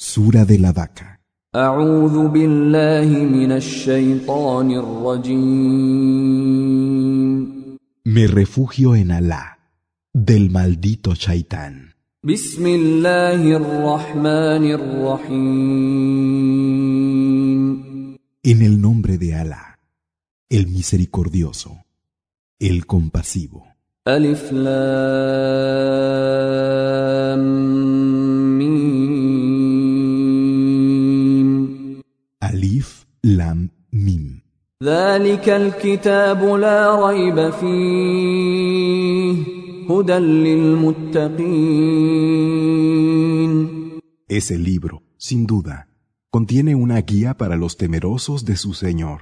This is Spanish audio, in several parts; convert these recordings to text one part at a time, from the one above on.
Sura de la Vaca. Me refugio en Alá, del maldito Shaitán. En el nombre de Alá, el misericordioso, el compasivo. Ese libro, sin duda, contiene una guía para los temerosos de su Señor.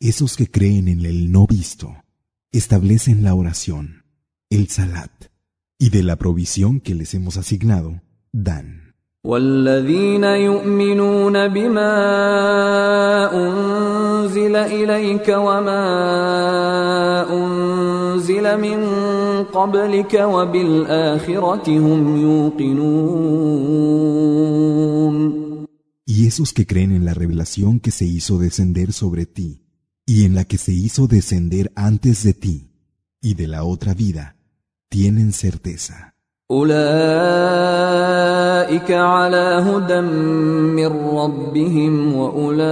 Esos que creen en el no visto establecen la oración, el salat, y de la provisión que les hemos asignado, dan. والذين يؤمنون بما أنزل إليك وما أنزل من قبلك وبالآخرة هم يوقنون Y esos que creen en la revelación que se hizo descender sobre ti, y en la que se hizo descender antes de ti, y de la otra vida, tienen certeza. أولئك على هدى من ربهم وأولئك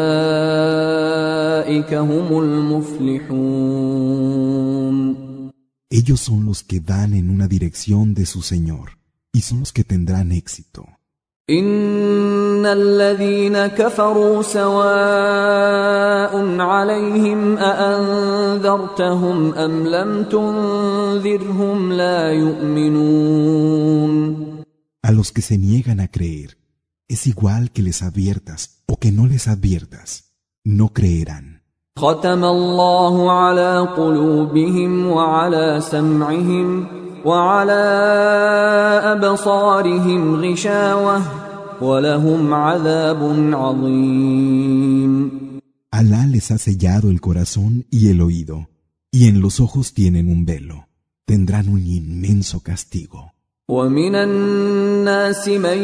هم المفلحون Ellos son los que dan en una dirección de su Señor, y son los que tendrán éxito. إن الذين كفروا سواء عليهم أأنذرتهم أم لم تنذرهم لا يؤمنون A los que se niegan a creer, es igual que les adviertas o que no les adviertas, no creerán. ختم الله على قلوبهم وعلى سمعهم وعلى أبصارهم غشاوة ولهم عذاب عظيم Alá les ha sellado el corazón y el oído, y en los ojos tienen un velo. Tendrán un inmenso castigo. ومن الناس من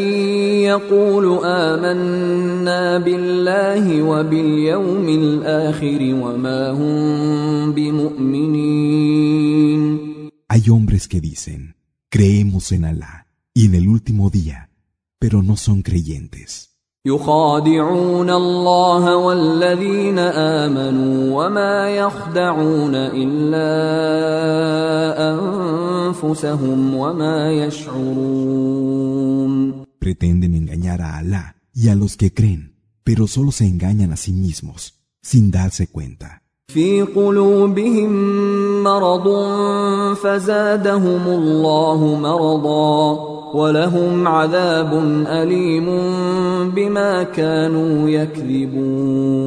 يقول آمنا بالله وباليوم الآخر وما هم بمؤمنين Hay hombres que dicen, creemos en Alá y en el último día, pero no son creyentes. يخادعون الله والذين آمنوا وما يخدعون إلا أنفسهم وما يشعرون Pretenden engañar a Alá y a los que creen, pero solo se engañan a sí mismos, sin darse cuenta. في قلوبهم مرض فزادهم الله مرضا ولهم عذاب أليم بما كانوا يكذبون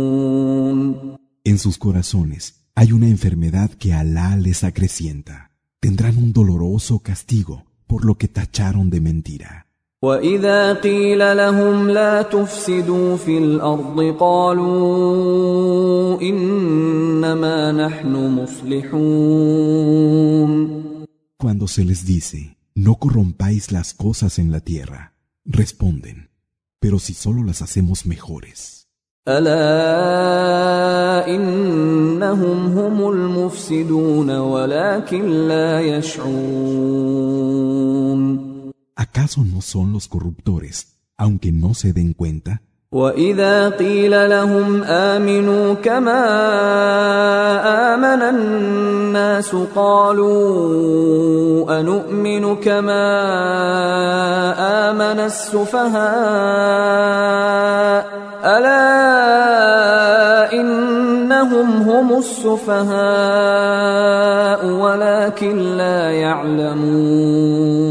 En sus corazones hay una enfermedad que Alá les acrecienta. Tendrán un doloroso castigo por lo que tacharon de mentira. وإذا قيل لهم لا تفسدوا في الأرض قالوا إنما نحن مصلحون Cuando se les dice, no corrompáis las cosas en la tierra, responden, pero si solo las hacemos mejores. ألا إنهم هم المفسدون ولكن لا يشعرون ¿Acaso no son los corruptores, aunque no se den cuenta? وإذا قيل لهم آمنوا كما آمن الناس قالوا أنؤمن كما آمن السفهاء ألا إنهم هم السفهاء ولكن لا يعلمون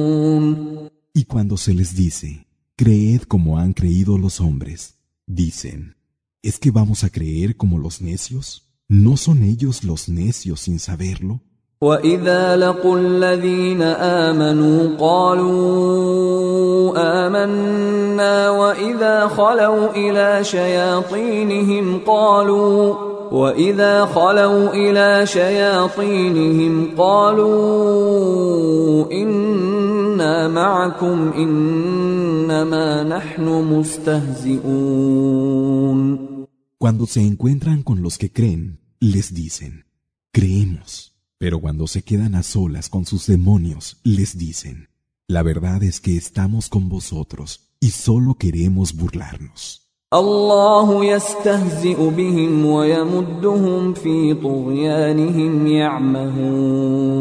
cuando se les dice, creed como han creído los hombres, dicen, ¿es que vamos a creer como los necios? ¿No son ellos los necios sin saberlo? واذا لقوا الذين امنوا قالوا امنا واذا خلوا الى شياطينهم قالوا واذا خلوا الى شياطينهم قالوا انا معكم انما نحن مستهزئون Cuando se encuentran con los que creen, les dicen, creemos. Pero cuando se quedan a solas con sus demonios, les dicen, la verdad es que estamos con vosotros y solo queremos burlarnos. الله يستهزئ بهم ويمدهم في طغيانهم يعمهون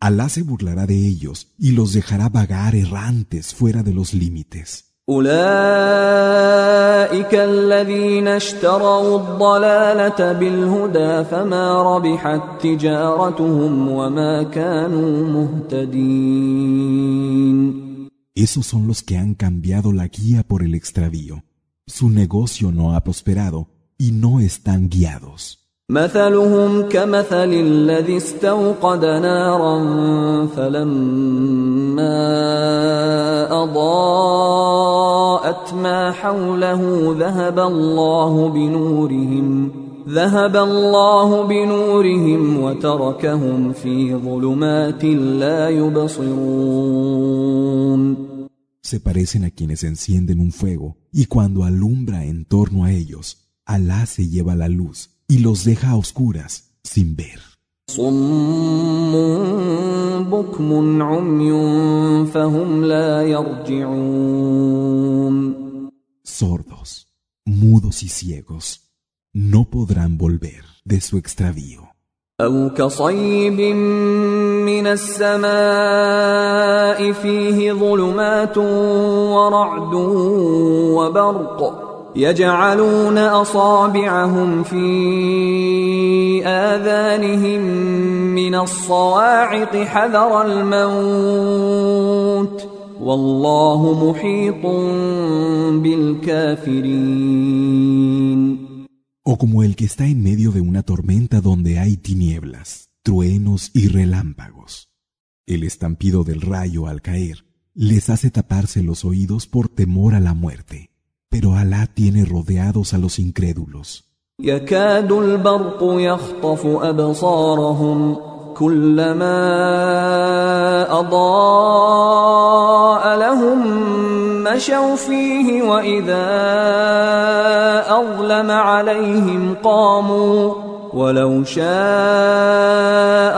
Alá se burlará de ellos y los dejará vagar errantes fuera de los límites. أولئك الذين اشتروا الضلالة بالهدى فما ربحت تجارتهم وما كانوا مهتدين Esos son los que han cambiado la guía por el extravío. Su negocio no ha prosperado y no están guiados. مثلهم كمثل الذي استوقد نارا فلما أضاءت ما حوله ذهب الله بنورهم ذهب الله بنورهم وتركهم في ظلمات لا يبصرون Se parecen a quienes encienden un fuego y cuando alumbra en torno a ellos, Alá se lleva la luz y los deja a oscuras sin ver. صم بكم عمي فهم لا يرجعون Sordos, mudos y ciegos, No podrán volver de su extravío. أو كصيب من السماء فيه ظلمات ورعد وبرق يجعلون أصابعهم في آذانهم من الصواعق حذر الموت والله محيط بالكافرين O como el que está en medio de una tormenta donde hay tinieblas, truenos y relámpagos. El estampido del rayo al caer les hace taparse los oídos por temor a la muerte. Pero Alá tiene rodeados a los incrédulos. مشوا فيه وإذا أظلم عليهم قاموا ولو شاء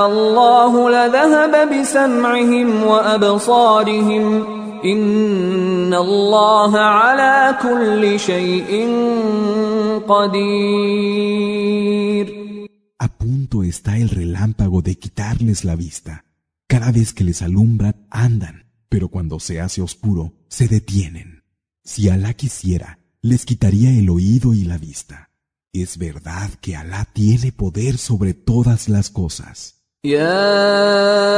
الله لذهب بسمعهم وأبصارهم إن الله على كل شيء قدير A punto está el relámpago de quitarles la vista. Cada vez que les alumbran, andan, pero cuando se hace oscuro, se detienen. Si Alá quisiera, les quitaría el oído y la vista. Es verdad que Alá tiene poder sobre todas las cosas. يا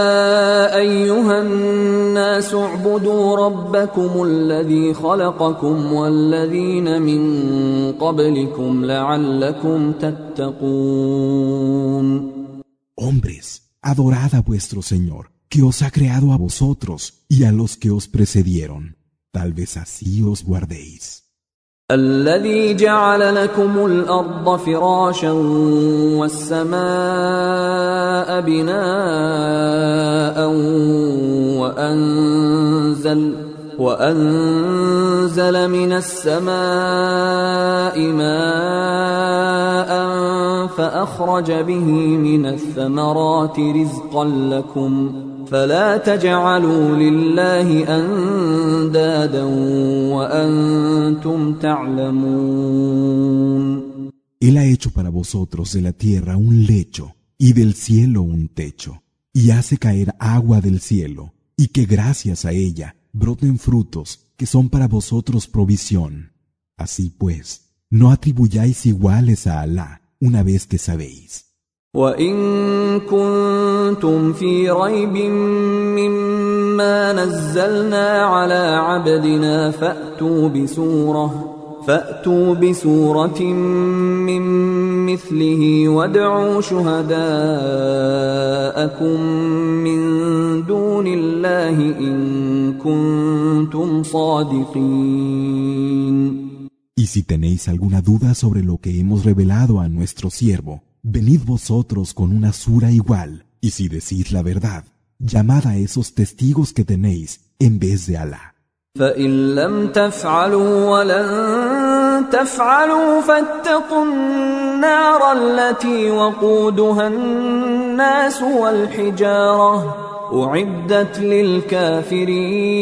ايها الناس اعبدوا ربكم الذي خلقكم والذين من قبلكم لعلكم تتقون Hombres, adorad a vuestro Señor, que os ha creado a vosotros y a los que os precedieron. Tal vez así os guardéis. الذي جعل لكم الأرض فراشا والسماء بناء وانزل وأنزل من السماء ماء فأخرج به من الثمرات رزقا لكم فلا تجعلوا لله اندادا وانتم تعلمون Él ha hecho para vosotros de la tierra un lecho y del cielo un techo, y hace caer agua del cielo, y que gracias a ella broten frutos que son para vosotros provisión. Así pues, no atribuyáis iguales a Alá una vez que sabéis. وان كنتم في ريب مما نزلنا على عبدنا فاتوا بسوره فاتوا بسوره من مثله وادعوا شهداءكم من دون الله إن كنتم صادقين Y si tenéis alguna duda sobre lo que hemos revelado a nuestro siervo, venid vosotros con una sura igual, y si decís la verdad, llamad a esos testigos que tenéis en vez de Alá. فإن لم تفعلوا ولن تفعلوا فاتقوا النار التي وقودها الناس والحجارة أعدت للكافرين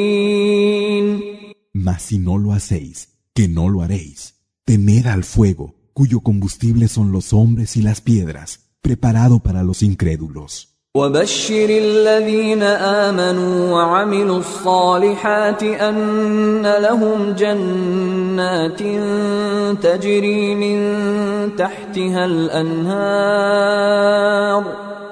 Mas si no lo hacéis, que no lo haréis, temed al fuego, cuyo combustible son los hombres y las piedras, preparado para los incrédulos. وبشر الذين آمنوا وعملوا الصالحات أن لهم جنات تجري من تحتها الأنهار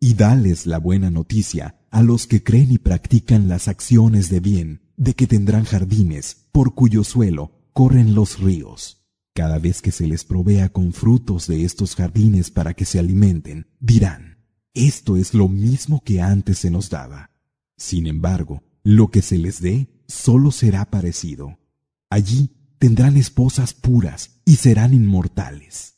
Y dales la buena noticia a los que creen y practican las acciones de bien, de que tendrán jardines, por cuyo suelo corren los ríos. Cada vez que se les provea con frutos de estos jardines para que se alimenten, dirán, esto es lo mismo que antes se nos daba. Sin embargo, lo que se les dé solo será parecido. Allí tendrán esposas puras y serán inmortales.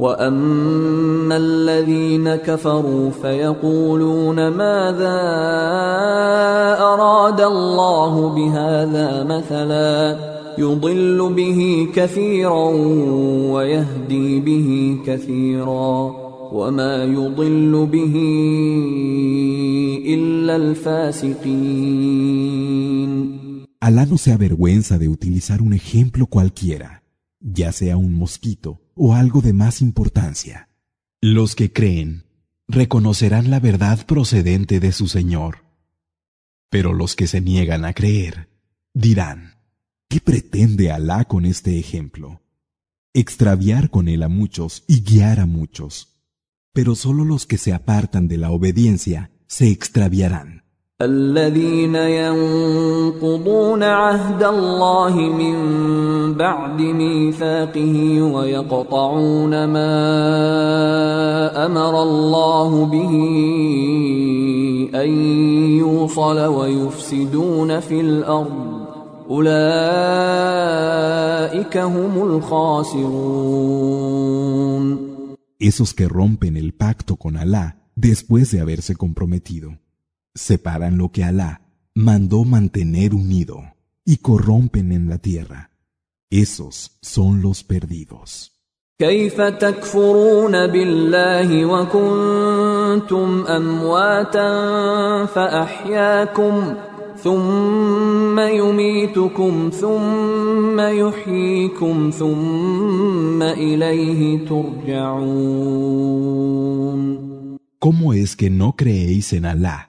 واما الذين كفروا فيقولون ماذا اراد الله بهذا مثلا يضل به كثيرا ويهدي به كثيرا وما يضل به الا الفاسقين Alá no se avergüenza de utilizar un ejemplo cualquiera, ya sea un mosquito o algo de más importancia. Los que creen reconocerán la verdad procedente de su Señor. Pero los que se niegan a creer dirán, ¿qué pretende Alá con este ejemplo? Extraviar con él a muchos y guiar a muchos. Pero solo los que se apartan de la obediencia se extraviarán. الذين ينقضون عهد الله من بعد ميثاقه ويقطعون ما أمر الله به أن يوصل ويفسدون في الأرض أولئك هم الخاسرون Esos que rompen el pacto con Alá después de haberse comprometido. separan lo que Alá mandó mantener unido y corrompen en la tierra. Esos son los perdidos. كيف تكفرون بالله وكنتم امواتا فاحياكم ثم يميتكم ثم يحييكم ثم اليه ترجعون ¿Cómo es que no creéis en Alá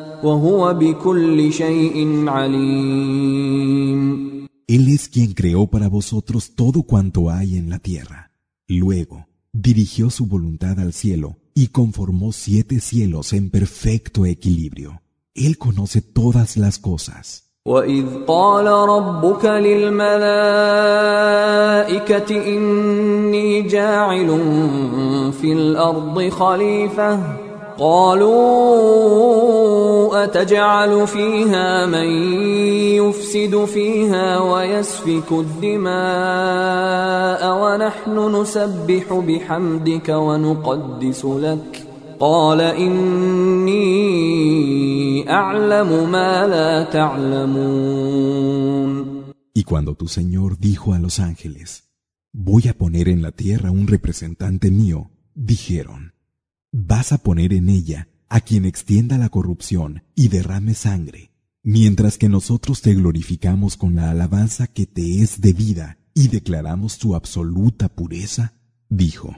وهو بكل شيء عليم Él es quien creó para vosotros todo cuanto hay en la tierra. Luego, dirigió su voluntad al cielo y conformó siete cielos en perfecto equilibrio. Él conoce todas las cosas. وإذ قال ربك للملائكة إني جاعل في الأرض خليفة قالوا أتجعل فيها من يفسد فيها ويسفك الدماء ونحن نسبح بحمدك ونقدس لك قال إني أعلم ما لا تعلمون. Y cuando tu Señor dijo a los ángeles, voy a poner en la tierra un representante mío, dijeron, vas a poner en ella a quien extienda la corrupción y derrame sangre, mientras que nosotros te glorificamos con la alabanza que te es debida y declaramos tu absoluta pureza, dijo,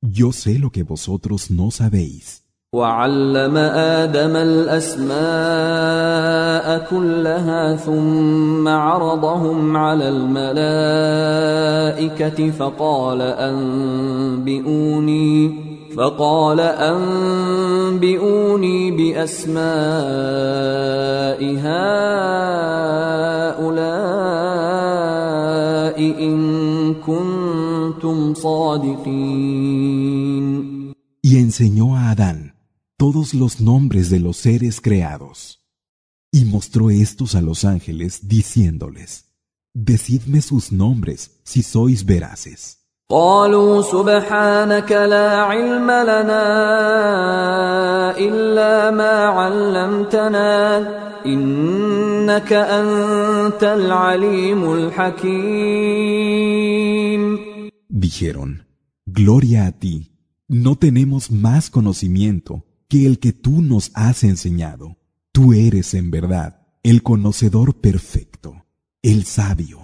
yo sé lo que vosotros no sabéis. وعلم آدم الأسماء كلها ثم عرضهم على الملائكة فقال أنبئوني فقال أنبئوني بأسماء هؤلاء إن كنتم صادقين Y enseñó a Adán todos los nombres de los seres creados. Y mostró estos a los ángeles, diciéndoles, Decidme sus nombres si sois veraces. قالوا سبحانك لا علم لنا إلا ما علمتنا إنك أنت العليم الحكيم Dijeron, Gloria a ti, no tenemos más conocimiento que el que tú nos has enseñado. Tú eres en verdad el conocedor perfecto, el sabio.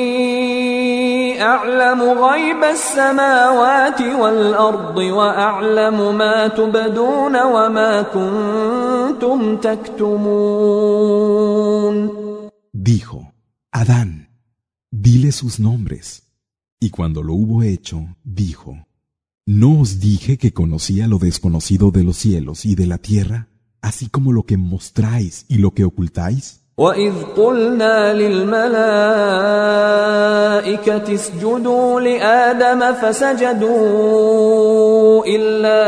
أعلم غيب السماوات والأرض وأعلم ما تبدون وما كنتم تكتمون Dijo, Adán, dile sus nombres. Y cuando lo hubo hecho, dijo, ¿No os dije que conocía lo desconocido de los cielos y de la tierra, así como lo que mostráis y lo que ocultáis? وإذ قلنا للملائكة اسجدوا لآدم فسجدوا إلا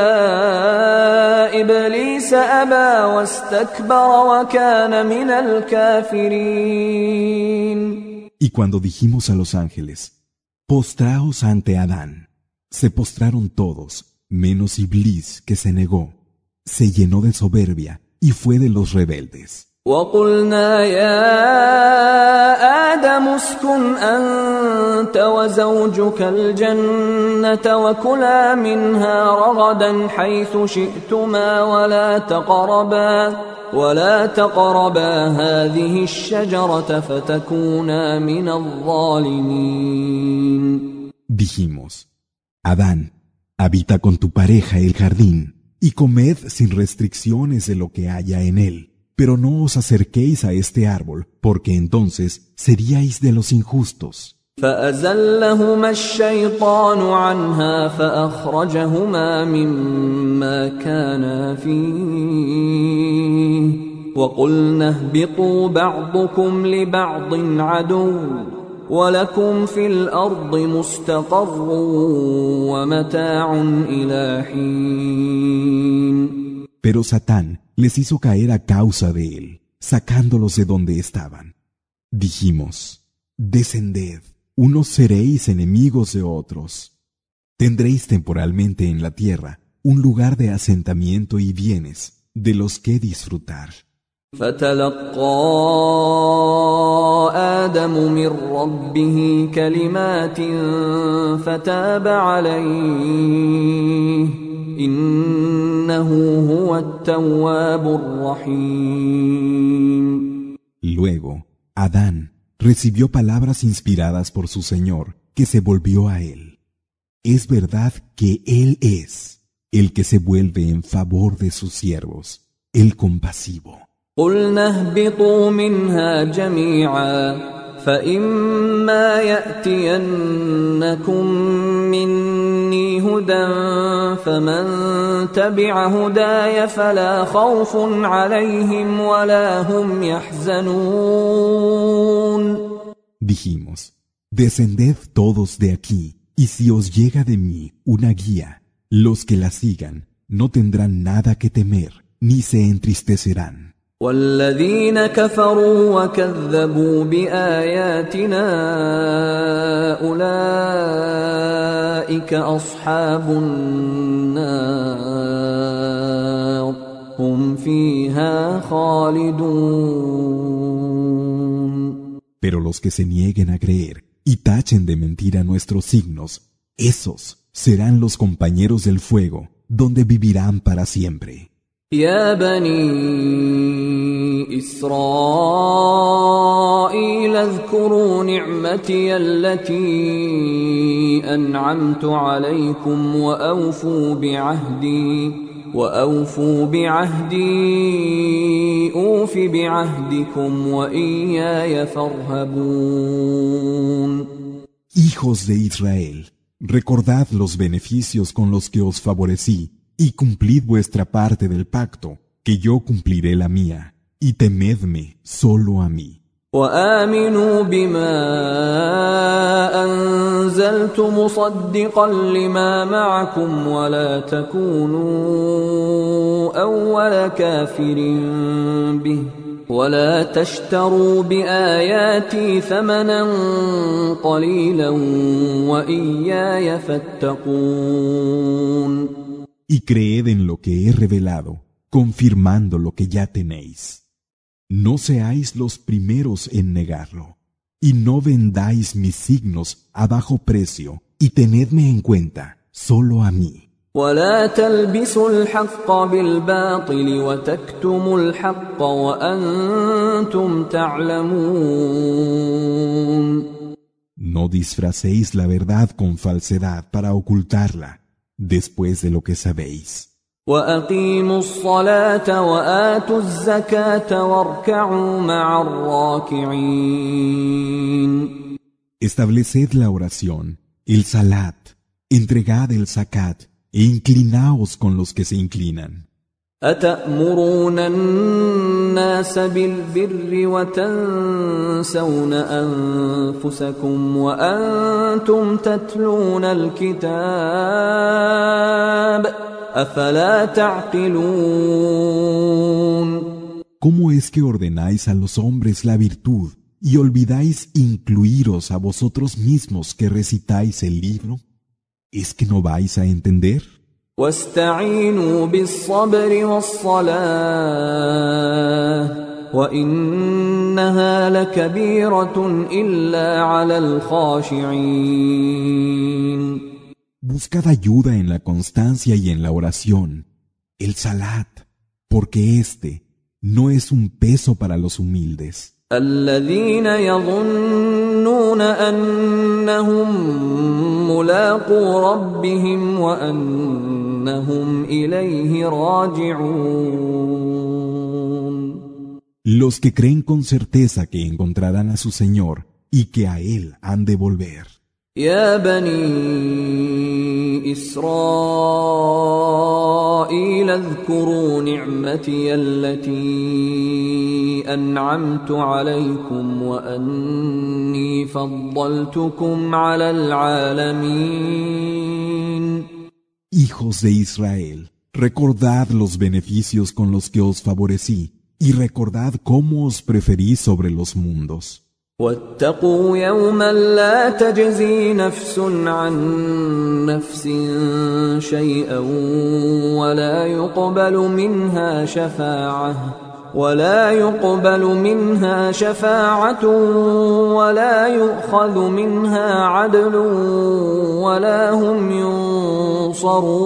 إبليس أبى واستكبر وكان من الكافرين Y cuando dijimos a los ángeles, postraos ante Adán, se postraron todos, menos Iblis, que se negó, se llenó de soberbia y fue de los rebeldes. وقلنا يا آدم اسكن أنت وزوجك الجنة وكلا منها رغدا حيث شئتما ولا تقربا ولا تقربا هذه الشجرة فتكونا من الظالمين Dijimos, Adán, habita con tu pareja el jardín y comed sin restricciones de lo que haya en él. Pero no os acerquéis a este árbol, porque entonces seríais de los injustos. فأزلهما الشيطان عنها فأخرجهما مما كانا فيه وقلنا اهبطوا بعضكم لبعض عدو ولكم في الأرض مستقر ومتاع إلى حين Pero Satán les hizo caer a causa de él, sacándolos de donde estaban. Dijimos, descended, unos seréis enemigos de otros. Tendréis temporalmente en la tierra un lugar de asentamiento y bienes de los que disfrutar. فتلقى آدم من ربه كلمات فتاب عليه إنه هو التواب الرحيم Luego, Adán recibió palabras inspiradas por su Señor, que se volvió a él. Es verdad que Él es el que se vuelve en favor de sus siervos, el compasivo. قلنا اهبطوا منها جميعا فإما يأتينكم مني هدى فمن تبع هداي فلا خوف عليهم ولا هم يحزنون Dijimos, descended todos de aquí, y si os llega de mí una guía, los que la sigan no tendrán nada que temer, ni se entristecerán. والذين كفروا وكذبوا بآياتنا أولئك أصحاب النار هم فيها خالدون Pero los que se nieguen a creer y tachen de mentira nuestros signos, esos serán los compañeros del fuego, donde vivirán para siempre. يا بني إسرائيل اذكروا نعمتي التي أنعمت عليكم وأوفوا بعهدي وأوفوا بعهدي أوف بعهدكم وإياي فارهبون. Hijos de Israel, recordad los beneficios con los que os favorecí, y cumplid vuestra parte del pacto, que yo cumpliré la mía, y temedme solo a mí. وآمنوا بما أنزلت مصدقا لما معكم ولا تكونوا أول كافر به ولا تشتروا بآياتي ثمنا قليلا وإياي فاتقون y creed en lo que he revelado, confirmando lo que ya tenéis. No seáis los primeros en negarlo, y no vendáis mis signos a bajo precio, y tenedme en cuenta solo a mí. No disfracéis la verdad con falsedad para ocultarla después de lo que sabéis. Estableced la oración, el salat, entregad el zakat e inclinaos con los que se inclinan. أتأمرون الناس بالبر وتنسون أنفسكم وأنتم تتلون الكتاب أفلا تعقلون ¿Cómo es que ordenáis a los hombres la virtud y olvidáis incluiros a vosotros mismos que recitáis el libro? ¿Es que no vais a entender? واستعينوا بالصبر والصلاة وإنها لكبيرة إلا على الخاشعين Buscad ayuda en la constancia y en la oración, el salat, porque este no es un peso para los humildes. الذين يظنون أنهم ملاقو ربهم وأنهم إليه راجعون Los que creen con certeza que encontrarán a su Señor y que a Él han de volver. يا بني إسرائيل اذكروا نعمتي التي أنعمت عليكم وأني فضلتكم على العالمين Hijos de Israel, recordad los beneficios con los que os favorecí y recordad cómo os preferí sobre los mundos. واتقوا يوما لا تجزي نفس عن نفس شيئا ولا يقبل منها شفاعة ولا يقبل منها شفاعة ولا يؤخذ منها عدل ولا هم ينصرون.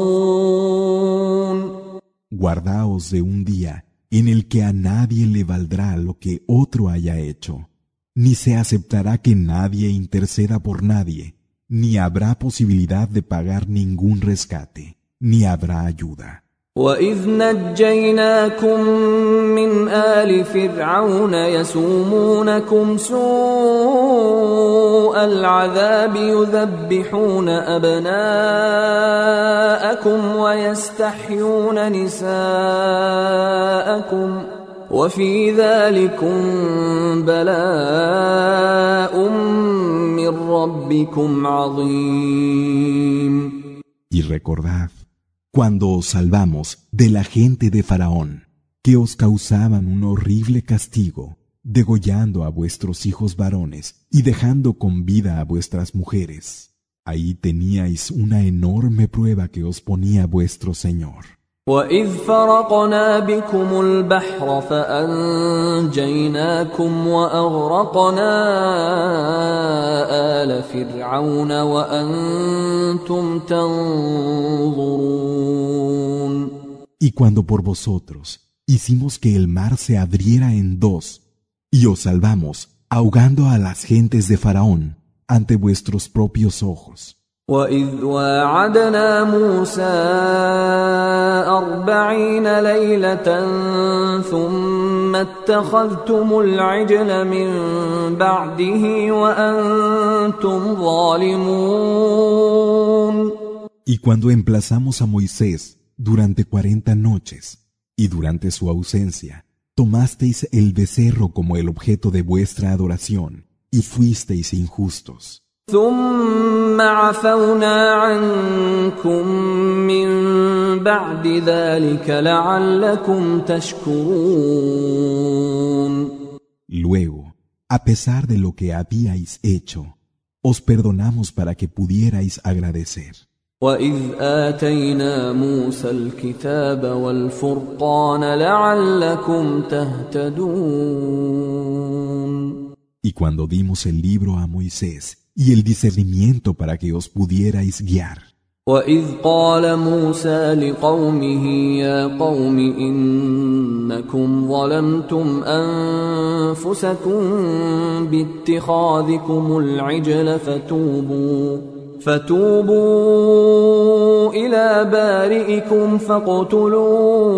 Guardaos de un día en el que a nadie le valdrá lo que otro haya hecho, ni se aceptará que nadie interceda por nadie, ni habrá posibilidad de pagar ningún rescate, ni habrá ayuda. وإذ نجيناكم من آل فرعون يسومونكم سوء العذاب يذبحون أبناءكم ويستحيون نساءكم وفي ذلكم بلاء من ربكم عظيم Y recordad cuando os salvamos de la gente de Faraón, que os causaban un horrible castigo, degollando a vuestros hijos varones y dejando con vida a vuestras mujeres. Ahí teníais una enorme prueba que os ponía vuestro Señor. Y cuando por vosotros hicimos que el mar se abriera en dos, y os salvamos, ahogando a las gentes de Faraón ante vuestros propios ojos. واعدنا موسى ثم اتخذتم العجل من بعده ظالمون Y cuando emplazamos a Moisés durante cuarenta noches, y durante su ausencia, tomasteis el becerro como el objeto de vuestra adoración, y fuisteis injustos. ثم عفونا عنكم من بعد ذلك لعلكم تشكرون Luego, a pesar de lo que habíais hecho, os perdonamos para que pudierais agradecer. وإذ آتينا موسى الكتاب والفرقان لعلكم تهتدون Y cuando dimos el libro a Moisés y el discernimiento para que os pudierais guiar. وإذ قال موسى لقومه يا قوم إنكم ظلمتم أنفسكم باتخاذكم العجل فتوبوا فتوبوا إلى بارئكم فاقتلوا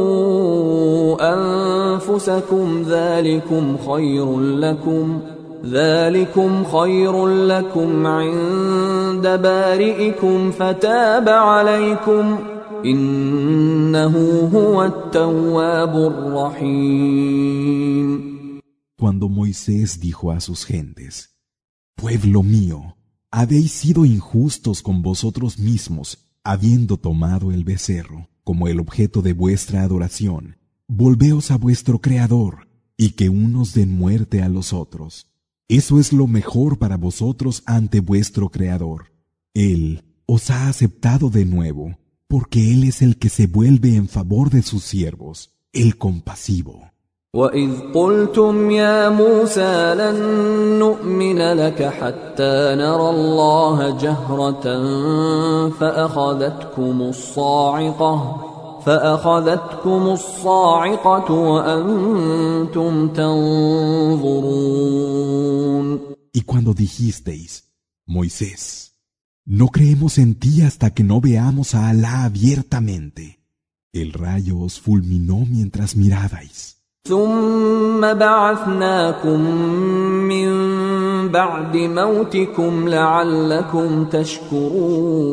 أنفسكم ذلكم خير لكم ۖ ذلكم خير لكم عند بارئكم فتاب عليكم إنه هو التواب الرحيم Cuando Moisés dijo a sus gentes, Pueblo mío, habéis sido injustos con vosotros mismos, habiendo tomado el becerro como el objeto de vuestra adoración, volveos a vuestro Creador, y que unos den muerte a los otros. Eso es lo mejor para vosotros ante vuestro Creador. Él os ha aceptado de nuevo, porque Él es el que se vuelve en favor de sus siervos, el compasivo. وإذ قلتم يا موسى لن نؤمن لك حتى نرى الله جهرة فأخذتكم الصاعقة فأخذتكم الصاعقة وأنتم تنظرون Y cuando dijisteis, Moisés, no creemos en ti hasta que no veamos a Alá abiertamente, el rayo os fulminó mientras mirabais. ثم بعثناكم من بعد موتكم لعلكم تشكرون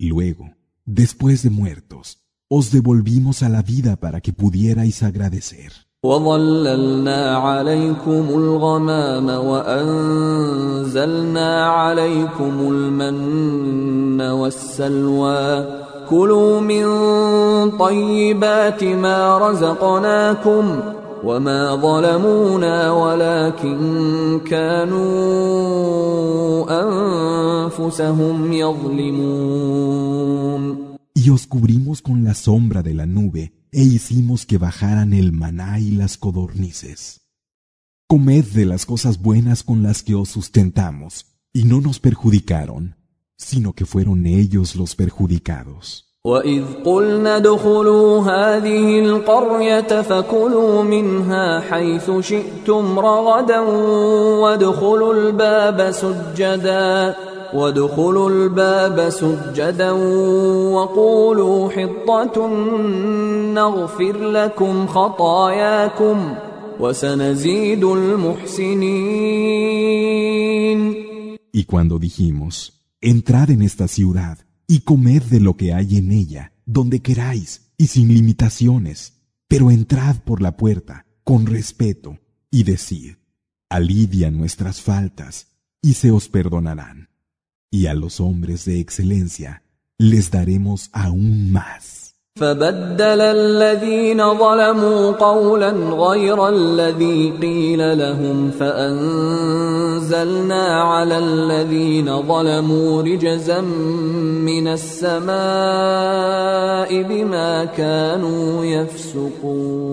Luego, después de muertos, os devolvimos a la vida para que pudierais agradecer. وظللنا عليكم الغمام وأنزلنا عليكم المن والسلوى كلوا من طيبات ما رزقناكم وما ظلمونا ولكن كانوا أنفسهم يظلمون Y os cubrimos con la sombra de la nube e hicimos que bajaran el maná y las codornices. Comed de las cosas buenas con las que os sustentamos, y no nos perjudicaron, sino que fueron ellos los perjudicados. وإذ قلنا ادخلوا هذه القرية فكلوا منها حيث شئتم رغدا وادخلوا الباب سجدا وادخلوا الباب سجدا وقولوا حطة نغفر لكم خطاياكم وسنزيد المحسنين Y cuando dijimos, entrad en esta ciudad y comed de lo que hay en ella, donde queráis y sin limitaciones, pero entrad por la puerta con respeto y decid, alivia nuestras faltas y se os perdonarán. Y a los hombres de excelencia les daremos aún más. فبدل الذين ظلموا قولا غير الذي قيل لهم فانزلنا على الذين ظلموا رجزا من السماء بما كانوا يفسقون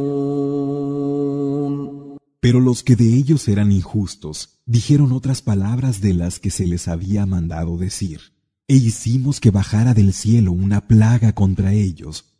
Pero los que de ellos eran injustos dijeron otras palabras de las que se les había mandado decir, e hicimos que bajara del cielo una plaga contra ellos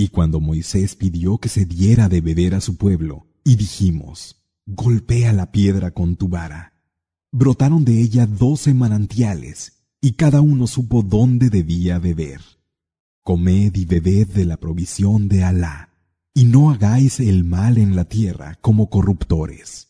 Y cuando Moisés pidió que se diera de beber a su pueblo, y dijimos, golpea la piedra con tu vara, brotaron de ella doce manantiales, y cada uno supo dónde debía beber. Comed y bebed de la provisión de Alá, y no hagáis el mal en la tierra como corruptores.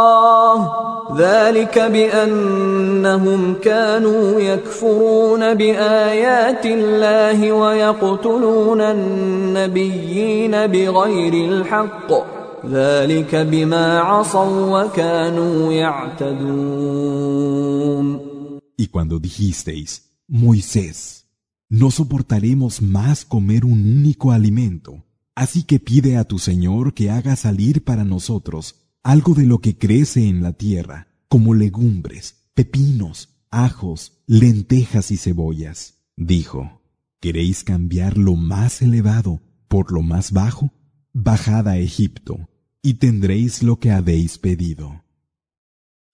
ذلك بأنهم كانوا يكفرون بآيات الله ويقتلون النبيين بغير الحق ذلك بما عصوا وكانوا يعتدون Y cuando dijisteis, Moisés, no soportaremos más comer un único alimento, así que pide a tu Señor que haga salir para nosotros algo de lo que crece en la tierra, como legumbres, pepinos, ajos, lentejas y cebollas. Dijo, ¿queréis cambiar lo más elevado por lo más bajo? Bajad a Egipto, y tendréis lo que habéis pedido.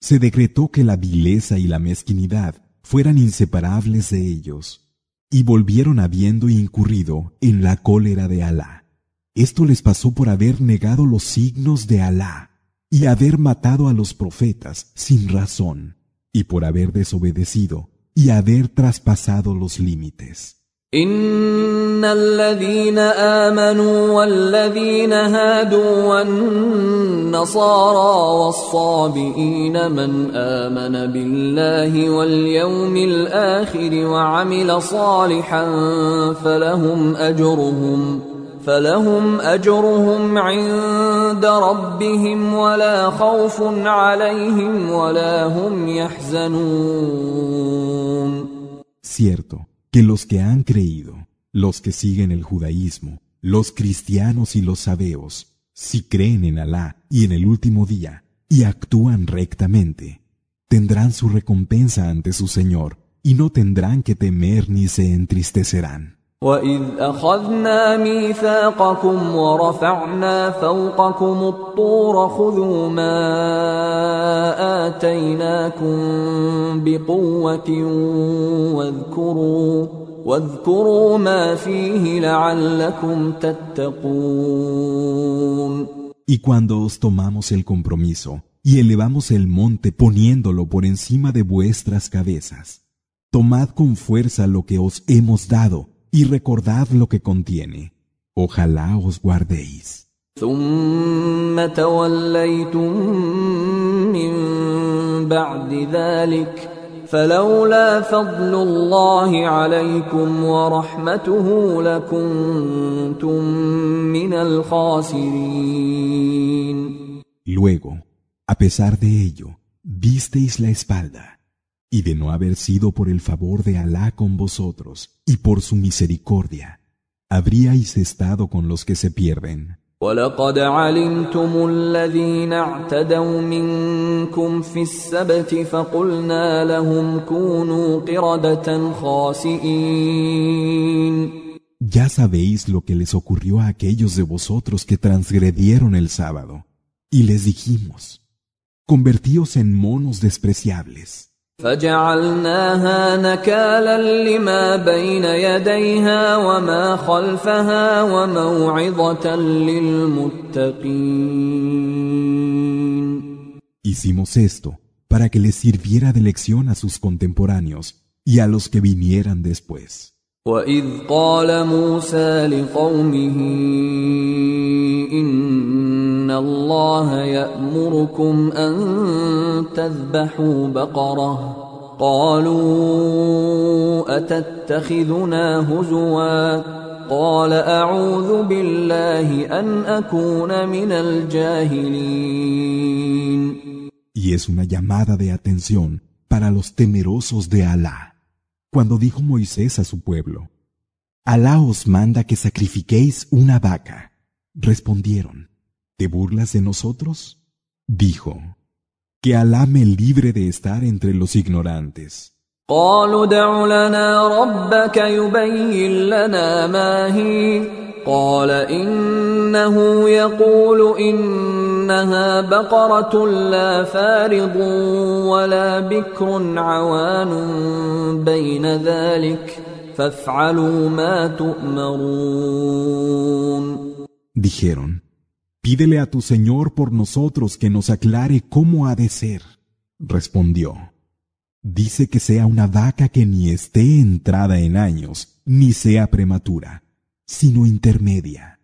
Se decretó que la vileza y la mezquinidad fueran inseparables de ellos, y volvieron habiendo incurrido en la cólera de Alá. Esto les pasó por haber negado los signos de Alá y haber matado a los profetas sin razón, y por haber desobedecido y haber traspasado los límites. إن الذين آمنوا والذين هادوا والنصارى والصابئين من آمن بالله واليوم الآخر وعمل صالحا فلهم أجرهم فلهم أجرهم عند ربهم ولا خوف عليهم ولا هم يحزنون Cierto que los que han creído, los que siguen el judaísmo, los cristianos y los sabeos, si creen en Alá y en el último día y actúan rectamente, tendrán su recompensa ante su Señor y no tendrán que temer ni se entristecerán. وإذ أخذنا ميثاقكم ورفعنا فوقكم الطور خذوا ما آتيناكم بقوة واذكروا واذكروا ما فيه لعلكم تتقون Y cuando os tomamos el compromiso y elevamos el monte poniéndolo por encima de vuestras cabezas, tomad con fuerza lo que os hemos dado y recordad lo que contiene. Ojalá os guardéis. ثم توليتم من بعد ذلك فلولا فضل الله عليكم ورحمته لكنتم من الخاسرين Luego, a pesar de ello, disteis la espalda, y de no haber sido por el favor de Alá con vosotros y por su misericordia, habríais estado con los que se pierden. ولقد علمتم الذين اعتدوا منكم في السبت فقلنا لهم كونوا قردة خاسئين Ya sabéis lo que les ocurrió a aquellos de vosotros que transgredieron el sábado, y les dijimos, convertíos en monos despreciables. فجعلناها نكالا لما بين يديها وما خلفها وموعظة للمتقين Hicimos esto para que les sirviera de lección a sus contemporáneos y a los que vinieran después. وإذ قال موسى لقومه إن الله يأمركم أن تذبحوا بقرة قالوا أتتخذنا هزوا قال أعوذ بالله أن أكون من الجاهلين Y es una llamada de atención para los temerosos de Alá. Cuando dijo Moisés a su pueblo, Alá os manda que sacrifiquéis una vaca. Respondieron, ¿te burlas de nosotros? Dijo, que Alá me libre de estar entre los ignorantes. قالوا ادع لنا ربك يبين لنا ما هي. قال إنه يقول إنها بقرة لا فارض ولا بكر عوان بين ذلك. فافعلوا ما تؤمرون. Dijeron, pídele a tu Señor por nosotros que nos aclare cómo ha de ser. Respondió, dice que sea una vaca que ni esté entrada en años, ni sea prematura, sino intermedia.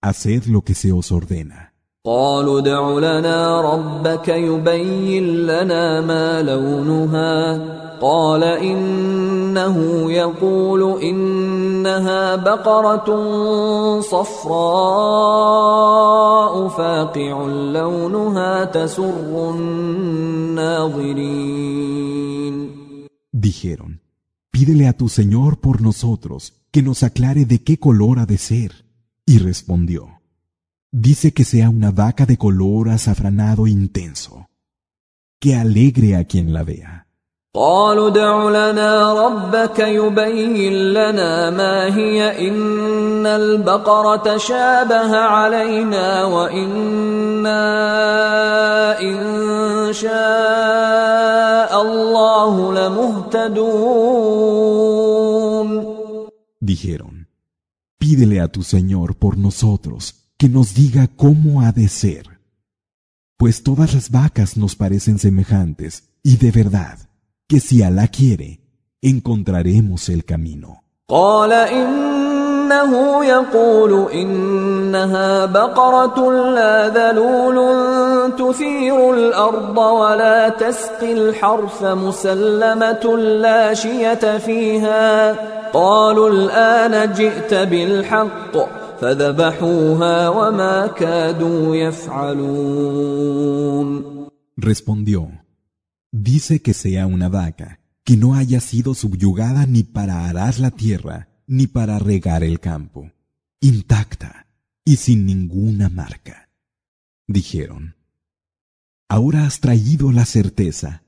Haced lo que se os ordena. قالوا ادع لنا ربك يبين لنا ما لونها قال إنه يقول إنها بقرة صفراء فاقع لونها تسر الناظرين Dijeron, pídele a tu Señor por nosotros que nos aclare de qué color ha de ser. Y respondió, dice que sea una vaca de color azafranado intenso, que alegre a quien la vea. قالوا ادع لنا ربك يبين لنا ما هي إن البقرة شابه علينا وإنا إن شاء الله لمهتدون Dijeron, pídele a tu Señor por nosotros que nos diga cómo ha de ser, pues todas las vacas nos parecen semejantes y de verdad que si Alá quiere, encontraremos el camino. قال إنه يقول إنها بقرة لا ذلول تثير الأرض ولا تسقي الحرث مسلمة لا شية فيها قالوا الآن جئت بالحق Respondió, dice que sea una vaca, que no haya sido subyugada ni para arar la tierra, ni para regar el campo, intacta y sin ninguna marca. Dijeron, ahora has traído la certeza.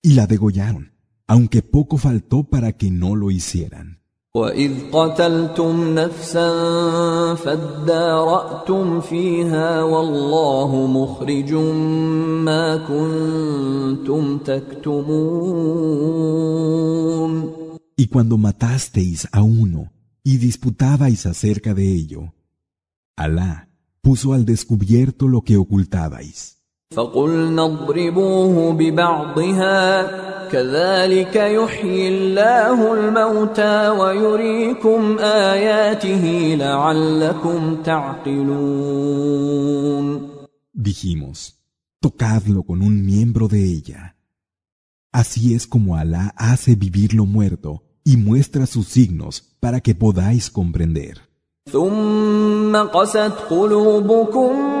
Y la degollaron, aunque poco faltó para que no lo hicieran. وإذ قتلتم نفسا فادارأتم فيها والله مخرج ما كنتم تكتمون Y cuando matasteis a uno y disputabais acerca de ello, Alá puso al descubierto lo que ocultabais. فقلنا اضربوه ببعضها كذلك يحيي الله الموتى ويريكم آياته لعلكم تعقلون Dijimos, tocadlo con un miembro de ella. Así es como Alá hace vivir lo muerto y muestra sus signos para que podáis comprender. ثم قست قلوبكم من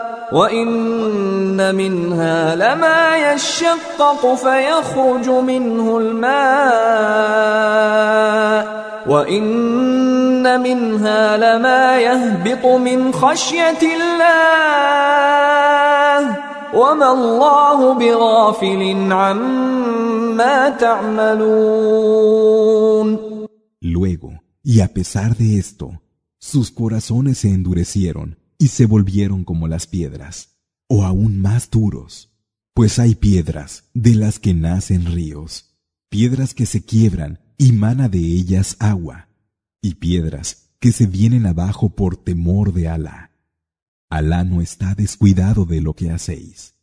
وإن منها لما يشقق فيخرج منه الماء وإن منها لما يهبط من خشية الله وما الله بغافل عما تعملون Luego, y a pesar de esto, sus corazones se endurecieron y se volvieron como las piedras, o aún más duros, pues hay piedras de las que nacen ríos, piedras que se quiebran y mana de ellas agua, y piedras que se vienen abajo por temor de Alá. Alá no está descuidado de lo que hacéis.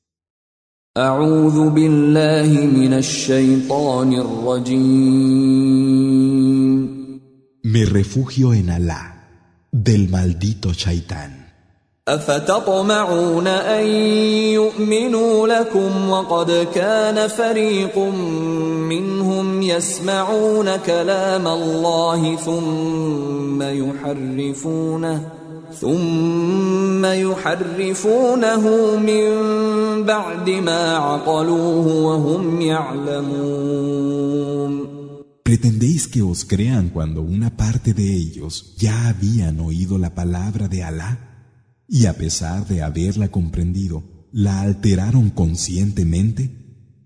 Me refugio en Alá, del maldito Shaitán. أفتطمعون أن يؤمنوا لكم وقد كان فريق منهم يسمعون كلام الله ثم يحرفونه ثم يحرفونه من بعد ما عقلوه وهم يعلمون. ¿Pretendéis que os crean cuando una parte de ellos ya habían oído la palabra de Alá? Y a pesar de haberla comprendido, la alteraron conscientemente?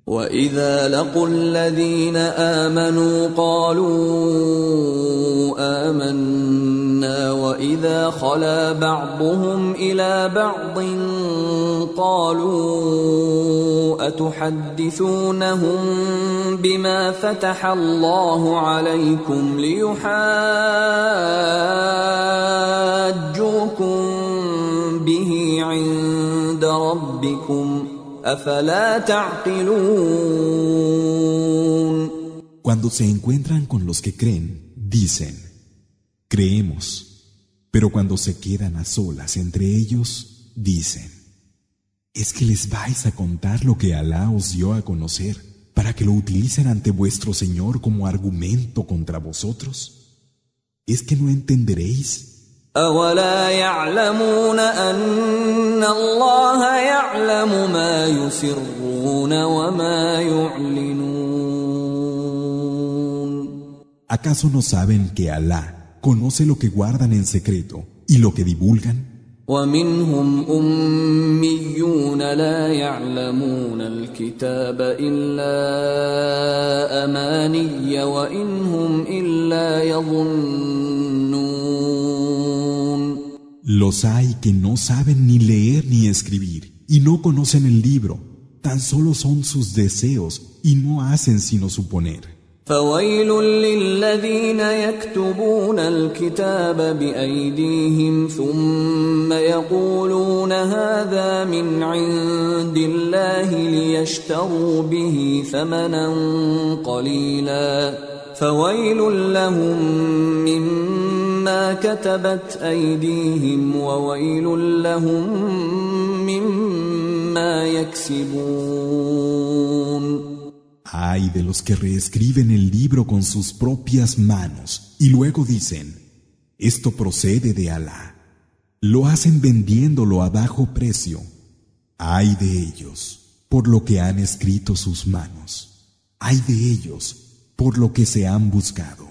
وإذا لقوا الذين آمنوا قالوا آمنا وإذا خلا بعضهم إلى بعض قالوا أتحدثونهم بما فتح الله عليكم ليحاجوكم به عند ربكم أفلا تعقلون Cuando se encuentran con los que creen, dicen, creemos, pero cuando se quedan a solas entre ellos, dicen, ¿es que les vais a contar lo que Alá os dio a conocer para que lo utilicen ante vuestro Señor como argumento contra vosotros? ¿Es que no entenderéis? أولا يعلمون أن الله يعلم ما يسرون وما يعلنون ¿Acaso no saben que Alá conoce lo que guardan en secreto y lo que divulgan? ومنهم أميون لا يعلمون الكتاب إلا أماني وإن هم إلا يظنون Los hay que no saben ni leer ni escribir y no conocen el libro, tan solo son sus deseos y no hacen sino suponer. فويل للذين يكتبون الكتاب بأيديهم ثم يقولون هذا من عند الله ليشتروا به ثمنا قليلا فويل لهم مما كتبت أيديهم وويل لهم مما يكسبون Ay de los que reescriben el libro con sus propias manos y luego dicen, esto procede de Alá. Lo hacen vendiéndolo a bajo precio. Ay de ellos por lo que han escrito sus manos. Ay de ellos por lo que se han buscado.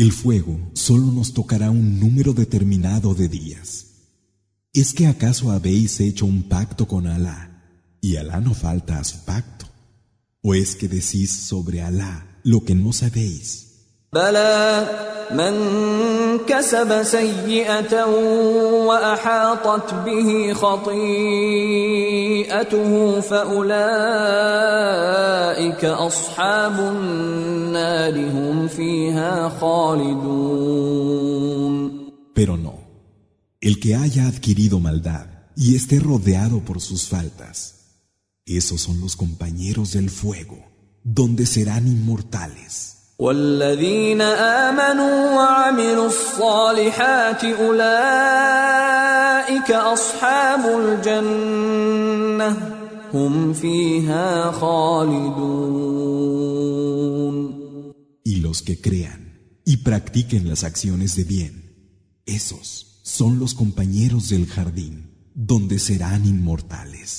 el fuego solo nos tocará un número determinado de días. ¿Es que acaso habéis hecho un pacto con Alá y Alá no falta a su pacto? ¿O es que decís sobre Alá lo que no sabéis? بلى من كسب سيئه واحاطت به خطيئته فاولئك اصحاب النار هم فيها خالدون Pero no, el que haya adquirido maldad y esté rodeado por sus faltas, esos son los compañeros del fuego, donde serán inmortales. والذين امنوا وعملوا الصالحات اولئك اصحاب الجنه هم فيها خالدون Y los que crean y practiquen las acciones de bien, esos son los compañeros del jardín, donde serán inmortales.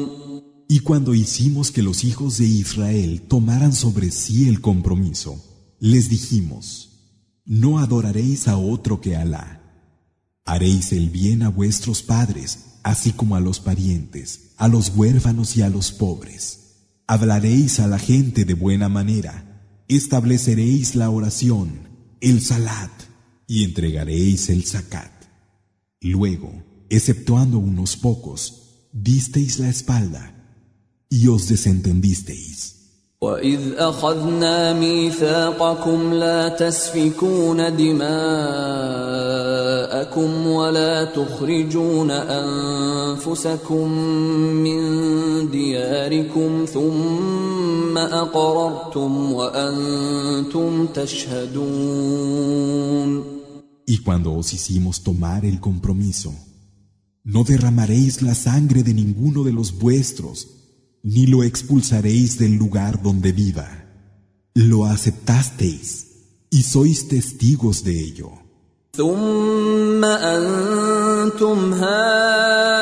cuando hicimos que los hijos de Israel tomaran sobre sí el compromiso, les dijimos, no adoraréis a otro que Alá. Haréis el bien a vuestros padres, así como a los parientes, a los huérfanos y a los pobres. Hablaréis a la gente de buena manera, estableceréis la oración, el salat, y entregaréis el zakat. Luego, exceptuando unos pocos, disteis la espalda y os desentendisteis. وإذ أخذنا ميثاقكم لا تسفكون دماءكم ولا تخرجون أنفسكم من دياركم ثم أقررتم وأنتم تشهدون Y cuando os hicimos tomar el compromiso, no derramaréis la sangre de ninguno de los vuestros, ni lo expulsaréis del lugar donde viva. Lo aceptasteis y sois testigos de ello. ثم أنتم هؤلاء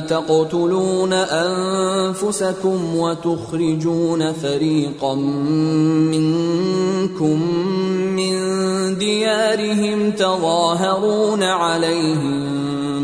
تقتلون أنفسكم وتخرجون فريقا منكم من ديارهم تظاهرون عليهم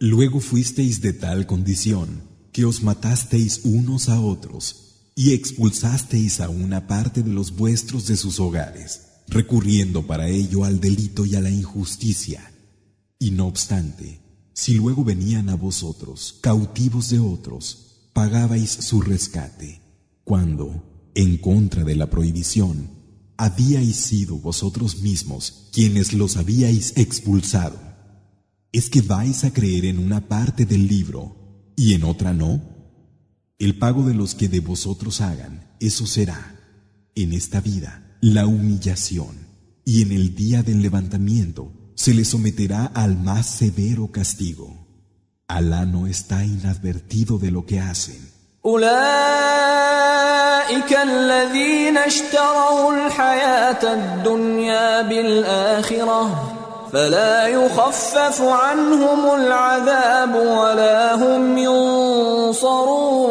Luego fuisteis de tal condición que os matasteis unos a otros y expulsasteis a una parte de los vuestros de sus hogares, recurriendo para ello al delito y a la injusticia. Y no obstante, si luego venían a vosotros cautivos de otros, pagabais su rescate, cuando, en contra de la prohibición, habíais sido vosotros mismos quienes los habíais expulsado ¿Es que vais a creer en una parte del libro y en otra no? El pago de los que de vosotros hagan, eso será, en esta vida, la humillación, y en el día del levantamiento se les someterá al más severo castigo. Alá no está inadvertido de lo que hacen. أولئك الذين اشتروا الحياة الدنيا بالآخرة فلا يخفف عنهم العذاب ولا هم ينصرون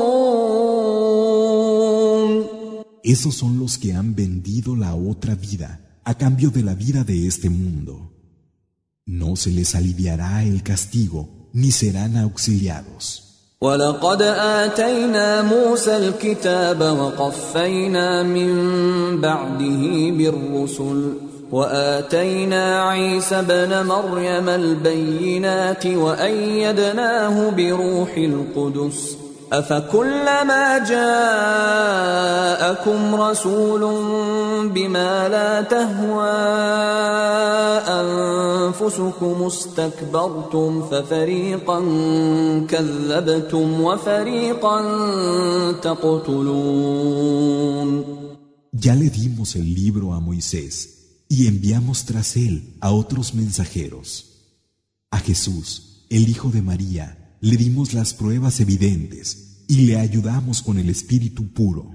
Esos son los que han vendido la otra vida a cambio de la vida de este mundo. No se les aliviará el castigo ni serán auxiliados. ولقد آتينا موسى الكتاب وقفينا من بعده بالرسل وآتينا عيسى ابن مريم البينات وأيدناه بروح القدس. أفكلما جاءكم رسول بما لا تهوى أنفسكم استكبرتم ففريقا كذبتم وفريقا تقتلون. Ya le dimos el libro a Moisés y enviamos tras él a otros mensajeros. A Jesús, el Hijo de María, le dimos las pruebas evidentes y le ayudamos con el espíritu puro.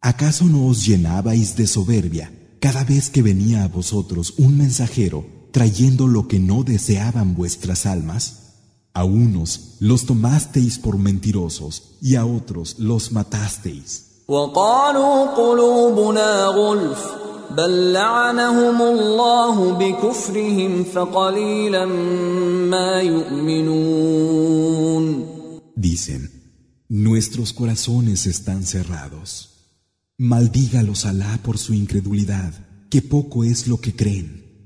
¿Acaso no os llenabais de soberbia cada vez que venía a vosotros un mensajero trayendo lo que no deseaban vuestras almas? A unos los tomasteis por mentirosos y a otros los matasteis. Dicen, nuestros corazones están cerrados. Maldígalos Alá por su incredulidad, que poco es lo que creen.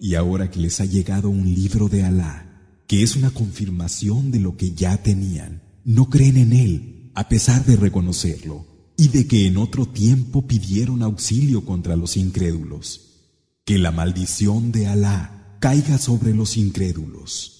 Y ahora que les ha llegado un libro de Alá, que es una confirmación de lo que ya tenían, no creen en él, a pesar de reconocerlo, y de que en otro tiempo pidieron auxilio contra los incrédulos. Que la maldición de Alá caiga sobre los incrédulos.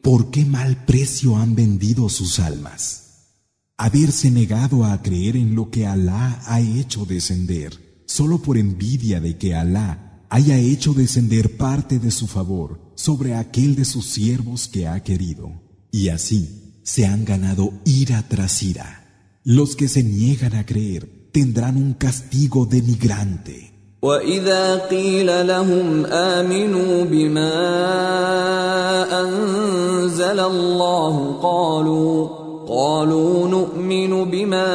¿Por qué mal precio han vendido sus almas? Haberse negado a creer en lo que Alá ha hecho descender, solo por envidia de que Alá haya hecho descender parte de su favor sobre aquel de sus siervos que ha querido. Y así se han ganado ira tras ira. Los que se niegan a creer tendrán un castigo denigrante. واذا قيل لهم امنوا بما انزل الله قالوا قالوا نؤمن بما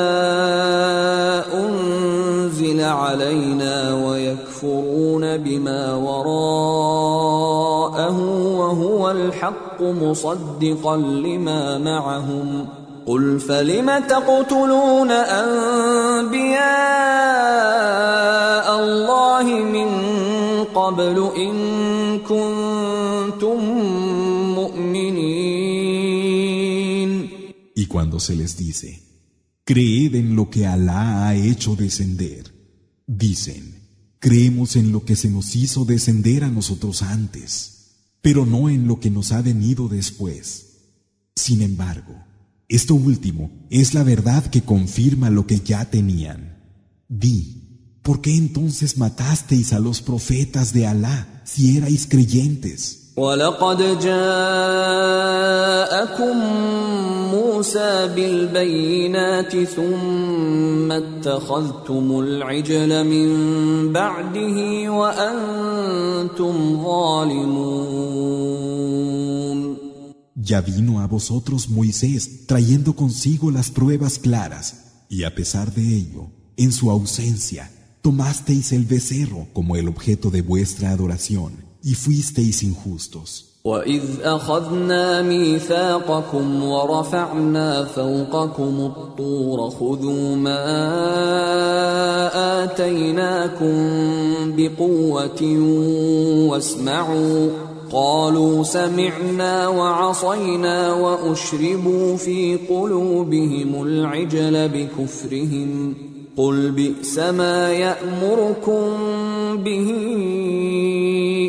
انزل علينا ويكفرون بما وراءه وهو الحق مصدقا لما معهم قل فلم تقتلون انبياء الله من قبل ان كنتم مؤمنين Y cuando se les dice, creed en lo que Alá ha hecho descender, dicen, creemos en lo que se nos hizo descender a nosotros antes, pero no en lo que nos ha venido después. Sin embargo, Esto último es la verdad que confirma lo que ya tenían. Di, ¿por qué entonces matasteis a los profetas de Alá si erais creyentes? ولقد جاءكم موسى بالبينات ثم اتخذتم العجل من بعده وانتم ظالمون Ya vino a vosotros Moisés trayendo consigo las pruebas claras, y a pesar de ello, en su ausencia, tomasteis el becerro como el objeto de vuestra adoración y fuisteis injustos. وإذ أخذنا ميثاقكم ورفعنا فوقكم الطور خذوا ما آتيناكم بقوة واسمعوا قالوا سمعنا وعصينا وأشربوا في قلوبهم العجل بكفرهم قل بئس ما يأمركم به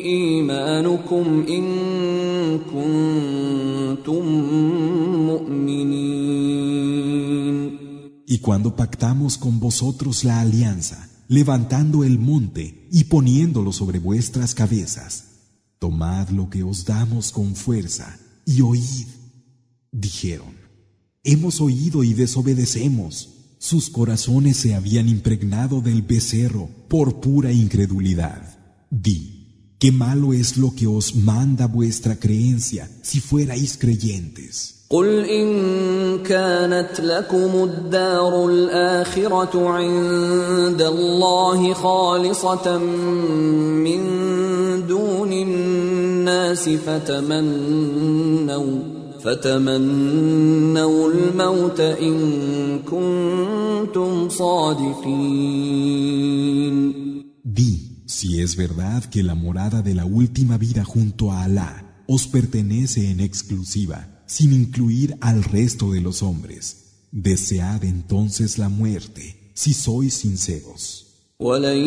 إيمانكم إن كنتم مؤمنين Y cuando pactamos con vosotros la alianza, levantando el monte y poniéndolo sobre vuestras cabezas, tomad lo que os damos con fuerza y oíd. Dijeron, hemos oído y desobedecemos. Sus corazones se habían impregnado del becerro por pura incredulidad. Di, qué malo es lo que os manda vuestra creencia si fuerais creyentes. قل إن كانت لكم الدار الآخرة عند الله خالصة من دون الناس فتمنوا فتمنوا الموت إن كنتم صادقين Di, si es verdad que la morada de la última vida junto a Alá os pertenece en exclusiva, sin incluir al resto de los hombres, desead entonces la muerte, si sois sinceros. ولن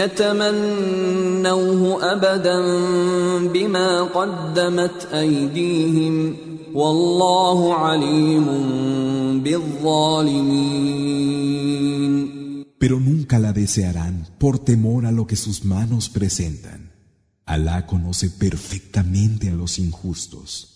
يتمنوه ابدا بما قدمت ايديهم والله عليم بالظالمين Pero nunca la desearán por temor a lo que sus manos presentan. Alá conoce perfectamente a los injustos.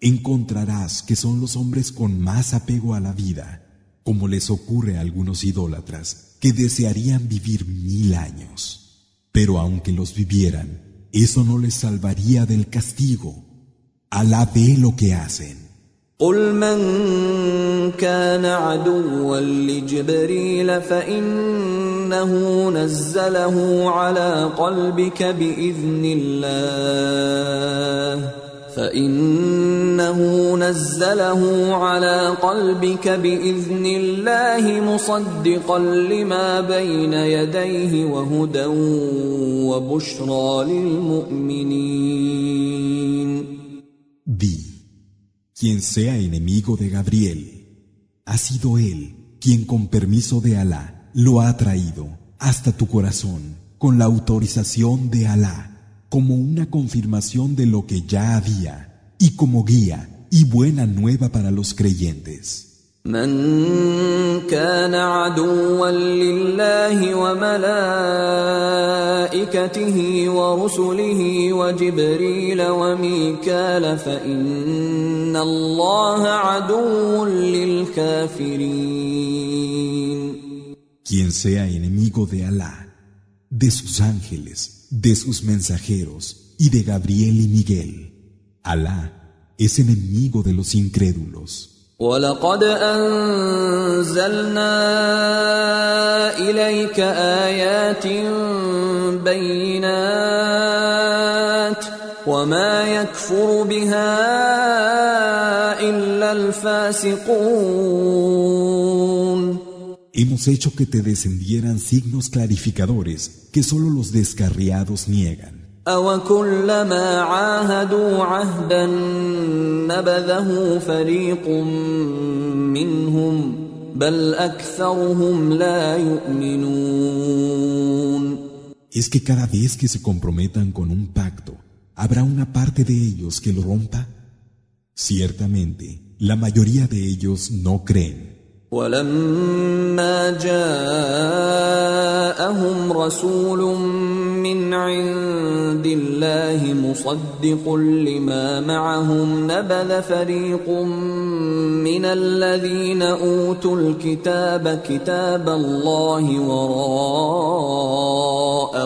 Encontrarás que son los hombres con más apego a la vida, como les ocurre a algunos idólatras, que desearían vivir mil años. Pero aunque los vivieran, eso no les salvaría del castigo. Alá ve lo que hacen. قل من كان عدوا لجبريل فإنه نزله على قلبك بإذن الله فإنه نزله على قلبك بإذن الله مصدقا لما بين يديه وهدى وبشرى للمؤمنين Di, quien sea enemigo de Gabriel, ha sido él quien con permiso de Alá lo ha traído hasta tu corazón con la autorización de Alá como una confirmación de lo que ya había y como guía y buena nueva para los creyentes. من كان عدوا لله وملائكته ورسله وجبريل وميكال فإن الله عدو للكافرين Quien sea enemigo de Alá, de sus ángeles, de sus mensajeros y de Gabriel y Miguel, Alá es enemigo de los incrédulos. ولقد أنزلنا إليك آيات بينات وما يكفر بها إلا إلا الفاسقون Hemos hecho que te descendieran signos clarificadores que solo los descarriados niegan. أوكلما عاهدوا عهدا نبذه فريق منهم بل أكثرهم لا يؤمنون ¿Es que cada vez que se comprometan con un pacto, habrá una parte de ellos que lo rompa? Ciertamente, la mayoría de ellos no creen. ولما جاءهم رسول من عند الله مصدق لما معهم نبذ فريق من الذين أوتوا الكتاب كتاب الله وراء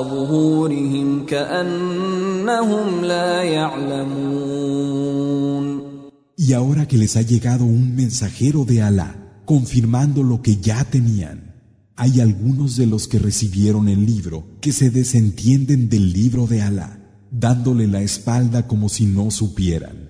ظهورهم كأنهم لا يعلمون. Y ahora que les ha llegado un mensajero de Alá, confirmando lo que ya tenían. Hay algunos de los que recibieron el libro que se desentienden del libro de Alá, dándole la espalda como si no supieran.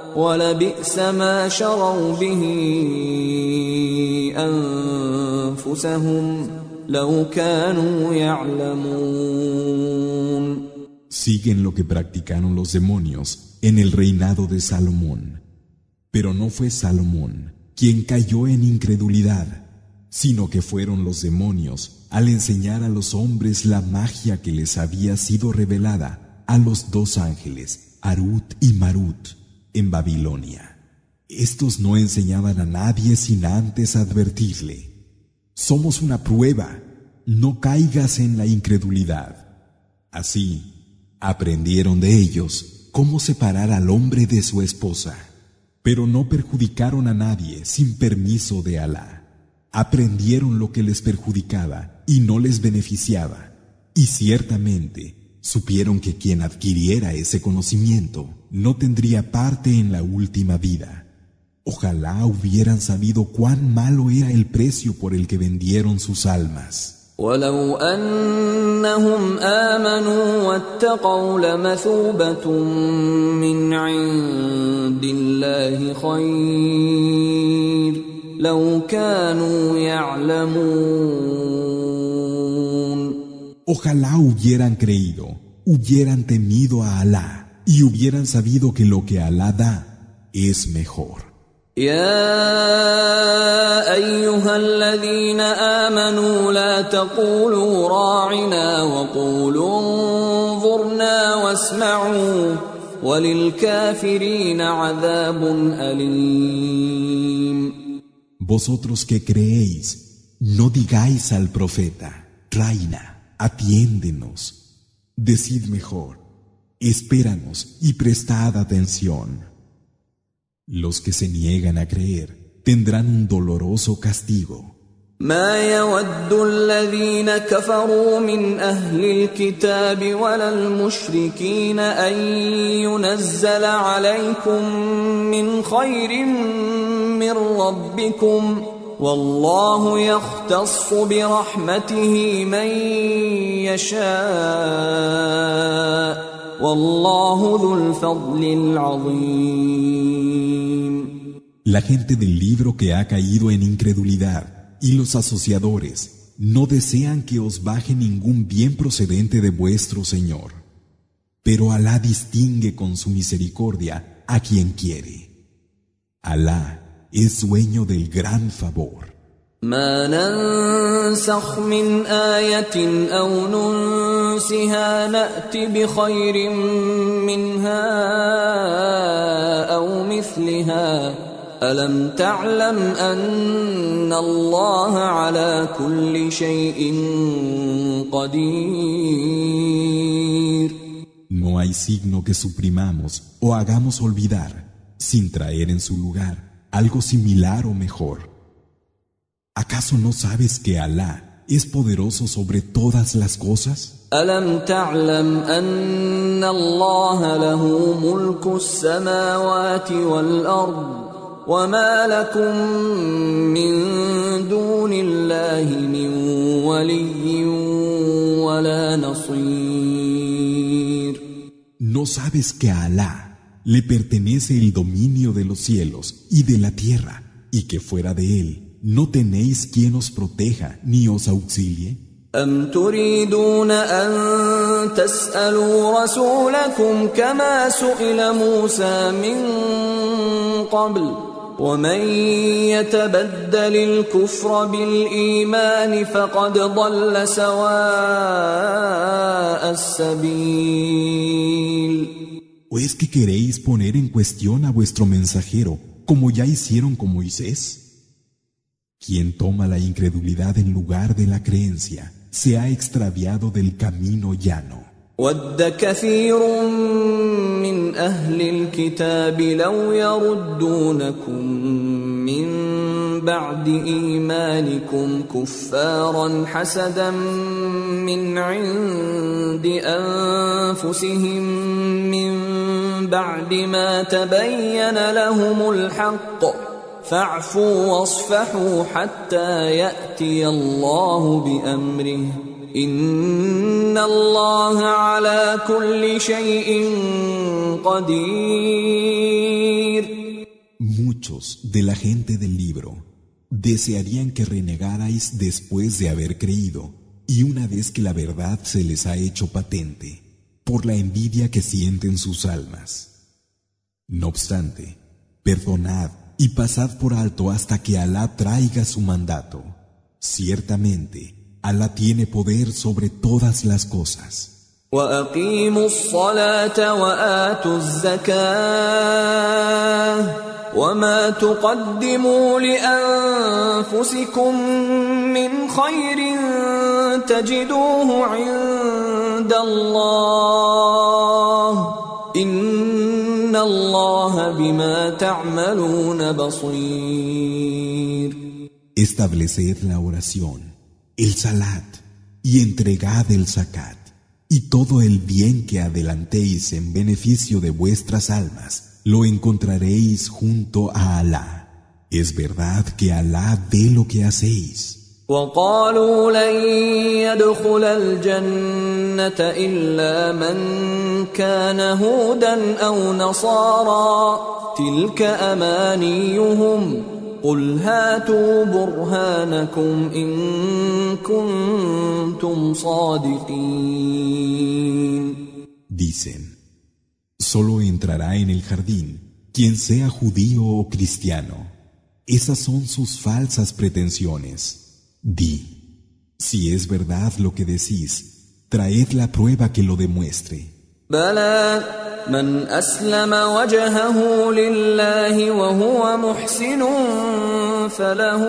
ولبئس ما شروا به انفسهم لو كانوا يعلمون Siguen lo que practicaron los demonios en el reinado de Salomón. Pero no fue Salomón quien cayó en incredulidad, sino que fueron los demonios al enseñar a los hombres la magia que les había sido revelada a los dos ángeles, Arut y Marut en Babilonia. Estos no enseñaban a nadie sin antes advertirle, somos una prueba, no caigas en la incredulidad. Así, aprendieron de ellos cómo separar al hombre de su esposa, pero no perjudicaron a nadie sin permiso de Alá. Aprendieron lo que les perjudicaba y no les beneficiaba, y ciertamente supieron que quien adquiriera ese conocimiento no tendría parte en la última vida. Ojalá hubieran sabido cuán malo era el precio por el que vendieron sus almas. Ojalá hubieran creído, hubieran temido a Alá y hubieran sabido que lo que Alá da es mejor. يا ايها الذين امنوا لا تقولوا راعنا وقولوا انظرنا واسمعوا وللكافرين عذاب اليم Vosotros que creéis, no digáis al profeta, Raina atiéndenos. Decid mejor, espéranos y prestad atención. Los que se niegan a creer tendrán un doloroso castigo. ما يود الذين كفروا من أهل الكتاب ولا المشركين أن ينزل عليكم من خير من ربكم والله يختص برحمته من يشاء La gente del libro que ha caído en incredulidad y los asociadores no desean que os baje ningún bien procedente de vuestro Señor. Pero Alá distingue con su misericordia a quien quiere. Alá es dueño del gran favor. ما ننسخ من آية أو ننسها نأت بخير منها أو مثلها ألم تعلم أن الله على كل شيء قدير No hay signo que suprimamos o hagamos olvidar sin traer en su lugar algo similar o mejor. ¿Acaso no sabes que Alá es poderoso sobre todas las cosas? ألم تعلم أن الله له ملك السماوات والأرض وما لكم من دون الله من ولي ولا نصير ¿No sabes que a Alá le pertenece el dominio de los cielos y de la tierra y que fuera de él no tenéis quien os proteja ni os auxilie? أم تريدون أن تسألوا رسولكم كما سئل موسى من قبل ومن يتبدل الكفر بالإيمان فقد ضل سواء السبيل ¿O es que queréis poner en cuestión a vuestro mensajero como ya hicieron con Moisés? Quien toma la incredulidad en lugar de la creencia se ha extraviado del camino llano. ود كثير من أهل الكتاب لو يردونكم من بعد إيمانكم كفارا حسدا من عند أنفسهم من بعد ما تبين لهم الحق فاعفوا واصفحوا حتى يأتي الله بأمره إن الله على كل شيء قدير Muchos de la gente del libro desearían que renegarais después de haber creído y una vez que la verdad se les ha hecho patente por la envidia que sienten sus almas. No obstante, perdonad y pasad por alto hasta que Alá traiga su mandato. Ciertamente, Alá tiene poder sobre todas las cosas. وأقيموا الصلاة وآتوا الزكاة وما تقدموا لأنفسكم من خير تجدوه عند الله إن Estableced la oración, el salat y entregad el zakat y todo el bien que adelantéis en beneficio de vuestras almas lo encontraréis junto a Alá. Es verdad que Alá ve lo que hacéis. وقالوا لن يدخل الجنة إلا من كان هودا أو نصارى تلك أمانيهم قل هاتوا برهانكم إن كنتم صادقين Dicen, solo entrará en el jardín quien sea judío o cristiano. Esas son sus falsas pretensiones. Di, si es verdad lo que decís, traed la prueba que lo demuestre. بلى من أسلم وجهه لله وهو محسن فله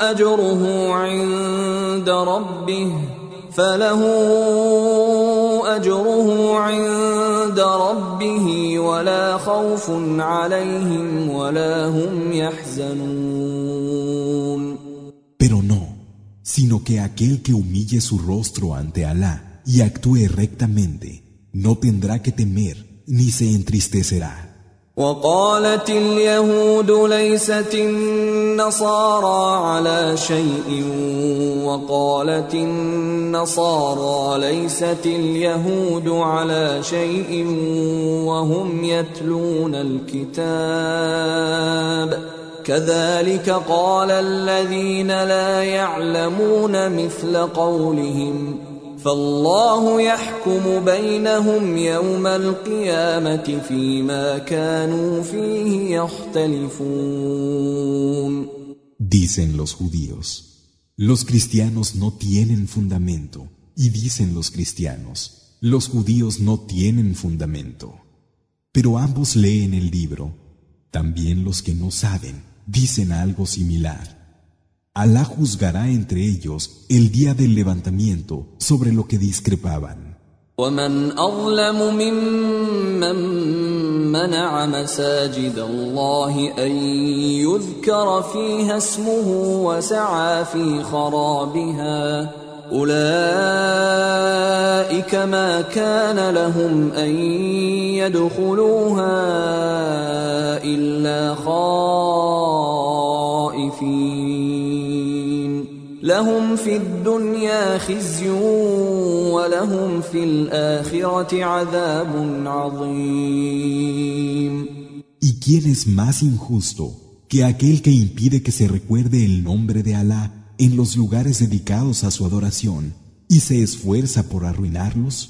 أجره عند ربه فله أجره عند ربه ولا خوف عليهم ولا هم يحزنون sino que aquel que humille su rostro ante Alá y actúe rectamente, no tendrá que temer ni se entristecerá. وقالت اليهود ليست النصارى على شيء وقالت النصارى ليست اليهود على شيء وهم يتلون الكتاب كذلك قال الذين لا يعلمون مثل قولهم فالله يحكم بينهم يوم القيامة فيما كانوا فيه يختلفون Dicen los judíos, los cristianos no tienen fundamento. Y dicen los cristianos, los judíos no tienen fundamento. Pero ambos leen el libro. También los que no saben Dicen algo similar. Alá juzgará entre ellos el día del levantamiento sobre lo que discrepaban. ومن أظلم ممن منع مساجد الله أن يذكر فيها اسمه وسعى في خرابها أولئك ما كان لهم أن يدخلوها إلا خائفين لهم في الدنيا خزي ولهم في الآخرة عذاب عظيم ¿Y quién es más injusto que aquel que impide que se recuerde el nombre de Alá en los lugares dedicados a su adoración y se esfuerza por arruinarlos?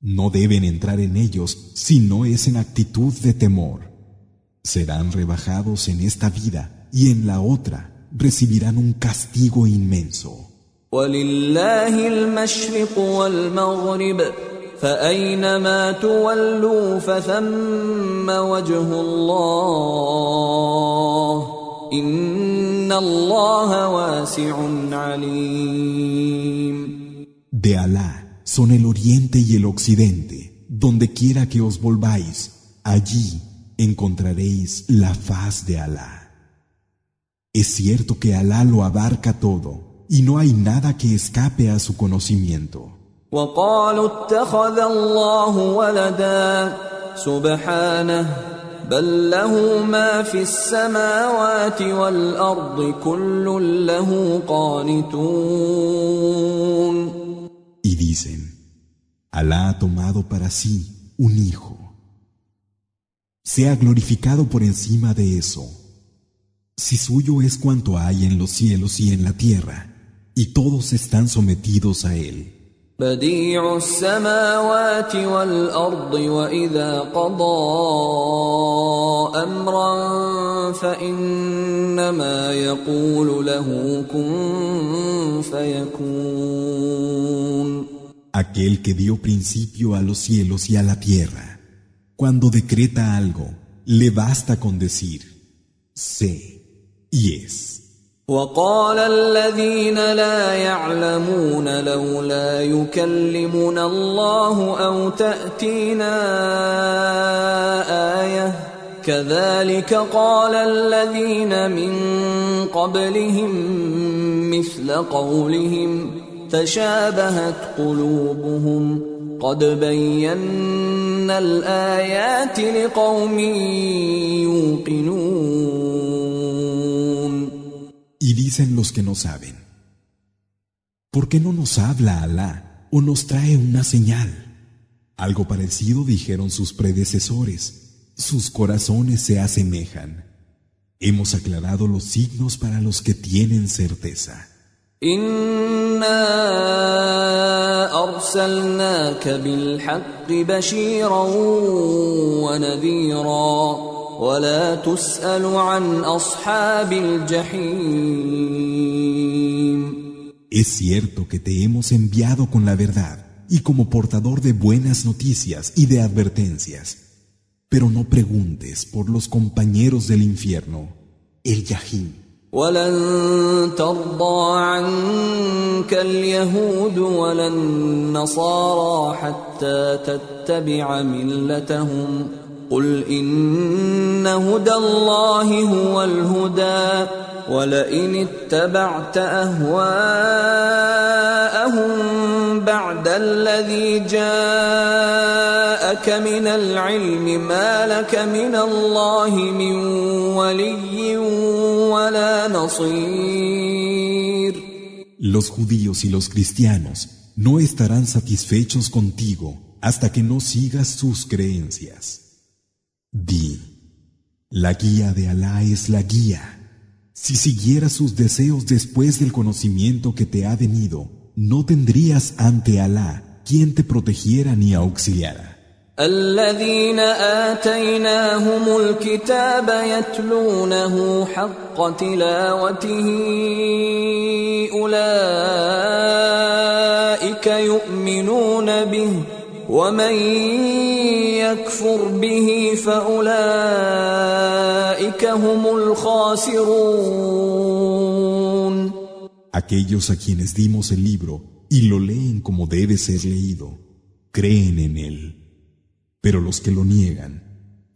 No deben entrar en ellos si no es en actitud de temor. Serán rebajados en esta vida y en la otra recibirán un castigo inmenso. ولله المشرق والمغرب فأينما تولوا فثم وجه الله إن الله واسع عليم De Alá son el oriente y el occidente. Donde quiera que os volváis, allí encontraréis la faz de Alá. Es cierto que Alá lo abarca todo y no hay nada que escape a su conocimiento. وقالوا اتخذ الله ولدا سبحانه بل له ما في السماوات والأرض كل له قانتون Y dicen, Alá ha tomado para sí un hijo. Sea glorificado por encima de eso. Si suyo es cuanto hay en los cielos y en la tierra, y todos están sometidos a él. بديع السماوات والأرض وإذا قضى أمرا فإنما يقول له كن فيكون Aquel que dio principio a los cielos y a la tierra, cuando decreta algo, le basta con decir, sé, Y es. وقال الذين لا يعلمون لولا يكلمنا الله أو تأتينا آية. كذلك قال الذين من قبلهم مثل قولهم تشابهت قلوبهم. قد بينا الآيات لقوم يوقنون. Y dicen los que no saben, ¿por qué no nos habla Alá o nos trae una señal? Algo parecido dijeron sus predecesores, sus corazones se asemejan. Hemos aclarado los signos para los que tienen certeza. إنا أرسلناك بالحق بشيرا ونذيرا ولا تسأل عن أصحاب الجحيم Es cierto que te hemos enviado con la verdad y como portador de buenas noticias y de advertencias. Pero no preguntes por los compañeros del infierno, el Yahim. ولن ترضى عنك اليهود ولا النصارى حتى تتبع ملتهم قل ان هدى الله هو الهدى ولئن اتبعت اهواءهم بعد الذي جاءك من العلم ما لك من الله من ولي ولا نصير Los judíos y los cristianos no estarán satisfechos contigo hasta que no sigas sus creencias. Di, la guía de Alá es la guía. Si siguieras sus deseos después del conocimiento que te ha venido, no tendrías ante Alá quien te protegiera ni auxiliara. الذين آتيناهم الكتاب يتلونه حق تلاوته أولئك يؤمنون به ومن يكفر به فأولئك هم الخاسرون Aquellos a quienes dimos el libro y lo leen como debe ser leído, creen en él. Pero los que lo niegan,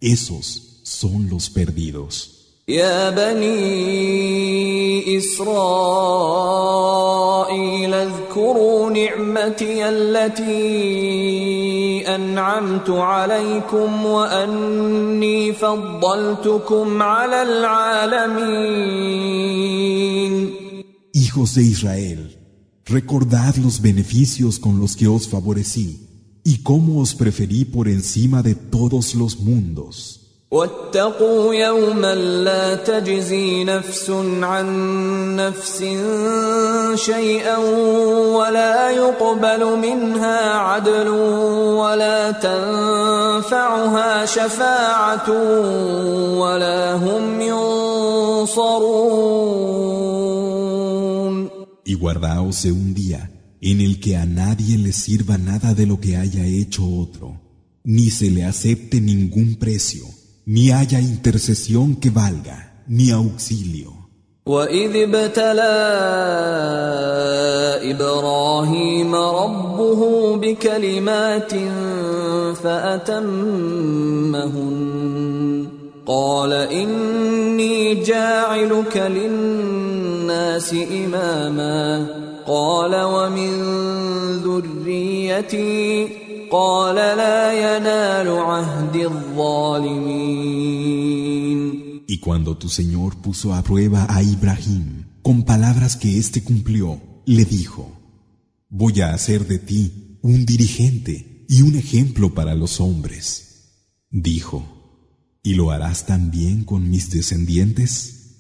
esos son los perdidos. يا بني إسرائيل اذكروا نعمتي التي أنعمت عليكم وأني فضلتكم على العالمين Hijos de Israel, recordad los beneficios con los que os favorecí y cómo os preferí por encima de todos los mundos. واتقوا يوما لا تجزي نفس عن نفس شيئا ولا يقبل منها عدل ولا تنفعها شفاعة ولا هم ينصرون Y guardaos de un día en el que a nadie le sirva nada de lo que haya hecho otro, ni se le acepte ningún precio. Ni haya intercesión que valga, ni auxilio. وإذ ابتلى إبراهيم ربه بكلمات فأتمهن قال إني جاعلك للناس إماما قال ومن ذريتي قال لا ينال عهد الظالمين Y cuando tu Señor puso a prueba a Ibrahim con palabras que éste cumplió, le dijo, Voy a hacer de ti un dirigente y un ejemplo para los hombres. Dijo, ¿y lo harás también con mis descendientes?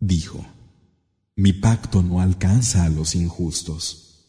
Dijo, mi pacto no alcanza a los injustos.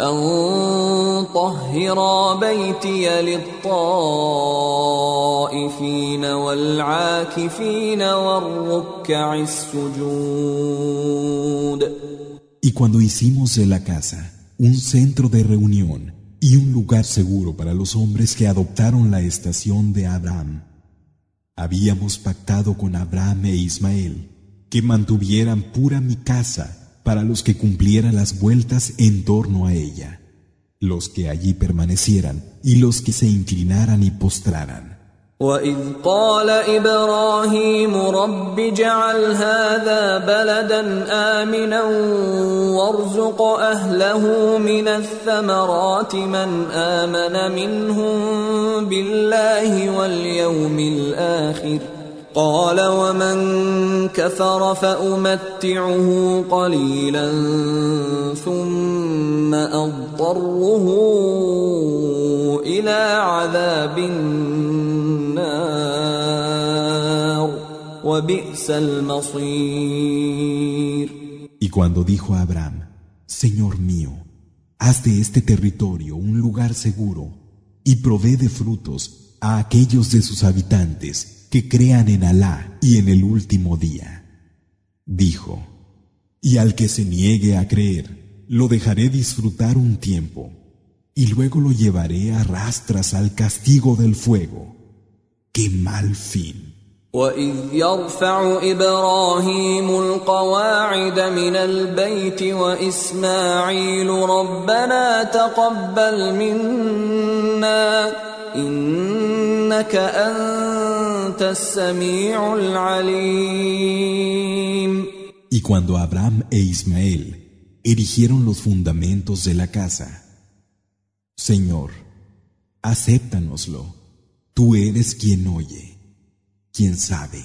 أن طهرا بيتي للطائفين والعاكفين والركع السجود Y cuando hicimos de la casa un centro de reunión y un lugar seguro para los hombres que adoptaron la estación de Abraham, habíamos pactado con Abraham e Ismael que mantuvieran pura mi casa para los que cumplieran las vueltas en torno a ella, los que allí permanecieran y los que se inclinaran y postraran. وإذ قال إبراهيم رب اجعل هذا بلدا آمنا وارزق أهله من الثمرات من آمن منهم بالله واليوم الآخر قال ومن كفر فأمتعه قليلا ثم أضطره إلى عذاب النار وبئس المصير Y cuando dijo a Abraham, Señor mío, haz de este territorio un lugar seguro y provee de frutos a aquellos de sus habitantes que crean en Alá y en el último día. Dijo, y al que se niegue a creer, lo dejaré disfrutar un tiempo, y luego lo llevaré a rastras al castigo del fuego. ¡Qué mal fin! وإذ يرفع إبراهيم القواعد من البيت وإسماعيل ربنا تقبل منا إنك أنت السميع العليم Y cuando Abraham e Ismael erigieron los fundamentos de la casa, Señor, acéptanoslo, tú eres quien oye, quien sabe.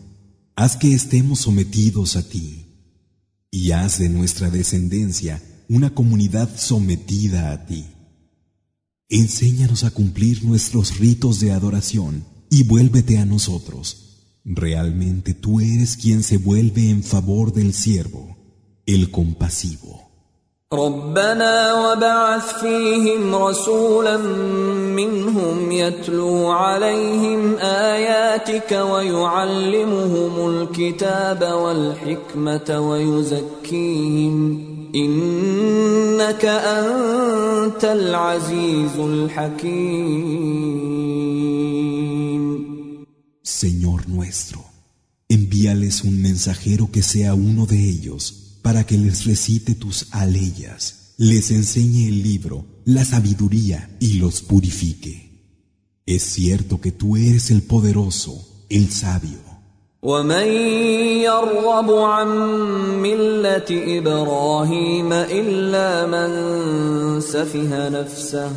haz que estemos sometidos a ti, y haz de nuestra descendencia una comunidad sometida a ti. Enséñanos a cumplir nuestros ritos de adoración y vuélvete a nosotros. Realmente tú eres quien se vuelve en favor del siervo, el compasivo. ربنا وبعث فيهم رسولا منهم يتلو عليهم آياتك ويعلمهم الكتاب والحكمة ويزكيهم إنك أنت العزيز الحكيم. Señor nuestro, envíales un mensajero que sea uno de ellos para que les recite tus aleyas, les enseñe el libro, la sabiduría y los purifique. Es cierto que tú eres el poderoso, el sabio. ومن يرغب عن ملة إبراهيم إلا من سفه نفسه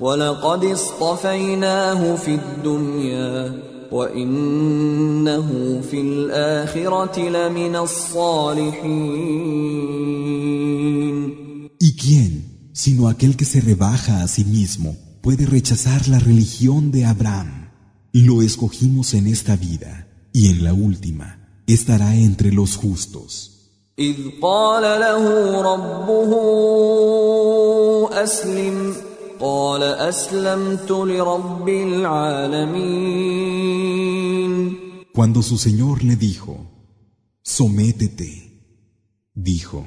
ولقد اصطفيناه في الدنيا وإنه في الآخرة لمن الصالحين ¿Y quién, sino aquel que se rebaja a sí mismo, puede rechazar la religión de Abraham? Lo escogimos en esta vida y en la última estará entre los justos. إذ قال له ربه أسلم قال أسلمت لرب العالمين Cuando su Señor le dijo, sométete, dijo,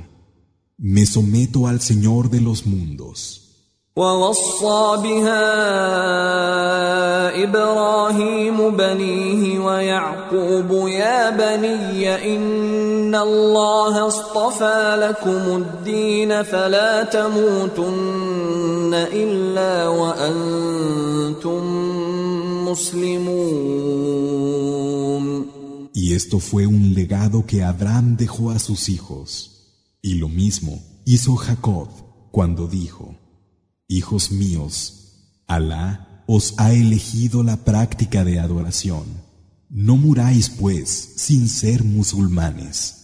me someto al Señor de los mundos. ووصى بها إبراهيم بنيه ويعقوب يا بني إن الله اصطفى لكم الدين فلا تموتن إلا وأنتم مسلمون Y esto fue un legado que Abraham dejó a sus hijos. Y lo mismo hizo Jacob cuando dijo, Hijos míos, Alá os ha elegido la práctica de adoración. No muráis, pues, sin ser musulmanes.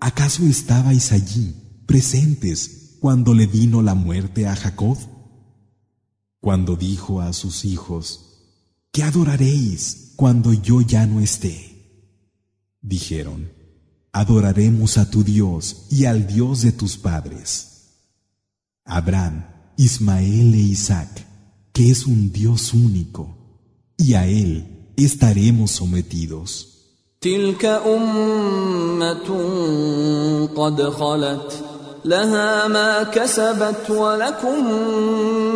¿Acaso estabais allí, presentes, cuando le vino la muerte a Jacob? Cuando dijo a sus hijos, ¿qué adoraréis cuando yo ya no esté? Dijeron, adoraremos a tu Dios y al Dios de tus padres. Abraham, Ismael e Isaac, que es un Dios único, y a él estaremos sometidos. تلك أمة قد خلت لها ما كسبت ولكم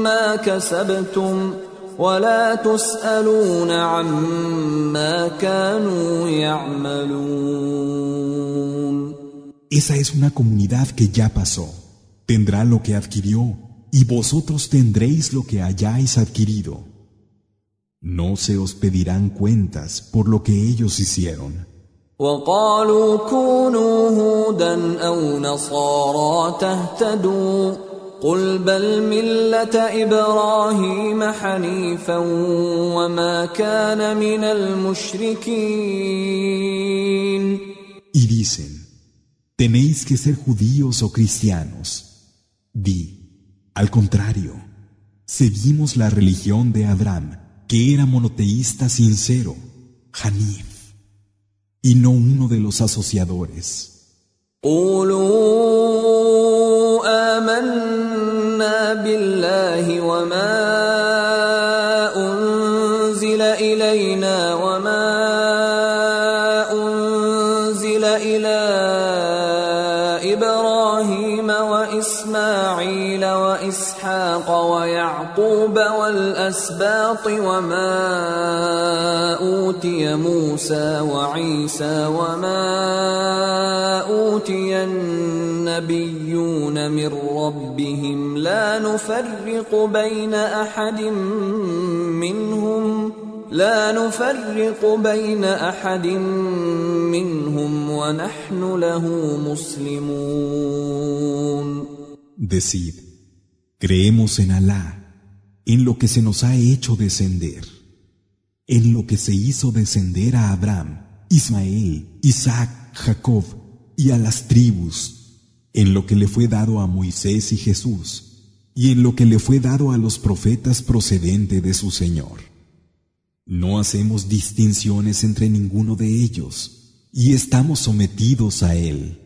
ما كسبتم ولا تسألون عما كانوا يعملون Esa es una comunidad que ya pasó. Tendrá lo que adquirió, y vosotros tendréis lo que hayáis adquirido. No se os pedirán cuentas por lo que ellos hicieron. وقالوا كونوا هودا أو نصارى تهتدوا قل بل ملة إبراهيم حنيفا وما كان من المشركين Y dicen, tenéis que ser judíos o cristianos. Di, al contrario, seguimos la religión de Abraham, que era monoteísta sincero, Hanif, y no uno de los asociadores. قولوا آمنا بالله وما ويعقوب والأسباط وما أوتي موسى وعيسى وما أوتي النبيون من ربهم لا نفرق بين أحد منهم لا نفرق بين أحد منهم ونحن له مسلمون. Decid, creemos en Alá, en lo que se nos ha hecho descender, en lo que se hizo descender a Abraham, Ismael, Isaac, Jacob y a las tribus, en lo que le fue dado a Moisés y Jesús, y en lo que le fue dado a los profetas procedente de su Señor. No hacemos distinciones entre ninguno de ellos, y estamos sometidos a Él.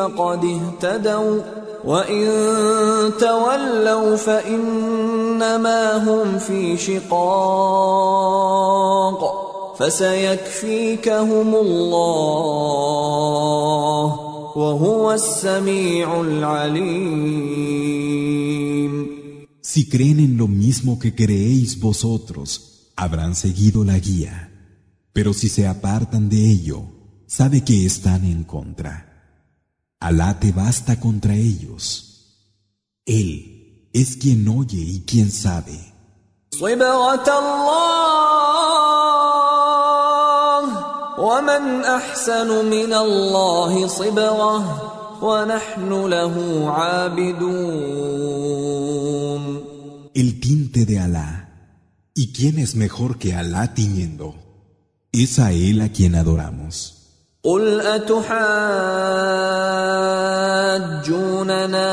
فقد اهتدوا وإن تولوا فإنما هم في شقاق فسيكفيكهم الله وهو السميع العليم Si creen en lo mismo que creéis vosotros, habrán seguido la guía. Pero si se apartan de ello, sabe que están en contra. Alá te basta contra ellos. Él es quien oye y quien sabe. El tinte de Alá. ¿Y quién es mejor que Alá tiñendo? Es a Él a quien adoramos. قل أتحاجوننا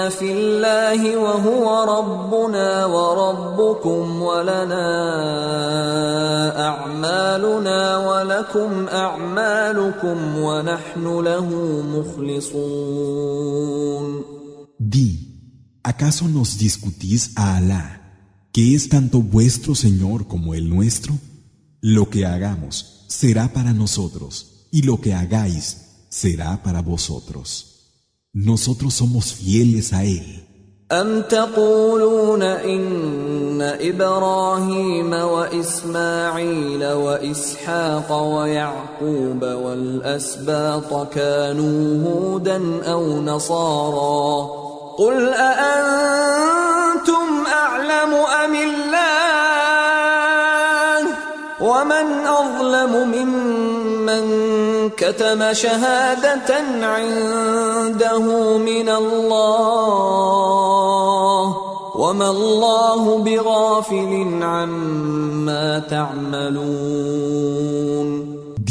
في الله وهو ربنا وربكم ولنا أعمالنا ولكم أعمالكم ونحن له مخلصون Di, ¿acaso nos discutís a Alá, que es tanto vuestro Señor como el nuestro? Lo que hagamos será para nosotros, y lo que hagáis será para vosotros. Nosotros somos fieles a Él. أم تقولون إن إبراهيم وإسماعيل وإسحاق ويعقوب والأسباط كانوا هودا أو نصارى قل أأنتم أعلم أم الله ومن أظلم ممن كتم شهادة عنده من الله وما الله بغافل عما تعملون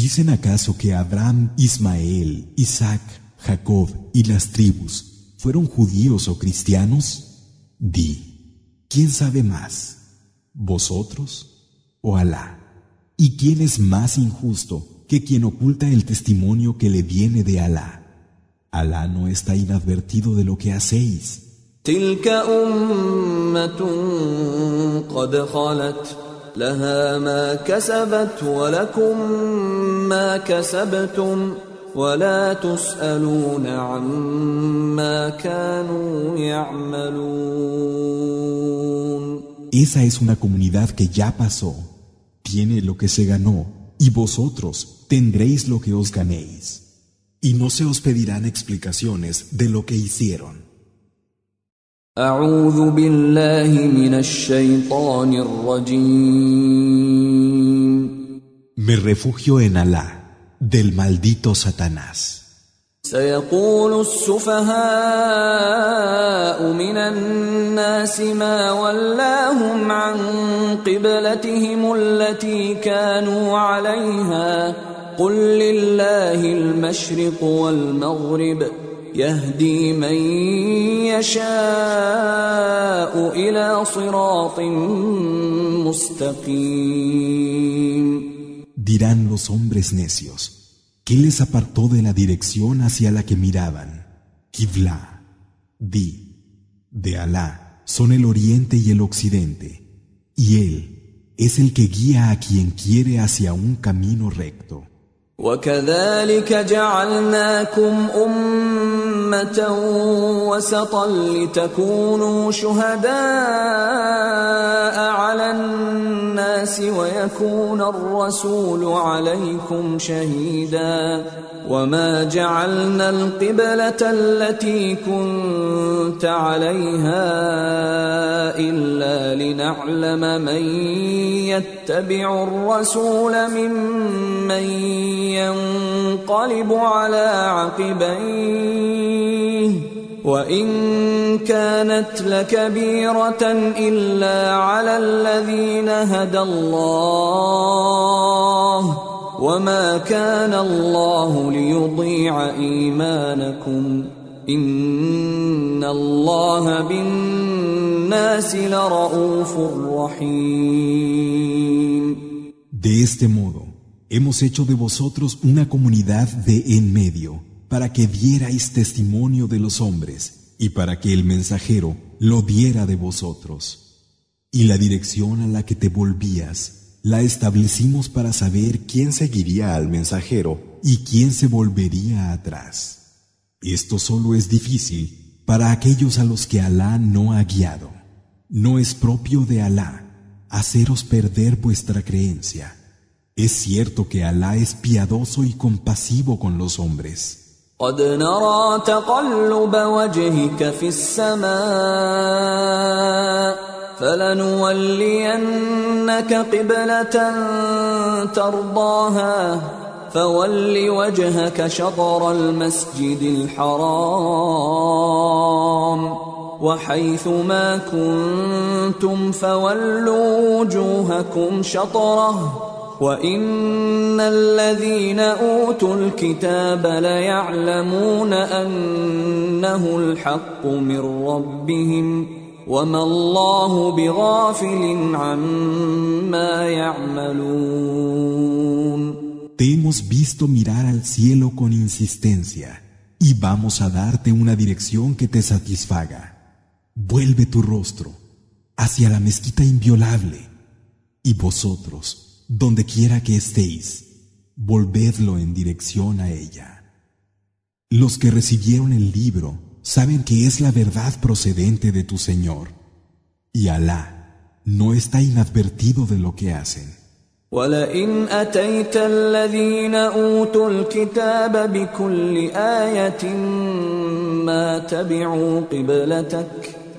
¿Dicen acaso que Abraham, Ismael, Isaac, Jacob y las tribus fueron judíos o cristianos? Di, ¿quién sabe más? ¿Vosotros o Alá? ¿Y quién es más injusto que quien oculta el testimonio que le viene de Alá? Alá no está inadvertido de lo que hacéis. تلك أمة قد خلت لها ما كسبت ولكم ما كسبتم ولا تسألون عما كانوا يعملون Esa es una comunidad que ya pasó, tiene lo que se ganó y vosotros tendréis lo que os ganéis. Y no se os pedirán explicaciones de lo que hicieron. Me refugio en Alá, del maldito Satanás. سيقول السفهاء من الناس ما ولاهم عن قبلتهم التي كانوا عليها قل لله المشرق والمغرب يهدي من يشاء إلى صراط مستقيم. Dirán los hombres necios, ¿qué les apartó de la dirección hacia la que miraban? Kibla, di, de Alá son el oriente y el occidente, y Él es el que guía a quien quiere hacia un camino recto. وكذلك جعلناكم أمة وسطا لتكونوا شهداء على الناس ويكون الرسول عليكم شهيدا وما جعلنا القبلة التي كنت عليها إلا لنعلم من يتبع الرسول ممن ينقلب على عقبيه. وإن كانت لكبيرة إلا على الذين هدى الله. وما كان الله ليضيع إيمانكم. إن الله بالناس لرءوف رحيم. De este modo, hemos hecho de vosotros una comunidad de en medio, para que dierais testimonio de los hombres y para que el mensajero lo diera de vosotros. Y la dirección a la que te volvías la establecimos para saber quién seguiría al mensajero y quién se volvería atrás. Esto solo es difícil para aquellos a los que Alá no ha guiado. No es propio de Alá haceros perder vuestra creencia. Es cierto que Alá es piadoso y compasivo con los hombres. قد نرى تقلب وجهك في السماء فلنولينك قبلة ترضاها فول وجهك شطر المسجد الحرام وحيث ما كنتم فولوا وجوهكم شطره وان الذين اوتوا الكتاب ليعلمون انه الحق من ربهم وما الله بغافل عما يعملون Te hemos visto mirar al cielo con insistencia y vamos a darte una dirección que te satisfaga. Vuelve tu rostro hacia la mezquita inviolable y vosotros, donde quiera que estéis, volvedlo en dirección a ella. Los que recibieron el libro saben que es la verdad procedente de tu Señor, y Alá no está inadvertido de lo que hacen. ولئن اتيت الذين اوتوا الكتاب بكل ايه ما تبعوا قبلتك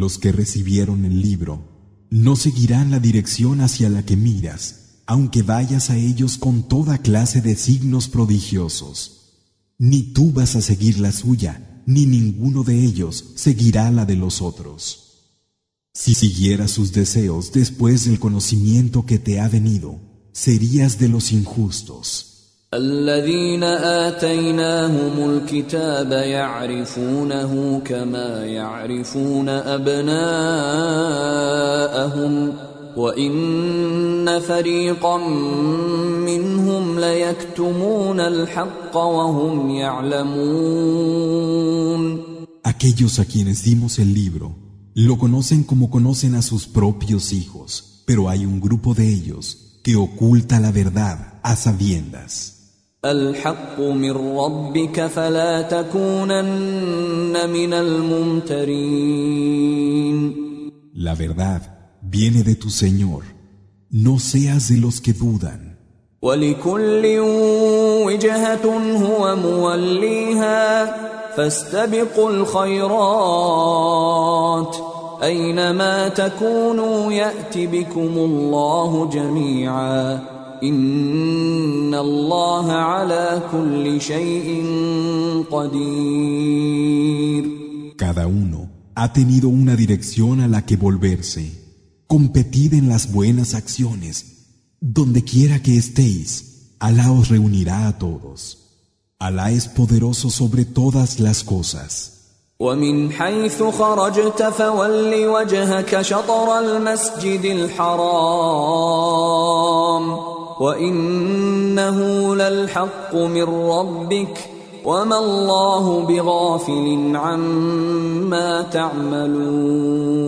Los que recibieron el libro no seguirán la dirección hacia la que miras, aunque vayas a ellos con toda clase de signos prodigiosos. Ni tú vas a seguir la suya, ni ninguno de ellos seguirá la de los otros. Si siguieras sus deseos después del conocimiento que te ha venido, serías de los injustos. الذين آتيناهم الكتاب يعرفونه كما يعرفون أبناءهم وان فريقا منهم ليكتمون الحق وهم يعلمون Aquellos a quienes dimos el libro lo conocen como conocen a sus propios hijos, pero hay un grupo de ellos que oculta la verdad a sabiendas. الحق من ربك فلا تكونن من الممترين La verdad viene de tu Señor. No seas de los que dudan. ولكل وجهة هو موليها فاستبقوا الخيرات أينما تكونوا يأت بكم الله جميعا إن الله على كل شيء قدير Cada uno ha tenido una dirección a la que volverse. Competid en las buenas acciones. Donde quiera que estéis, Alá os reunirá a todos. Alá es poderoso sobre todas las cosas. ومن حيث خرجت فول وجهك شطر المسجد الحرام وانه للحق من ربك وما الله بغافل عما تعملون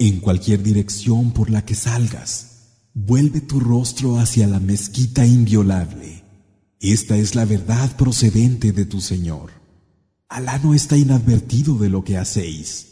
En cualquier dirección por la que salgas, vuelve tu rostro hacia la mezquita inviolable. Esta es la verdad procedente de tu Señor. Alá no está inadvertido de lo que hacéis.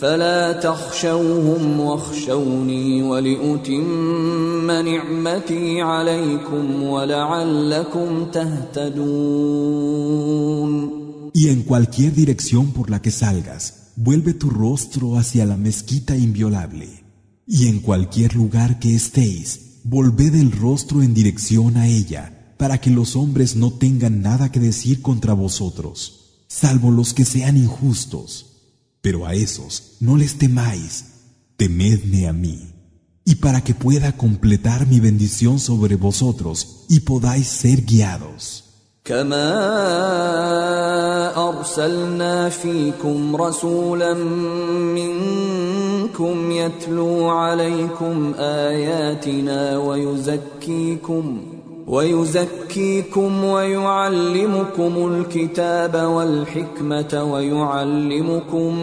فلا تخشوهم واخشوني ولأتم نعمتي عليكم ولعلكم تهتدون Y en cualquier dirección por la que salgas, vuelve tu rostro hacia la mezquita inviolable. Y en cualquier lugar que estéis, volved el rostro en dirección a ella, para que los hombres no tengan nada que decir contra vosotros, salvo los que sean injustos. Pero a esos no les temáis, temedme a mí, y para que pueda completar mi bendición sobre vosotros y podáis ser guiados. كما ارسلنا فيكم رسولا منكم يتلو عليكم اياتنا ويزكيكم ويزكيكم ويعلمكم الكتاب والحكمه ويعلمكم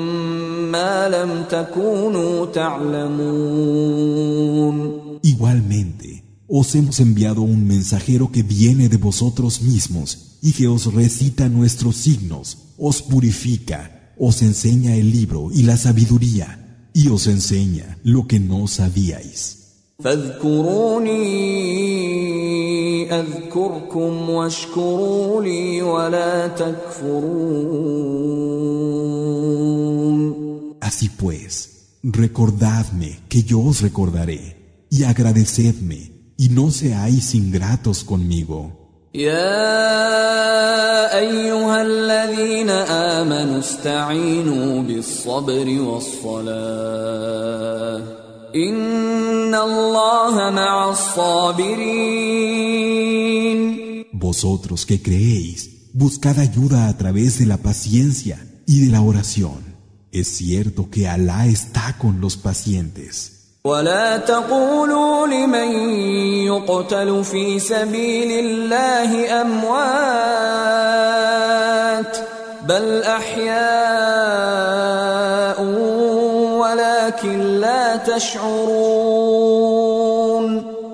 ما لم تكونوا تعلمون Igualmente, os hemos enviado un mensajero que viene de vosotros mismos y que os recita nuestros signos, os purifica, os enseña el libro y la sabiduría, y os enseña lo que no sabíais. فاذكروني اذكركم واشكروا لي ولا تكفرون Así pues, recordadme que yo os recordaré, y agradecedme, y no seáis ingratos conmigo. يا ايها الذين امنوا استعينوا بالصبر والصلاه ان الله مع الصابرين Vosotros que creéis, buscad ayuda a través de la paciencia y de la oración. Es cierto que Alá está con los pacientes. ولا تقولوا لمن يقتل في سبيل الله اموات بل احياء ولكن لا تشعرون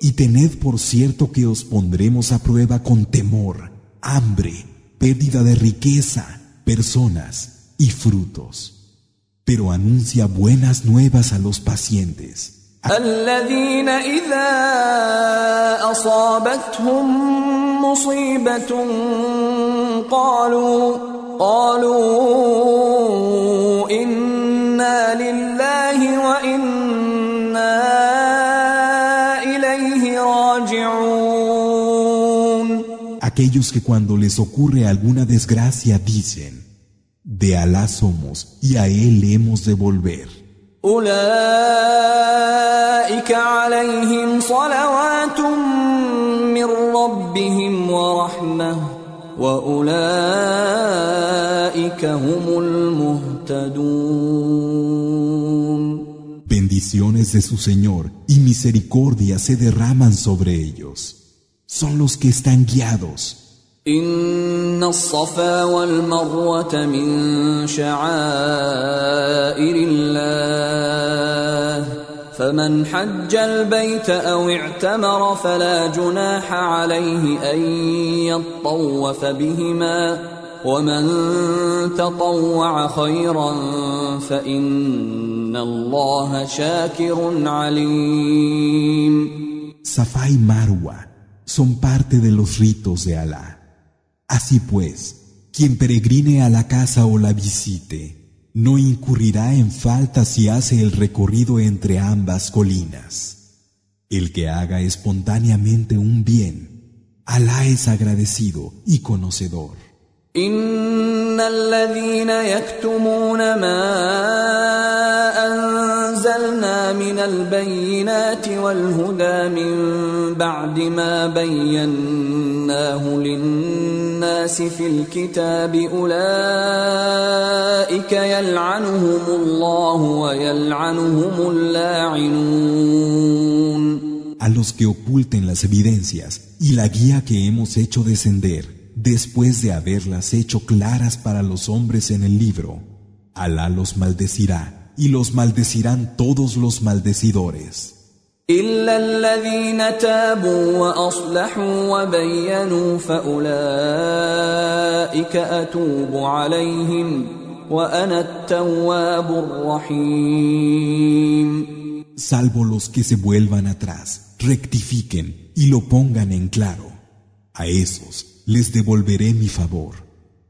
Y tened por cierto que os pondremos a prueba con temor, hambre, pérdida de riqueza, personas y frutos. Pero anuncia buenas nuevas a los pacientes. الذين إذا أصابتهم مصيبة قالوا قالوا إنا لله aquellos que cuando les ocurre alguna desgracia dicen, de Alá somos y a Él hemos de volver. Bendiciones de su Señor y misericordia se derraman sobre ellos. Son los que están guiados. إن الصفا والمروة من شعائر الله فمن حج البيت أو اعتمر فلا جناح عليه أن يطوف بهما ومن تطوع خيرا فإن الله شاكر عليم y Marwa son parte de los ritos de Alá. Así pues, quien peregrine a la casa o la visite, no incurrirá en falta si hace el recorrido entre ambas colinas. El que haga espontáneamente un bien, Alá es agradecido y conocedor. إن الذين يكتمون ما أنزلنا من البينات والهدى من بعد ما بيناه للناس في الكتاب أولئك يلعنهم الله ويلعنهم اللاعنون A los que oculten las evidencias y la guía que hemos hecho descender, después de haberlas hecho claras para los hombres en el libro, Alá los maldecirá y los maldecirán todos los maldecidores. إلا الذين تابوا وأصلحوا وبينوا فأولئك أتوب عليهم وأنا التواب الرحيم Salvo los que se vuelvan atrás, rectifiquen y lo pongan en claro. A esos les devolveré mi favor,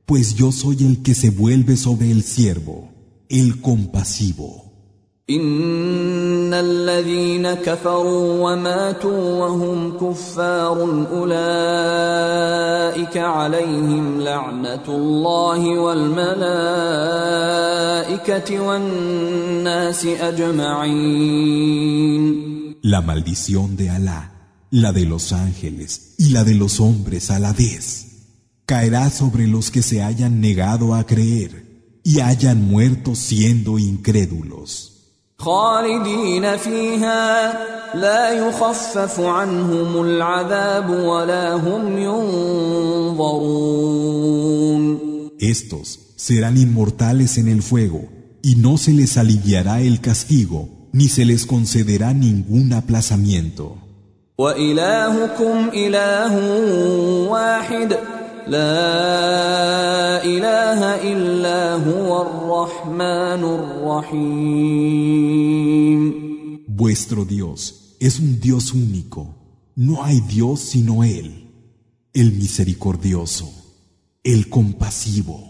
pues yo soy el que se vuelve sobre el siervo, el compasivo. إن الذين كفروا وماتوا وهم كفار أولئك عليهم لعنة الله والملائكة والناس أجمعين La maldición de Alá, la de los ángeles y la de los hombres a la vez, caerá sobre los que se hayan negado a creer y hayan muerto siendo incrédulos. خالدين فيها لا يخفف عنهم العذاب ولا هم ينظرون Estos serán inmortales en el fuego, y no se les aliviará el castigo, ni se les concederá ningún aplazamiento. وإلهكم إله واحد لا إله إلا هو الرحمن الرحيم Vuestro Dios es un Dios único, no hay Dios sino Él, el misericordioso, el compasivo.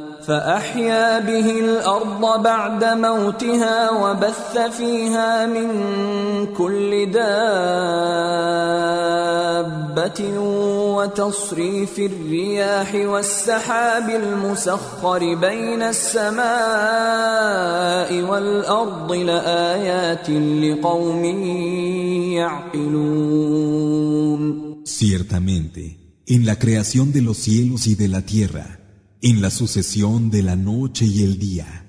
فأحيا به الأرض بعد موتها وبث فيها من كل دابة وتصريف الرياح والسحاب المسخر بين السماء والأرض لآيات لقوم يعقلون. Ciertamente, en la creación de los cielos y de la tierra, en la sucesión de la noche y el día,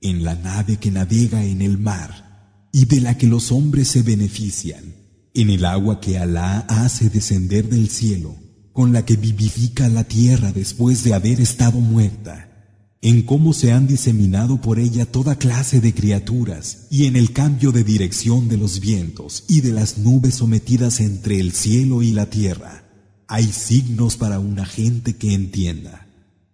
en la nave que navega en el mar y de la que los hombres se benefician, en el agua que Alá hace descender del cielo, con la que vivifica la tierra después de haber estado muerta, en cómo se han diseminado por ella toda clase de criaturas y en el cambio de dirección de los vientos y de las nubes sometidas entre el cielo y la tierra. Hay signos para una gente que entienda.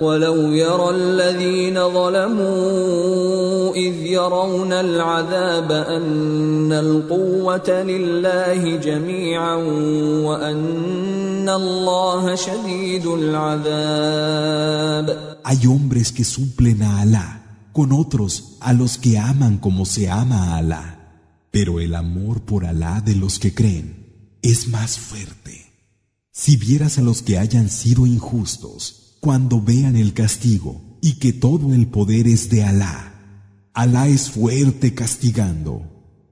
ولو يرى الذين ظلموا إذ يرون العذاب أن القوة لله جميعا وأن الله شديد العذاب Hay hombres que suplen a Alá con otros a los que aman como se ama a Alá. Pero el amor por Alá de los que creen es más fuerte. Si vieras a los que hayan sido injustos, cuando vean el castigo y que todo el poder es de Alá. Alá es fuerte castigando.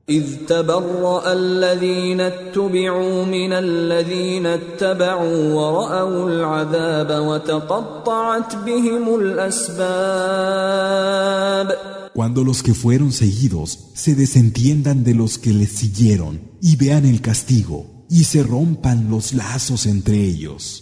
إذ تبرأ الذين اتبعوا من الذين اتبعوا ورأوا العذاب وتقطعت بهم الأسباب Cuando los que fueron seguidos se desentiendan de los que les siguieron y vean el castigo y se rompan los lazos entre ellos.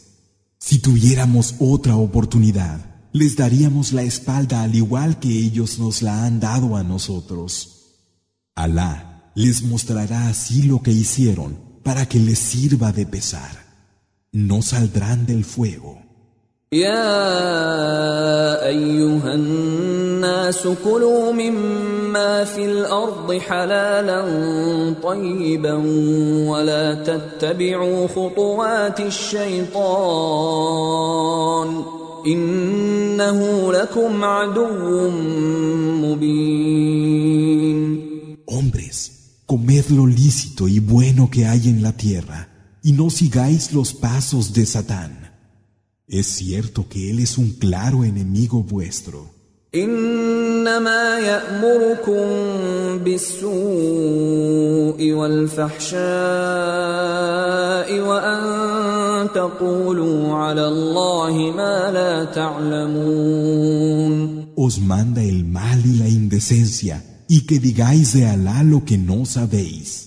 Si tuviéramos otra oportunidad, les daríamos la espalda al igual que ellos nos la han dado a nosotros. Alá les mostrará así lo que hicieron para que les sirva de pesar. No saldrán del fuego. مما في الارض حلالا طيبا ولا تتبعوا خطوات الشيطان انه لكم عدو مبين Hombres, comed lo lícito y bueno que hay en la tierra, y no sigáis los pasos de Satán. Es cierto que él es un claro enemigo vuestro. انما يامركم بالسوء والفحشاء وان تقولوا على الله ما لا تعلمون Os manda el mal y la indecencia y que digáis de Alá lo que no sabéis.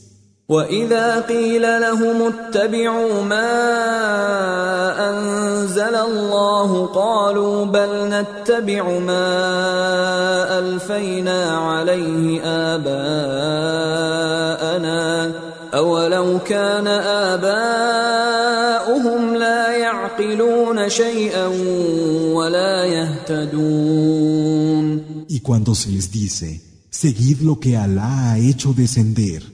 واذا قيل لهم اتبعوا ما انزل الله قالوا بل نتبع ما الفينا عليه اباءنا اولو كان اباؤهم لا يعقلون شيئا ولا يهتدون Y cuando se les dice, seguid lo que Alá ha hecho descender,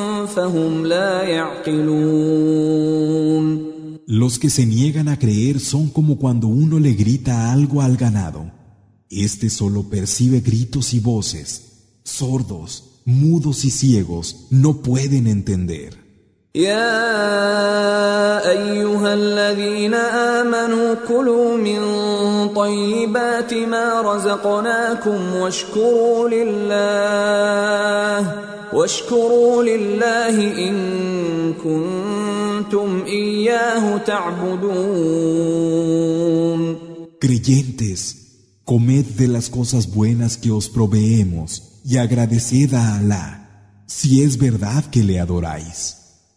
Los que se niegan a creer son como cuando uno le grita algo al ganado. Este solo percibe gritos y voces. Sordos, mudos y ciegos no pueden entender. يا ايها الذين امنوا كلوا من طيبات ما رزقناكم واشكروا لله واشكروا لله إن كنتم إياه تعبدون Creyentes, comed de las cosas buenas que os proveemos y agradeced a Alá, si es verdad que le adoráis.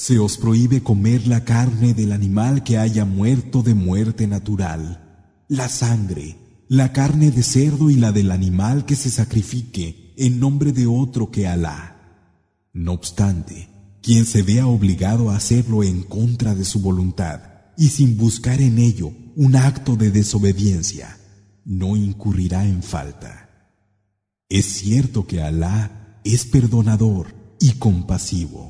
Se os prohíbe comer la carne del animal que haya muerto de muerte natural, la sangre, la carne de cerdo y la del animal que se sacrifique en nombre de otro que Alá. No obstante, quien se vea obligado a hacerlo en contra de su voluntad y sin buscar en ello un acto de desobediencia, no incurrirá en falta. Es cierto que Alá es perdonador y compasivo.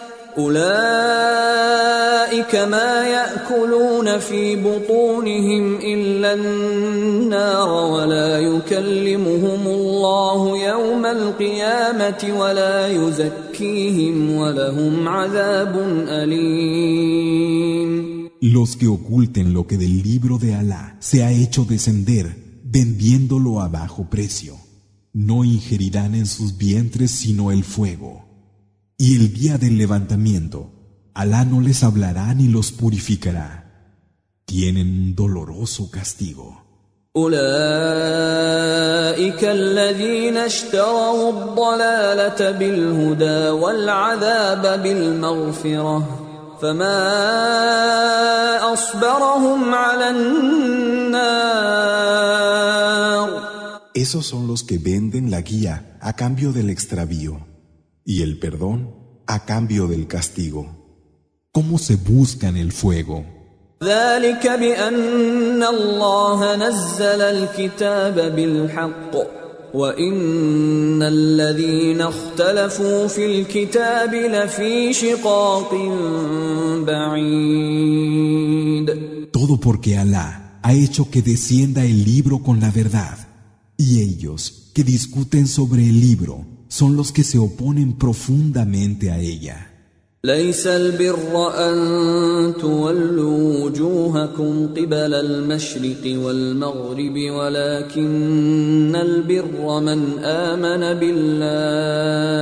اولئك ما ياكلون في بطونهم الا النار ولا يكلمهم الله يوم القيامه ولا يزكيهم ولهم عذاب اليم Los que oculten lo que del libro de Alá se ha hecho descender, vendiéndolo a bajo precio, no ingerirán en sus vientres sino el fuego. Y el día del levantamiento, Alá no les hablará ni los purificará. Tienen un doloroso castigo. أولئك الذين اشتروا الضلالة بالهدى والعذاب بالمغفرة فما أصبرهم على النار Esos son los que venden la guía a cambio del extravío y el perdón a cambio del castigo. ¿Cómo se buscan el fuego? ذلك بأن الله نزل الكتاب بالحق وإن الذين اختلفوا في الكتاب لفي شقاق بعيد Todo porque Alá ha hecho que descienda el libro con la verdad. Y ellos que discuten sobre el libro son los que se oponen profundamente a ella. ليس البر أن تولوا وجوهكم قبل المشرق والمغرب ولكن البر من آمن بالله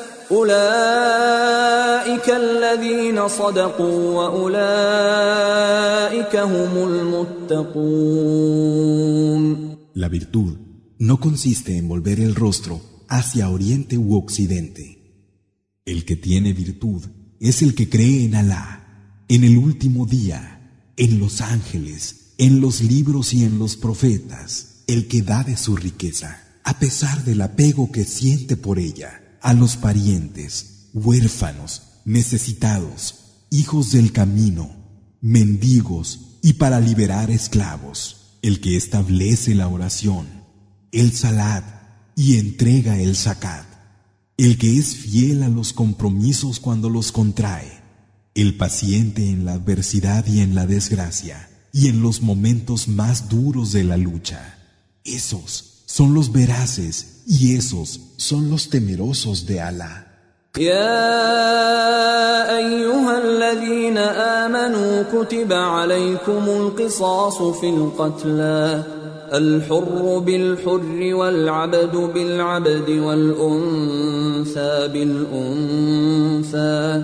أولئك الذين صدقوا وأولئك هم المتقون La virtud no consiste en volver el rostro hacia oriente u occidente. El que tiene virtud es el que cree en Alá, en el último día, en los ángeles, en los libros y en los profetas, el que da de su riqueza, a pesar del apego que siente por ella, a los parientes, huérfanos, necesitados, hijos del camino, mendigos y para liberar esclavos, el que establece la oración, el salat y entrega el zakat, el que es fiel a los compromisos cuando los contrae, el paciente en la adversidad y en la desgracia, y en los momentos más duros de la lucha. Esos son los veraces y esos son los temerosos de Alá. يا أيها الذين آمنوا كتب عليكم القصاص في القتلى الحر بالحر والعبد بالعبد والأنثى بالأنثى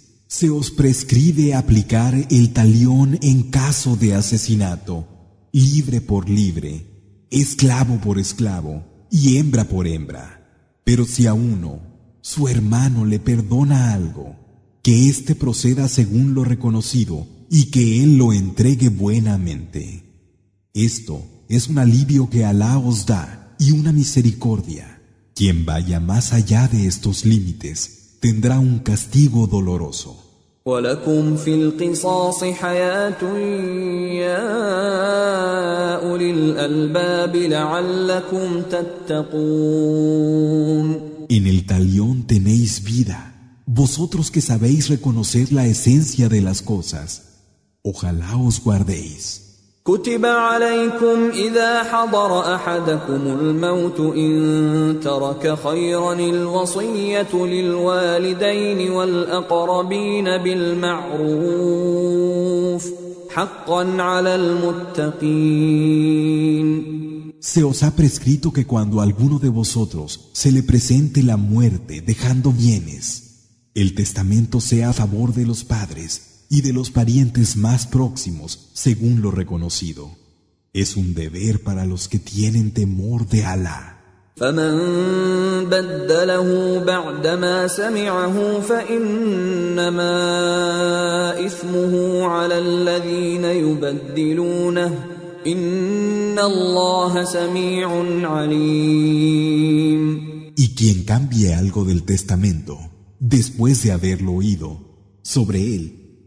se os prescribe aplicar el talión en caso de asesinato, libre por libre, esclavo por esclavo y hembra por hembra. Pero si a uno, su hermano le perdona algo, que éste proceda según lo reconocido y que él lo entregue buenamente. Esto es un alivio que Alá os da y una misericordia. Quien vaya más allá de estos límites tendrá un castigo doloroso. En el talión tenéis vida vosotros que sabéis reconocer la esencia de las cosas, ojalá os guardéis. كتب عليكم إذا حضر أحدكم الموت إن ترك خيرا الوصية للوالدين والأقربين بالمعروف حقا على المتقين Se os ha prescrito que cuando alguno de vosotros se le presente la muerte dejando bienes, el testamento sea a favor de los padres y de los parientes más próximos, según lo reconocido. Es un deber para los que tienen temor de Alá. Y quien cambie algo del testamento, después de haberlo oído, sobre él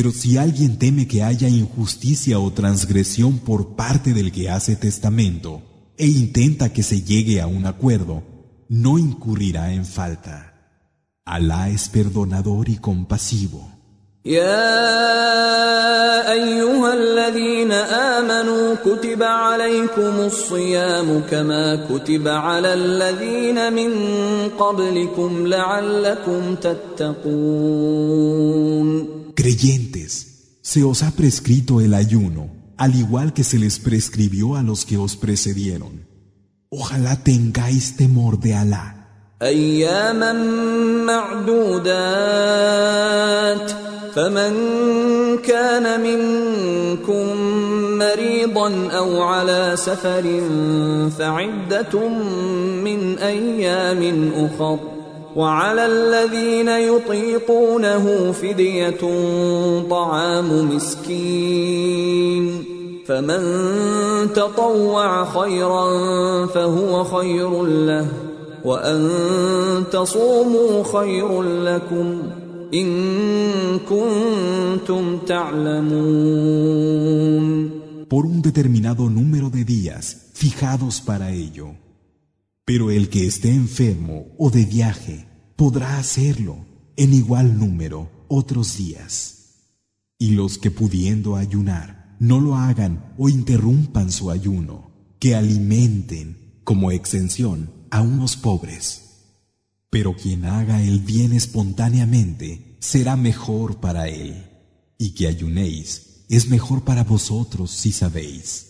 Pero si alguien teme que haya injusticia o transgresión por parte del que hace testamento e intenta que se llegue a un acuerdo, no incurrirá en falta. Alá es perdonador y compasivo. Creyentes, se os ha prescrito el ayuno, al igual que se les prescribió a los que os precedieron. Ojalá tengáis temor de Alá. أياما معدودات فمن كان منكم مريضا أو على سفر فعدة من أيام أخر وعلى الذين يطيقونه فدية طعام مسكين فمن تطوع خيرا فهو خير له وأن تصوموا خير لكم إن كنتم تعلمون Por un determinado número de días fijados para ello. Pero el que esté enfermo o de viaje podrá hacerlo en igual número otros días. Y los que pudiendo ayunar no lo hagan o interrumpan su ayuno, que alimenten como exención a unos pobres. Pero quien haga el bien espontáneamente será mejor para él, y que ayunéis es mejor para vosotros si sabéis.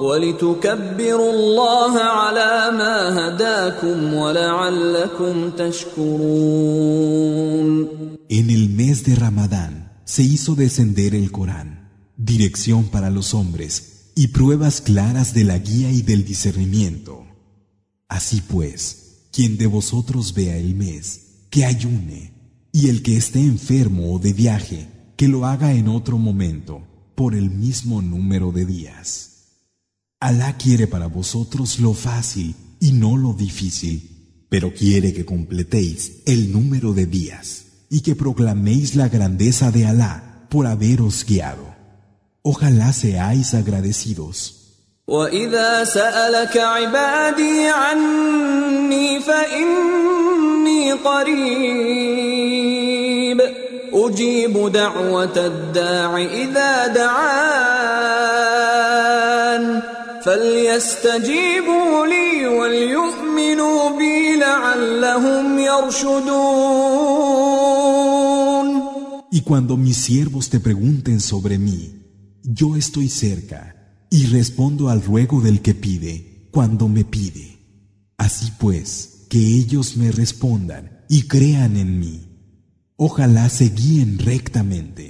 ولتكبروا الله على ما هداكم ولعلكم تشكرون En el mes de Ramadán se hizo descender el Corán, dirección para los hombres y pruebas claras de la guía y del discernimiento. Así pues, quien de vosotros vea el mes, que ayune, y el que esté enfermo o de viaje, que lo haga en otro momento, por el mismo número de días. Alá quiere para vosotros lo fácil y no lo difícil, pero quiere que completéis el número de días y que proclaméis la grandeza de Alá por haberos guiado. Ojalá seáis agradecidos. واذا سالك عبادي عني فاني قريب اجيب دعوه الداع اذا دعان فليستجيبوا لي وليؤمنوا بي لعلهم يرشدون Y cuando mis siervos te pregunten sobre mí, yo estoy cerca y respondo al ruego del que pide cuando me pide. Así pues, que ellos me respondan y crean en mí. Ojalá se guíen rectamente.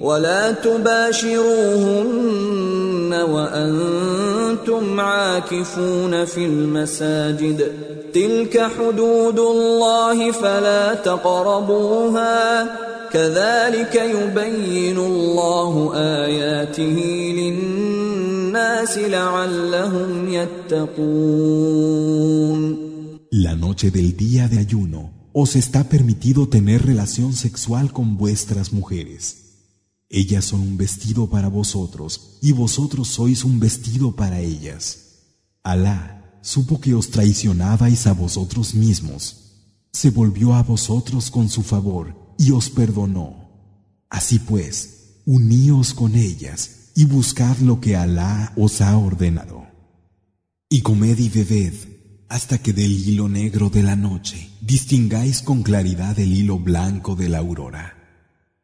ولا تباشروهن وأنتم عاكفون في المساجد. تلك حدود الله فلا تقربوها. كذلك يبين الله آياته للناس لعلهم يتقون. La noche del día de ayuno os está permitido tener relación sexual con vuestras mujeres. Ellas son un vestido para vosotros y vosotros sois un vestido para ellas. Alá supo que os traicionabais a vosotros mismos. Se volvió a vosotros con su favor y os perdonó. Así pues, uníos con ellas y buscad lo que Alá os ha ordenado. Y comed y bebed hasta que del hilo negro de la noche distingáis con claridad el hilo blanco de la aurora.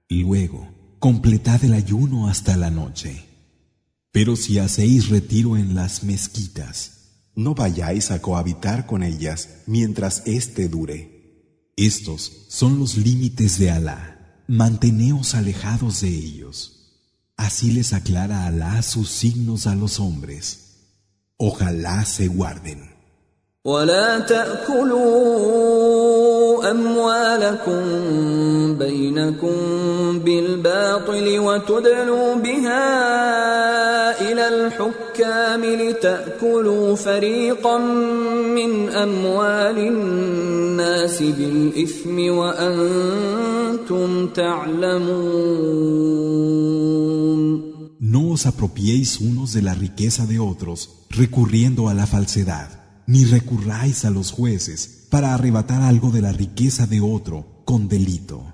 Luego, completad el ayuno hasta la noche. Pero si hacéis retiro en las mezquitas, no vayáis a cohabitar con ellas mientras éste dure. Estos son los límites de Alá. Manteneos alejados de ellos. Así les aclara Alá sus signos a los hombres. Ojalá se guarden. ولا تاكلوا اموالكم بينكم بالباطل وتدلوا بها الى الحكام لتاكلوا فريقا من اموال الناس بالاثم وانتم تعلمون No os apropiéis unos de la riqueza de otros recurriendo a la falsedad. ni recurráis a los jueces para arrebatar algo de la riqueza de otro con delito,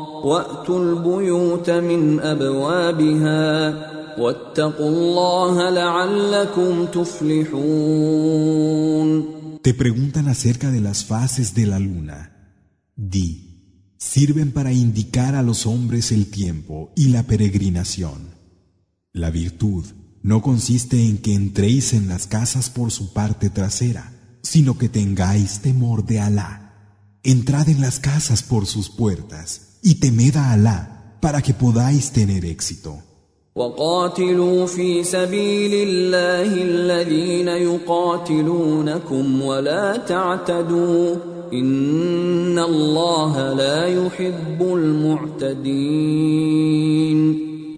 وأتوا البيوت من أبوابها واتقوا الله لعلكم تفلحون Te preguntan acerca de las fases de la luna. Di, sirven para indicar a los hombres el tiempo y la peregrinación. La virtud no consiste en que entréis en las casas por su parte trasera, sino que tengáis temor de Alá. Entrad en las casas por sus puertas y temed a Alá para que podáis tener éxito.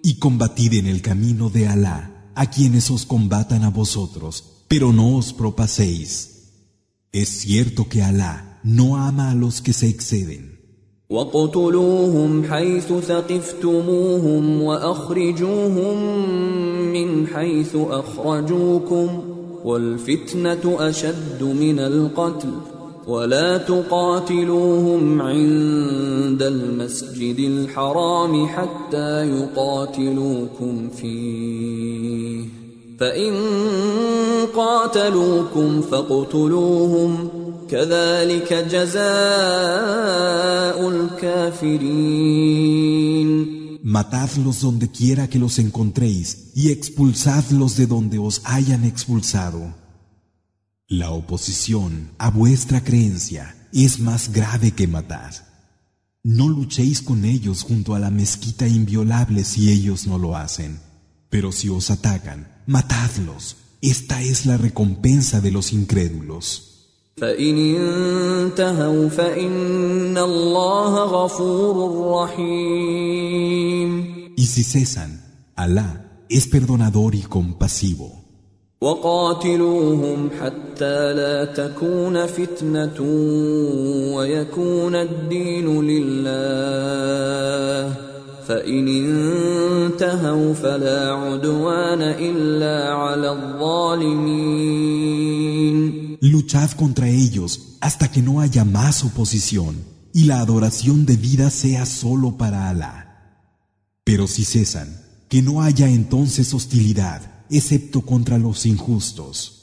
y combatid en el camino de Alá a quienes os combatan a vosotros, pero no os propaséis. Es cierto que Alá no ama a los que se exceden. وَاقْتُلُوهُمْ حَيْثُ ثَقِفْتُمُوهُمْ وَأَخْرِجُوهُمْ مِنْ حَيْثُ أَخْرَجُوكُمْ وَالْفِتْنَةُ أَشَدُّ مِنَ الْقَتْلِ ولا تقاتلوهم عند المسجد الحرام حتى يقاتلوكم فيه فان قاتلوكم فاقتلوهم كذلك جزاء الكافرين Matadlos donde quiera que los encontréis y expulsadlos de donde os hayan expulsado. La oposición a vuestra creencia es más grave que matar. No luchéis con ellos junto a la mezquita inviolable si ellos no lo hacen. Pero si os atacan, matadlos. Esta es la recompensa de los incrédulos. Y si cesan, Alá es perdonador y compasivo. وقاتلوهم حتى لا تكون فتنة ويكون الدين لله. فإن انتهوا فلا عدوان إلا على الظالمين. Luchad contra ellos hasta que no haya más oposición y la adoración debida sea solo para Alá. Pero si cesan, que no haya entonces hostilidad excepto contra los injustos.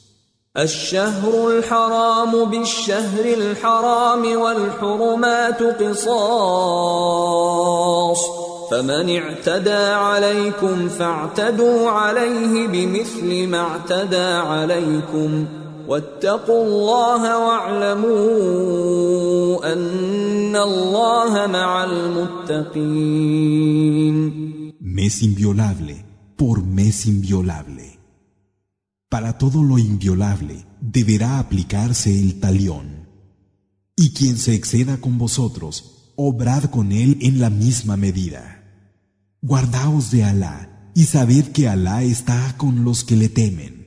الشهر الحرام بالشهر الحرام والحرمات قصاص فمن اعتدى عليكم فاعتدوا عليه بمثل ما اعتدى عليكم واتقوا الله واعلموا ان الله مع المتقين Mes inviolable por mes inviolable. Para todo lo inviolable deberá aplicarse el talión. Y quien se exceda con vosotros, obrad con él en la misma medida. Guardaos de Alá y sabed que Alá está con los que le temen.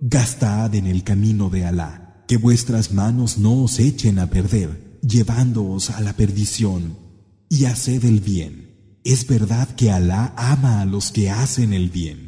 Gastad en el camino de Alá, que vuestras manos no os echen a perder, llevándoos a la perdición, y haced el bien. Es verdad que Alá ama a los que hacen el bien.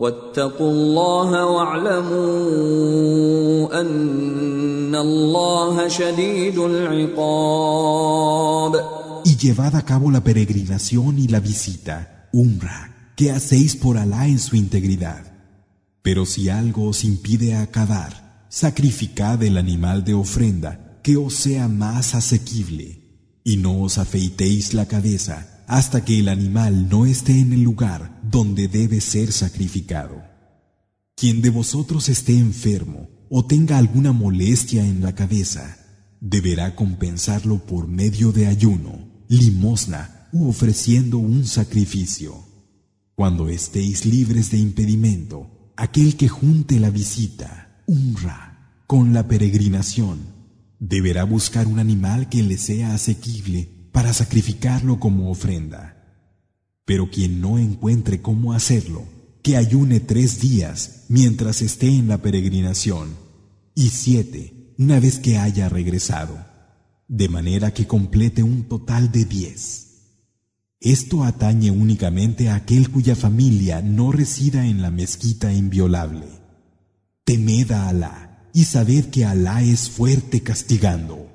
واتقوا الله واعلموا ان الله شديد العقاب Y llevad a cabo la peregrinación y la visita, umra, que hacéis por Alá en su integridad. Pero si algo os impide acabar, sacrificad el animal de ofrenda que os sea más asequible, y no os afeitéis la cabeza hasta que el animal no esté en el lugar donde debe ser sacrificado. Quien de vosotros esté enfermo o tenga alguna molestia en la cabeza, deberá compensarlo por medio de ayuno limosna u ofreciendo un sacrificio. Cuando estéis libres de impedimento, aquel que junte la visita, unra, con la peregrinación, deberá buscar un animal que le sea asequible para sacrificarlo como ofrenda. Pero quien no encuentre cómo hacerlo, que ayune tres días mientras esté en la peregrinación, y siete una vez que haya regresado de manera que complete un total de diez. Esto atañe únicamente a aquel cuya familia no resida en la mezquita inviolable. Temed a Alá y sabed que Alá es fuerte castigando.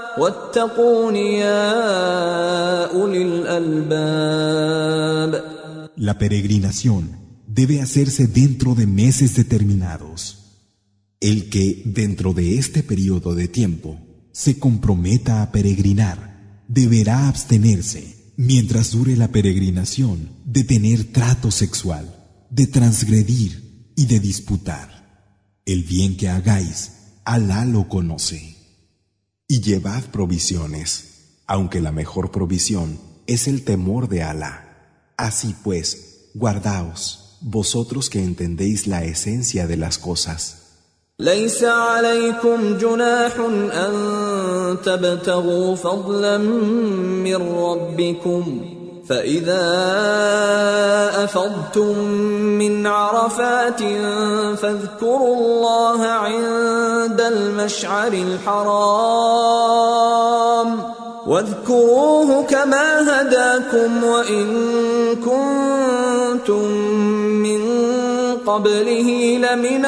La peregrinación debe hacerse dentro de meses determinados. El que, dentro de este periodo de tiempo, se comprometa a peregrinar, deberá abstenerse, mientras dure la peregrinación, de tener trato sexual, de transgredir y de disputar. El bien que hagáis, Alá lo conoce Y llevad provisiones, aunque la mejor provisión es el temor de Alá. Así pues, guardaos, vosotros que entendéis la esencia de las cosas. ليس عليكم جناح ان تبتغوا فضلا من ربكم فإذا أفضتم من عرفات فاذكروا الله عند المشعر الحرام واذكروه كما هداكم وإن كنتم من قبله لمن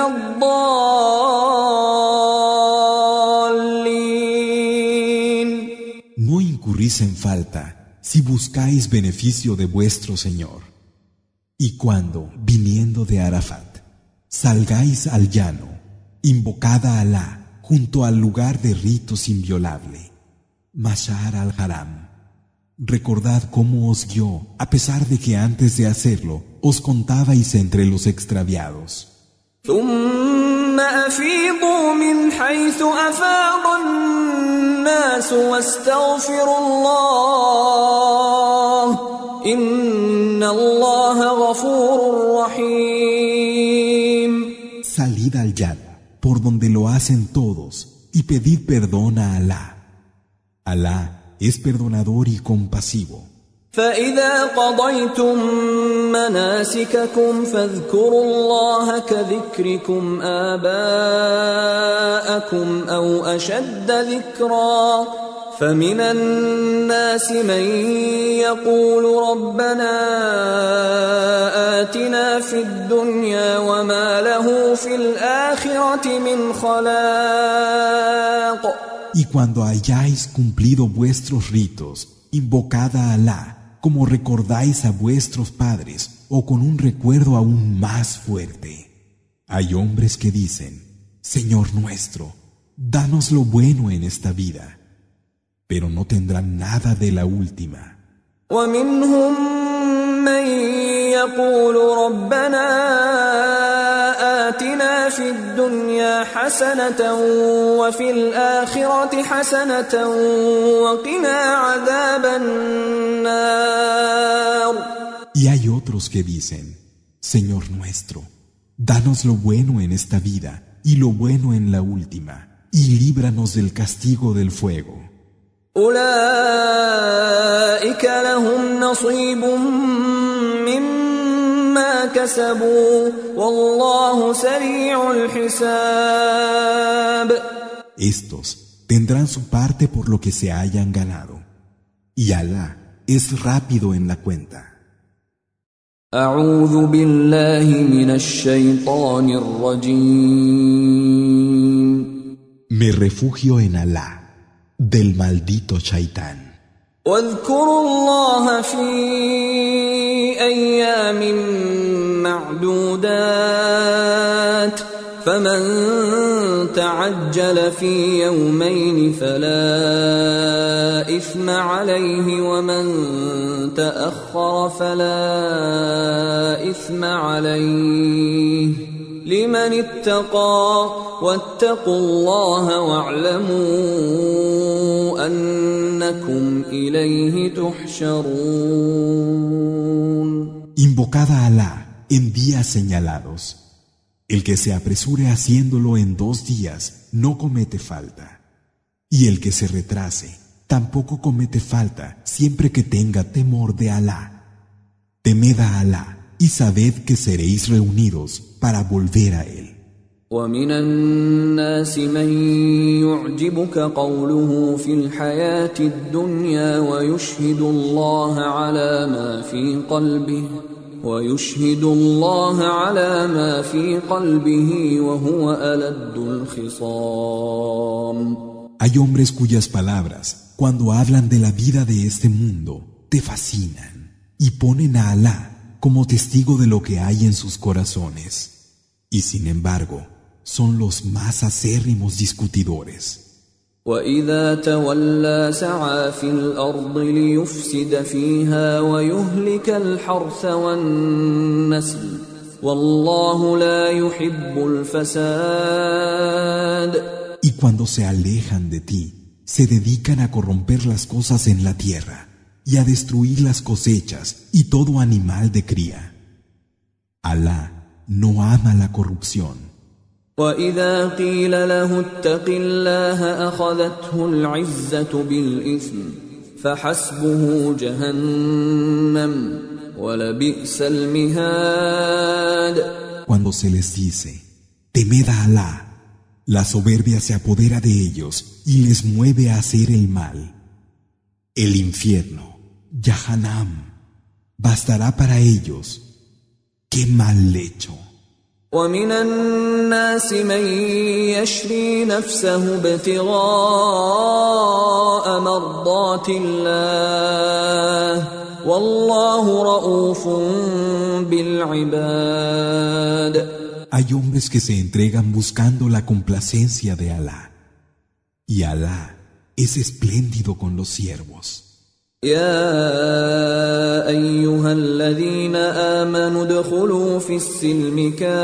No incurrís en falta. Si buscáis beneficio de vuestro Señor. Y cuando, viniendo de Arafat, salgáis al llano, invocada Alá junto al lugar de ritos inviolable, Mashar al-Haram. Recordad cómo os guió, a pesar de que antes de hacerlo os contabais entre los extraviados ثم أفيضوا من حيث أفاض الناس واستغفروا الله إن الله غفور رحيم Salid al yad, por donde lo hacen todos, y pedid perdón a Alá. Alá es perdonador y compasivo. فإذا قضيتم مناسككم فاذكروا الله كذكركم آباءكم أو أشد ذكرا فمن الناس من يقول ربنا آتنا في الدنيا وما له في الآخرة من خلاق Y cuando hayáis cumplido vuestros ritos, invocad a Alá como recordáis a vuestros padres o con un recuerdo aún más fuerte. Hay hombres que dicen, Señor nuestro, danos lo bueno en esta vida, pero no tendrán nada de la última. في الدنيا حسنة وفي الآخرة حسنة وقنا عذاب النار Y hay otros que dicen, Señor nuestro, danos lo bueno en esta vida y lo bueno en la última, y líbranos del castigo del fuego. أولئك لهم نصيب مما كسبوا والله سريع الحساب Estos tendrán su parte por lo que se hayan ganado. Y Alá es rápido en la cuenta. أعوذ بالله من الشيطان الرجيم Me refugio en Alá, del maldito Shaitán. واذكروا الله في تعجل في يومين فلا إثم عليه ومن تأخر فلا إثم عليه لمن اتقى واتقوا الله واعلموا أنكم إليه تحشرون Invocad a Alá en días señalados. El que se apresure haciéndolo en dos días no comete falta. Y el que se retrase tampoco comete falta siempre que tenga temor de Alá. Temed a Alá y sabed que seréis reunidos para volver a Él. ومن الناس من يعجبك قوله في الحياة الدنيا ويشهد الله على ما في قلبه ويشهد الله على ما في قلبه وهو ألد الخصام Hay hombres cuyas palabras, cuando hablan de la vida de este mundo, te fascinan y ponen a Alá como testigo de lo que hay en sus corazones. Y sin embargo, son los más acérrimos discutidores. وإذا تولى سعى في الأرض ليفسد فيها ويهلك الحرث والنسل والله لا يحب الفساد Y cuando se alejan de ti, se dedican a corromper las cosas en la tierra y a destruir las cosechas y todo animal de cría. Alá no ama la corrupción. وإذا قيل له اتق الله أخذته العزة بالإثم فحسبه جهنم ولبئس المهاد Cuando se les dice, temed a Alá, la soberbia se apodera de ellos y les mueve a hacer el mal. El infierno, Yahanam, bastará para ellos. ¡Qué mal lecho! ومن الناس من يشري نفسه ابتغاء مرضات الله والله رؤوف بالعباد Hay hombres que se entregan buscando la complacencia de Alá. Y Alá es espléndido con los siervos. يا ايها الذين امنوا ادخلوا في السلم كافه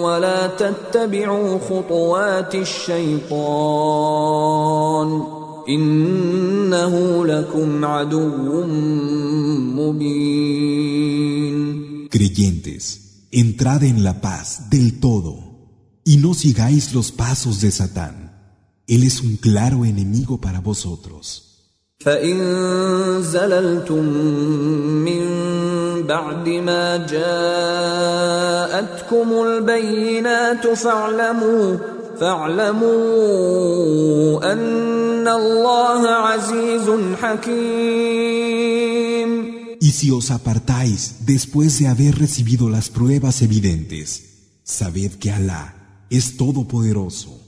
ولا تتبعوا خطوات الشيطان انه لكم عدو مبين Creyentes, entrad en la paz del todo y no sigáis los pasos de Satán. Él es un claro enemigo para vosotros. فإن زللتم من بعد ما جاءتكم البينات فاعلموا فاعلموا أن الله عزيز حكيم Y si os apartáis después de haber recibido las pruebas evidentes, sabed que Alá es todopoderoso,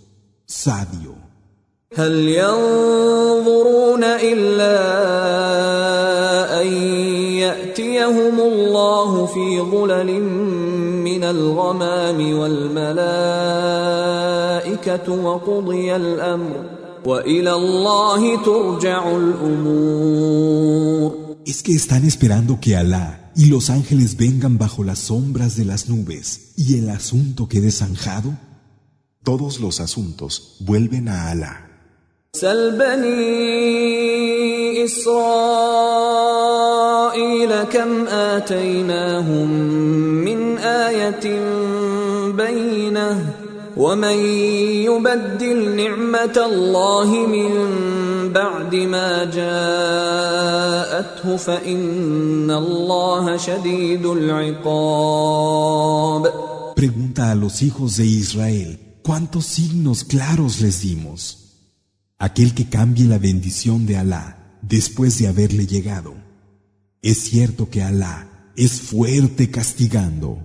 sabio. هل ينظرون إلا أن يأتيهم الله في ظلل من الغمام والملائكة وقضي الأمر وإلى الله ترجع الأمور ¿Es que están esperando que Alá y los ángeles vengan bajo las sombras de las nubes y el asunto quede zanjado? Todos los asuntos vuelven a Alá. سل بني إسرائيل كم آتيناهم من آية بينة ومن يبدل نعمة الله من بعد ما جاءته فإن الله شديد العقاب Pregunta a los hijos de Israel, ¿cuántos signos claros les dimos? aquel que cambie la bendición de Alá después de haberle llegado. Es cierto que Alá es fuerte castigando.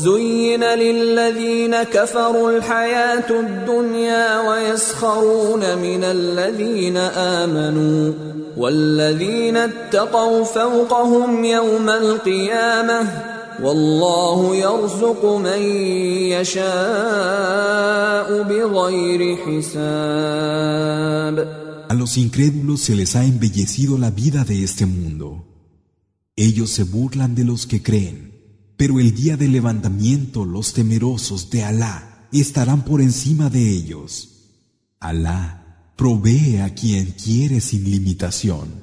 زين للذين كفروا الحياة الدنيا ويسخرون من الذين آمنوا والذين اتقوا فوقهم يوم القيامة والله يرزق من يشاء بغير حساب A los incrédulos se les ha embellecido la vida de este mundo. Ellos se burlan de los que creen, pero el día del levantamiento los temerosos de Alá estarán por encima de ellos. Alá provee a quien quiere sin limitación.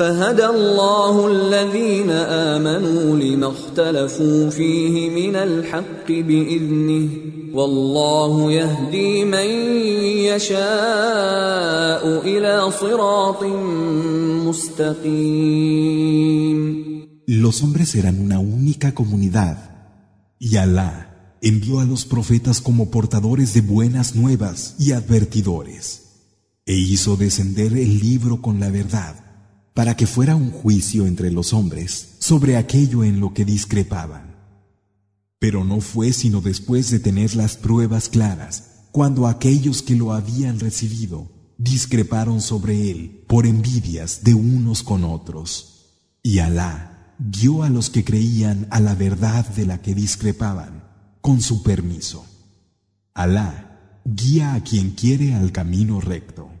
فهدى الله الذين امنوا لما اختلفوا فيه من الحق باذنه والله يهدي من يشاء الى صراط مستقيم Los hombres eran una única comunidad y Alá envió a los profetas como portadores de buenas nuevas y advertidores e hizo descender el libro con la verdad para que fuera un juicio entre los hombres sobre aquello en lo que discrepaban. Pero no fue sino después de tener las pruebas claras, cuando aquellos que lo habían recibido discreparon sobre él por envidias de unos con otros. Y Alá guió a los que creían a la verdad de la que discrepaban, con su permiso. Alá guía a quien quiere al camino recto.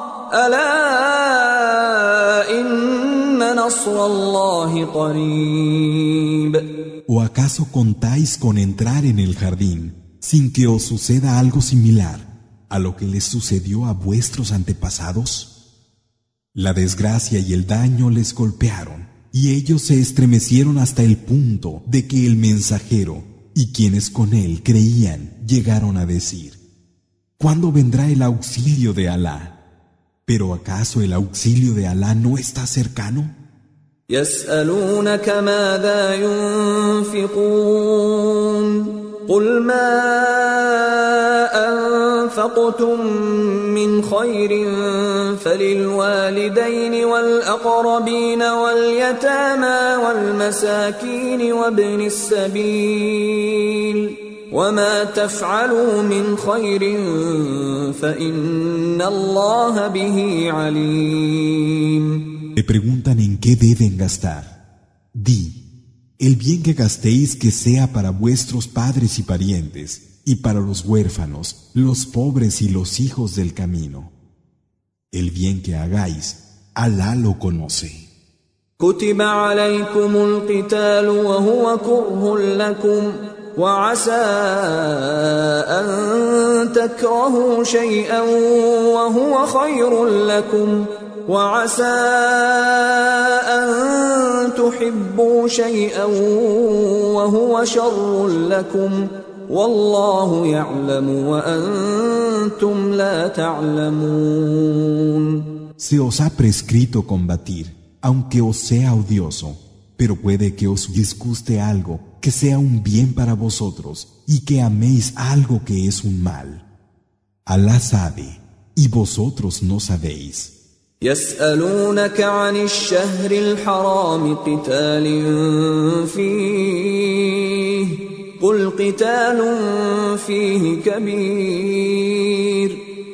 ¿O acaso contáis con entrar en el jardín sin que os suceda algo similar a lo que les sucedió a vuestros antepasados? La desgracia y el daño les golpearon y ellos se estremecieron hasta el punto de que el mensajero y quienes con él creían llegaron a decir, ¿cuándo vendrá el auxilio de Alá? ¿Pero acaso el auxilio de Alá no está cercano? يسألونك ماذا ينفقون قل ما أنفقتم من خير فللوالدين والأقربين واليتامى والمساكين وابن السبيل وما تفعلوا من خير فإن الله به عليم Le preguntan en qué deben gastar. Di, el bien que gastéis que sea para vuestros padres y parientes, y para los huérfanos, los pobres y los hijos del camino. El bien que hagáis, Alá lo conoce. كتب عليكم القتال وهو كره لكم وعسى أن تكرهوا شيئا وهو خير لكم وعسى أن تحبوا شيئا وهو شر لكم والله يعلم وأنتم لا تعلمون. Se os ha prescrito combatir aunque os sea odioso, pero puede que os disguste algo que sea un bien para vosotros y que améis algo que es un mal. Alá sabe, y vosotros no sabéis.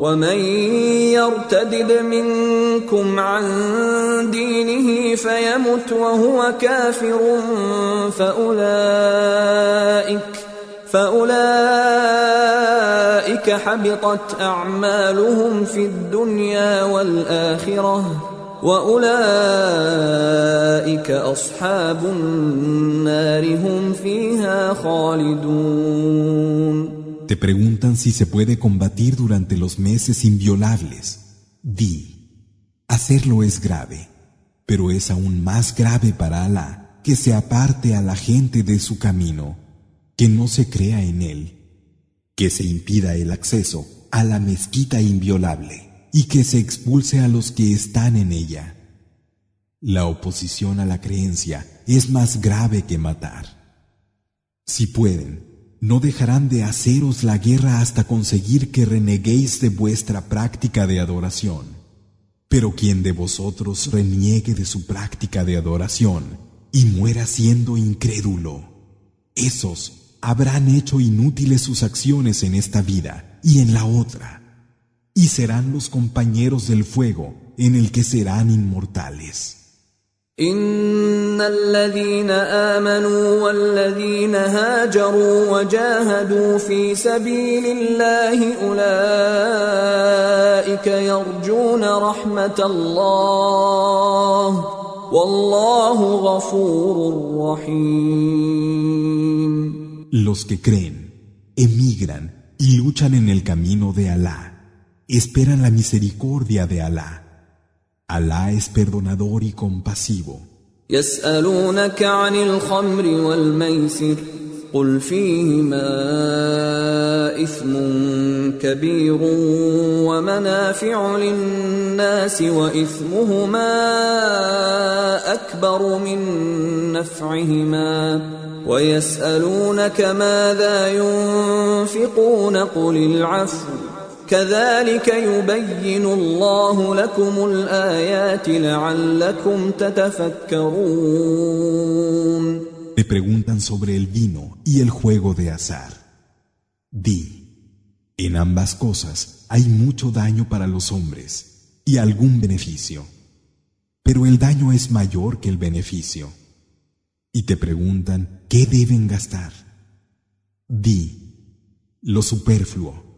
ومن يرتدد منكم عن دينه فيمت وهو كافر فأولئك فأولئك حبطت أعمالهم في الدنيا والآخرة وأولئك أصحاب النار هم فيها خالدون Te preguntan si se puede combatir durante los meses inviolables. Di, hacerlo es grave, pero es aún más grave para Alá que se aparte a la gente de su camino, que no se crea en él, que se impida el acceso a la mezquita inviolable y que se expulse a los que están en ella. La oposición a la creencia es más grave que matar. Si pueden, no dejarán de haceros la guerra hasta conseguir que reneguéis de vuestra práctica de adoración. Pero quien de vosotros reniegue de su práctica de adoración y muera siendo incrédulo, esos habrán hecho inútiles sus acciones en esta vida y en la otra, y serán los compañeros del fuego en el que serán inmortales. ان الذين امنوا والذين هاجروا وجاهدوا في سبيل الله اولئك يرجون رحمه الله والله غفور رحيم Los que creen, emigran y luchan en el camino de Alá, esperan la misericordia de Alá. Alá es perdonador y compasivo. يسألونك عن الخمر والميسر قل فيهما إثم كبير ومنافع للناس وإثمهما أكبر من نفعهما ويسألونك ماذا ينفقون قل العفو Te preguntan sobre el vino y el juego de azar. Di, en ambas cosas hay mucho daño para los hombres y algún beneficio, pero el daño es mayor que el beneficio. Y te preguntan qué deben gastar. Di, lo superfluo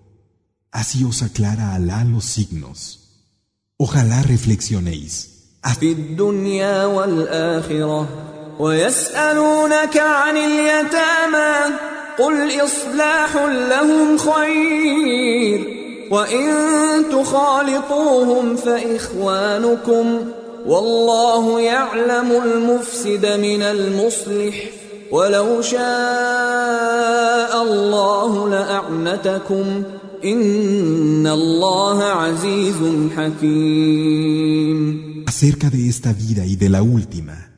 Así os aclara Alá los signos. Ojalá reflexionéis. في الدنيا والآخرة ويسألونك عن اليتامى قل إصلاح لهم خير وإن تخالطوهم فإخوانكم والله يعلم المفسد من المصلح ولو شاء الله لأعنتكم Acerca de esta vida y de la última,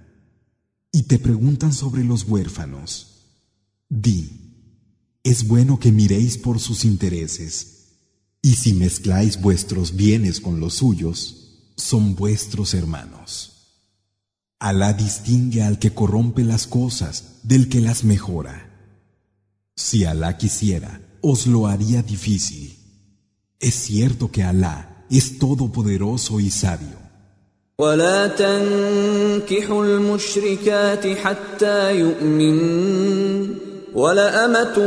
y te preguntan sobre los huérfanos, di, es bueno que miréis por sus intereses, y si mezcláis vuestros bienes con los suyos, son vuestros hermanos. Alá distingue al que corrompe las cosas del que las mejora. Si Alá quisiera, os lo haría difícil. Es cierto que Alá es todopoderoso y sabio. ولا تنكحوا المشركات حتى يؤمن ولأمة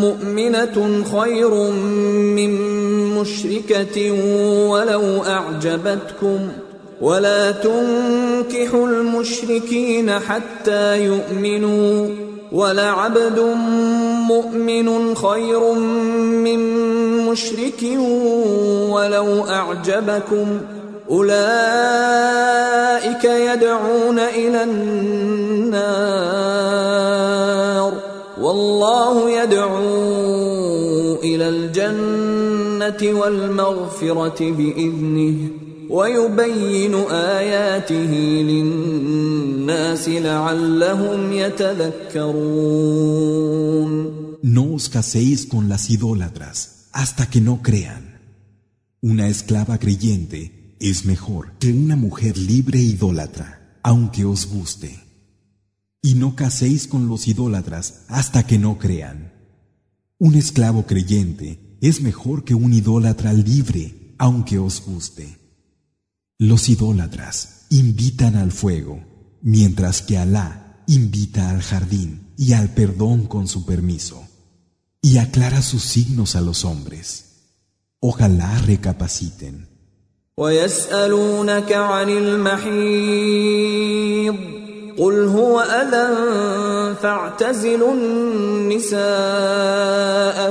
مؤمنة خير من مشركة ولو أعجبتكم ولا تنكحوا المشركين حتى يؤمنوا ولعبد مؤمن خير من مشرك ولو أعجبكم أولئك يدعون إلى النار والله يدعو إلى الجنة والمغفرة بإذنه ويبين آياته للناس لعلهم يتذكرون No os caséis con las idólatras hasta que no crean. Una esclava creyente es mejor que una mujer libre idólatra, aunque os guste. Y no caséis con los idólatras hasta que no crean. Un esclavo creyente es mejor que un idólatra libre, aunque os guste. Los idólatras invitan al fuego, mientras que Alá invita al jardín y al perdón con su permiso, y aclara sus signos a los hombres. Ojalá recapaciten. ويسألونك عن المحيض قل هو أذى فاعتزلوا النساء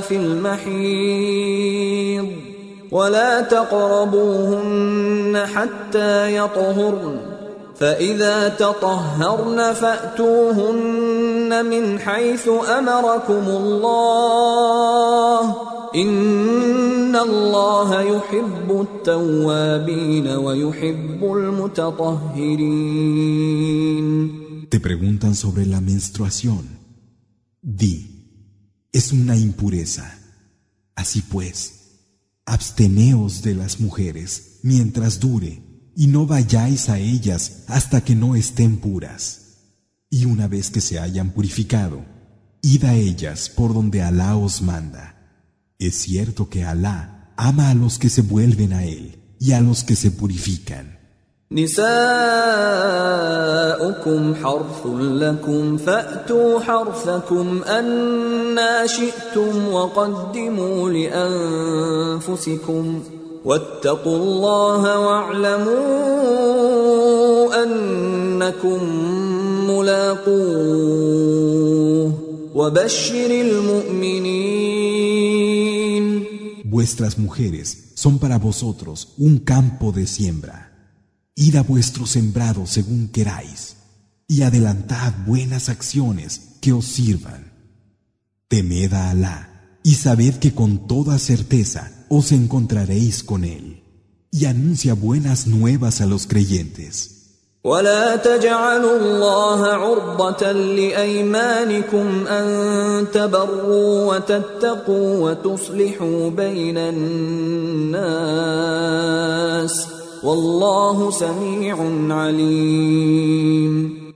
في المحيض ولا تقربوهن حتى يطهرن فإذا تطهرن فأتوهن من حيث أمركم الله إن الله يحب التوابين ويحب المتطهرين Te preguntan sobre la menstruación. Di, es una impureza. Así pues, absteneos de las mujeres mientras dure y no vayáis a ellas hasta que no estén puras. Y una vez que se hayan purificado, id a ellas por donde Alá os manda. Es cierto que Alá ama a los que se vuelven a Él y a los que se purifican. نساؤكم حرث لكم فأتوا حرثكم أنا شئتم وقدموا لأنفسكم واتقوا الله واعلموا أنكم ملاقوه وبشر المؤمنين Vuestras mujeres son para vosotros un campo de siembra. Id a vuestro sembrado según queráis, y adelantad buenas acciones que os sirvan. Temed a Alá, y sabed que con toda certeza os encontraréis con Él. Y anuncia buenas nuevas a los creyentes. ولا تجعلوا الله عرضة لأيمانكم أن تبروا وتتقوا وتصلحوا بين الناس والله سميع عليم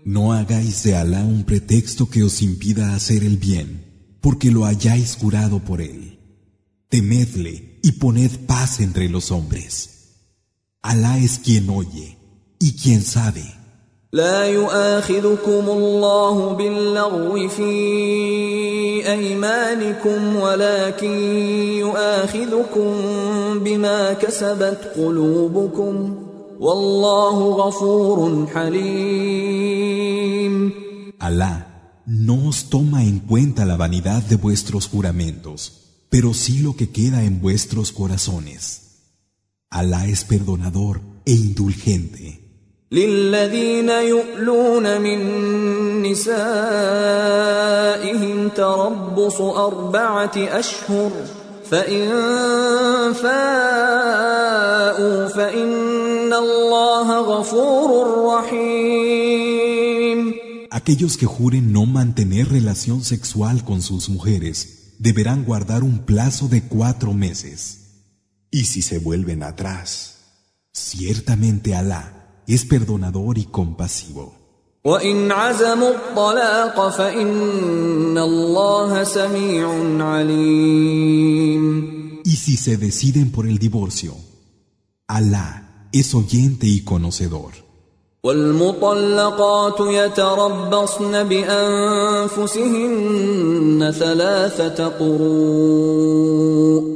no hagáis de Alá un pretexto que os impida hacer el bien, porque lo hayáis jurado por él. Temedle y poned paz entre los hombres. Alá es quien oye y quién sabe. لا يؤاخذكم الله باللغو في ايمانكم ولكن يؤاخذكم بما كسبت قلوبكم والله غفور حليم Alá no os toma en cuenta la vanidad de vuestros juramentos, pero sí lo que queda en vuestros corazones. Alá es perdonador e indulgente. للذين يؤلون من نسائهم تربص أربعة أشهر فإن فاءوا فإن الله غفور رحيم Aquellos que juren no mantener relación sexual con sus mujeres deberán guardar un plazo de cuatro meses. Y si se vuelven atrás, ciertamente Alá es perdonador y compasivo. وإن عزموا الطلاق فإن الله سميع عليم Y si se deciden por el divorcio, Alá es oyente y conocedor. والمطلقات يتربصن بأنفسهن ثلاثة قروء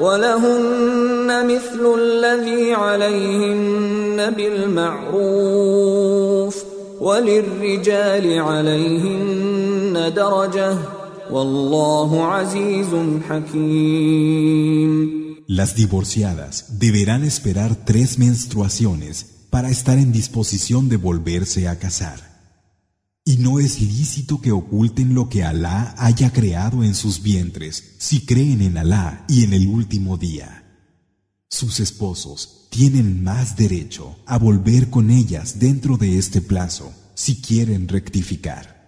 ولهن مثل الذي عليهن بالمعروف وللرجال عليهن درجه والله عزيز حكيم Las divorciadas deberán esperar tres menstruaciones para estar en disposición de volverse a casar. Y no es lícito que oculten lo que Alá haya creado en sus vientres si creen en Alá y en el último día. Sus esposos tienen más derecho a volver con ellas dentro de este plazo si quieren rectificar.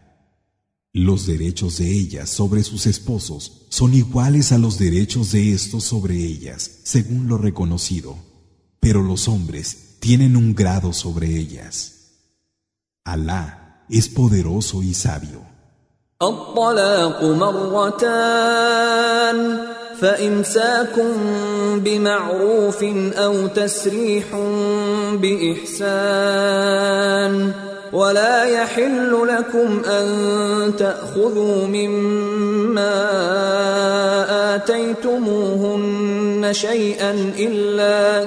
Los derechos de ellas sobre sus esposos son iguales a los derechos de estos sobre ellas, según lo reconocido, pero los hombres tienen un grado sobre ellas. Alá es poderoso y sabio. الطلاق مرتان فإمساكم بمعروف أو تسريح بإحسان ولا يحل لكم أن تأخذوا مما آتيتموهن شيئا إلا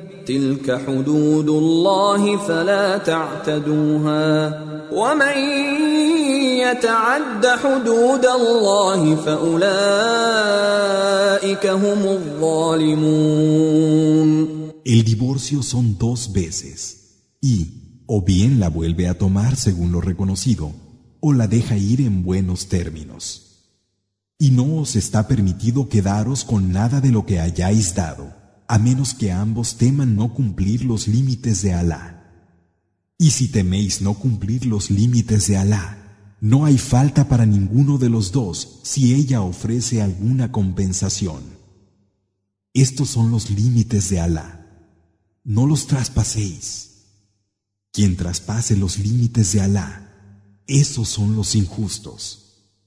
تلك حدود الله فلا تعتدوها ومن يتعد حدود الله فأولئك هم الظالمون El divorcio son dos veces y o bien la vuelve a tomar según lo reconocido o la deja ir en buenos términos. Y no os está permitido quedaros con nada de lo que hayáis dado, a menos que ambos teman no cumplir los límites de Alá. Y si teméis no cumplir los límites de Alá, no hay falta para ninguno de los dos si ella ofrece alguna compensación. Estos son los límites de Alá. No los traspaséis. Quien traspase los límites de Alá, esos son los injustos.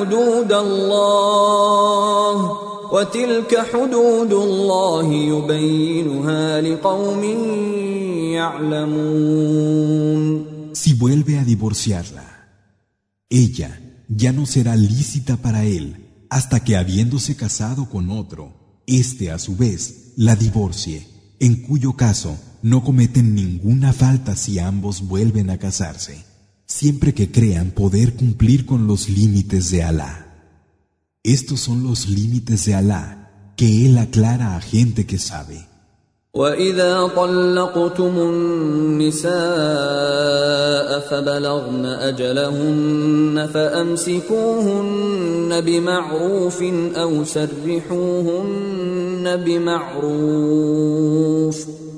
حدود الله وتلك حدود الله يبينها لقوم يعلمون Si vuelve a divorciarla, ella ya no será lícita para él hasta que habiéndose casado con otro, éste a su vez la divorcie, en cuyo caso no cometen ninguna falta si ambos vuelven a casarse, siempre que crean poder cumplir con los límites de Alá. Estos son los límites de Alá que Él aclara a gente que sabe. واذا طلقتم النساء فبلغن اجلهن فامسكوهن بمعروف او سرحوهن بمعروف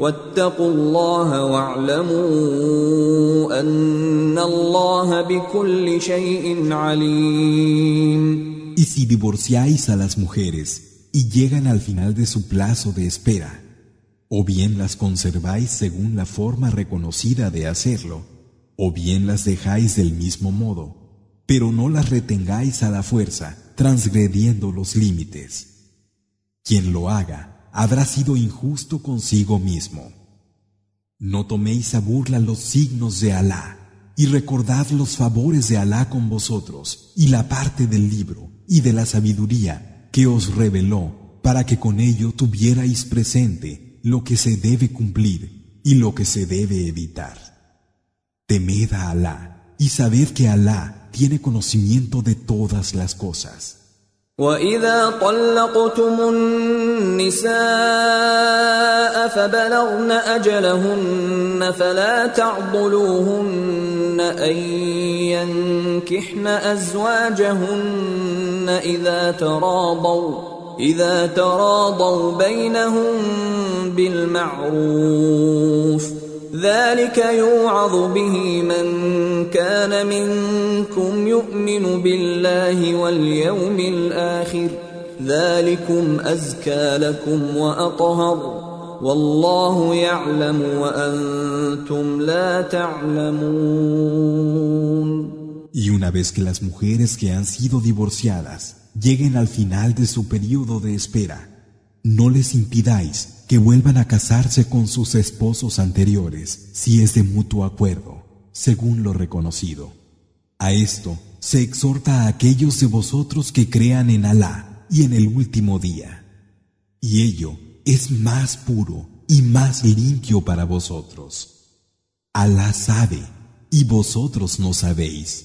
واتقوا الله واعلموا أن الله بكل شيء عليم Y si divorciáis a las mujeres y llegan al final de su plazo de espera, o bien las conserváis según la forma reconocida de hacerlo, o bien las dejáis del mismo modo, pero no las retengáis a la fuerza, transgrediendo los límites. Quien lo haga habrá sido injusto consigo mismo. No toméis a burla los signos de Alá, y recordad los favores de Alá con vosotros, y la parte del libro y de la sabiduría que os reveló, para que con ello tuvierais presente lo que se debe cumplir y lo que se debe evitar. Temed a Alá y sabed que Alá tiene conocimiento de todas las cosas. وإذا طلقتم النساء فبلغن أجلهن فلا تعضلوهن أن ينكحن أزواجهن إذا تراضوا إذا تراضوا بينهم بالمعروف. ذلك يوعظ به من كان منكم يؤمن بالله واليوم الآخر ذلكم أزكى لكم وأطهر والله يعلم وأنتم لا تعلمون Y una vez que las mujeres que han sido divorciadas lleguen al final de su periodo de espera, no les impidáis que vuelvan a casarse con sus esposos anteriores si es de mutuo acuerdo, según lo reconocido. A esto se exhorta a aquellos de vosotros que crean en Alá y en el último día. Y ello es más puro y más limpio para vosotros. Alá sabe y vosotros no sabéis.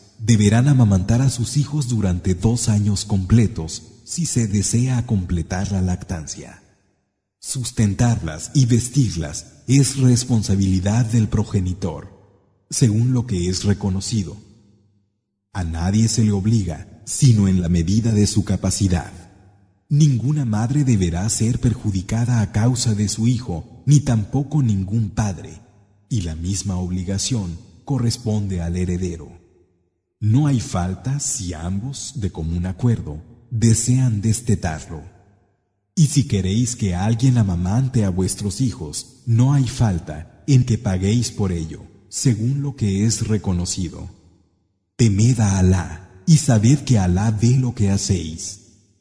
deberán amamantar a sus hijos durante dos años completos si se desea completar la lactancia. Sustentarlas y vestirlas es responsabilidad del progenitor, según lo que es reconocido. A nadie se le obliga, sino en la medida de su capacidad. Ninguna madre deberá ser perjudicada a causa de su hijo, ni tampoco ningún padre, y la misma obligación corresponde al heredero. No hay falta si ambos, de común acuerdo, desean destetarlo. Y si queréis que alguien amamante a vuestros hijos, no hay falta en que paguéis por ello, según lo que es reconocido. Temed a Alá y sabed que Alá ve lo que hacéis.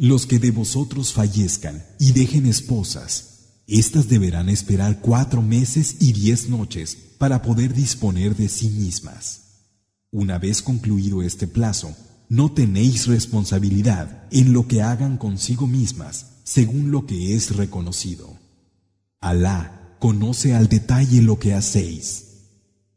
Los que de vosotros fallezcan y dejen esposas, Estas deberán esperar cuatro meses y diez noches para poder disponer de sí mismas. Una vez concluido este plazo, no tenéis responsabilidad en lo que hagan consigo mismas, según lo que es reconocido. Alá conoce al detalle lo que hacéis.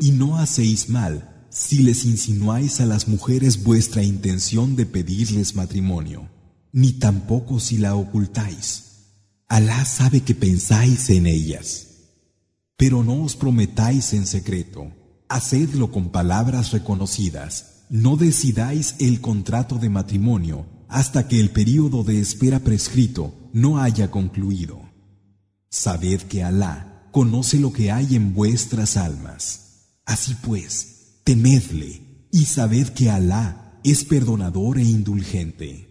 Y no hacéis mal si les insinuáis a las mujeres vuestra intención de pedirles matrimonio, ni tampoco si la ocultáis. Alá sabe que pensáis en ellas. Pero no os prometáis en secreto, hacedlo con palabras reconocidas, no decidáis el contrato de matrimonio hasta que el período de espera prescrito no haya concluido. Sabed que Alá conoce lo que hay en vuestras almas. Así pues, temedle y sabed que Alá es perdonador e indulgente.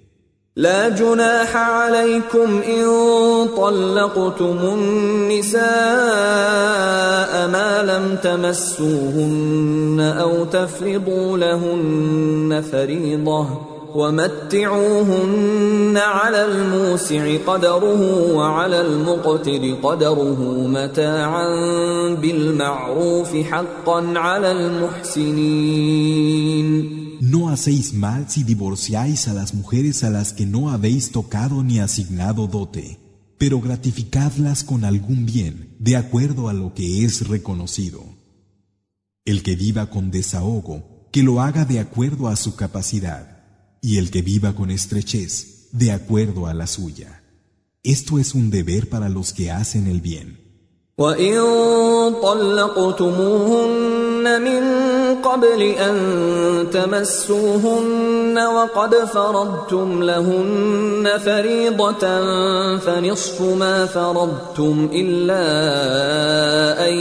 لا جناح عليكم إن طلقتم النساء ما لم تمسوهن أو تفرضوا لهن فريضة ومتعوهن على الموسع قدره وعلى المقتر قدره متاعا بالمعروف حقا على المحسنين No hacéis mal si divorciáis a las mujeres a las que no habéis tocado ni asignado dote, pero gratificadlas con algún bien, de acuerdo a lo que es reconocido. El que viva con desahogo, que lo haga de acuerdo a su capacidad y el que viva con estrechez, de acuerdo a la suya. Esto es un deber para los que hacen el bien. قبل أن تمسوهن وقد فرضتم لهن فريضة فنصف ما فرضتم إلا أن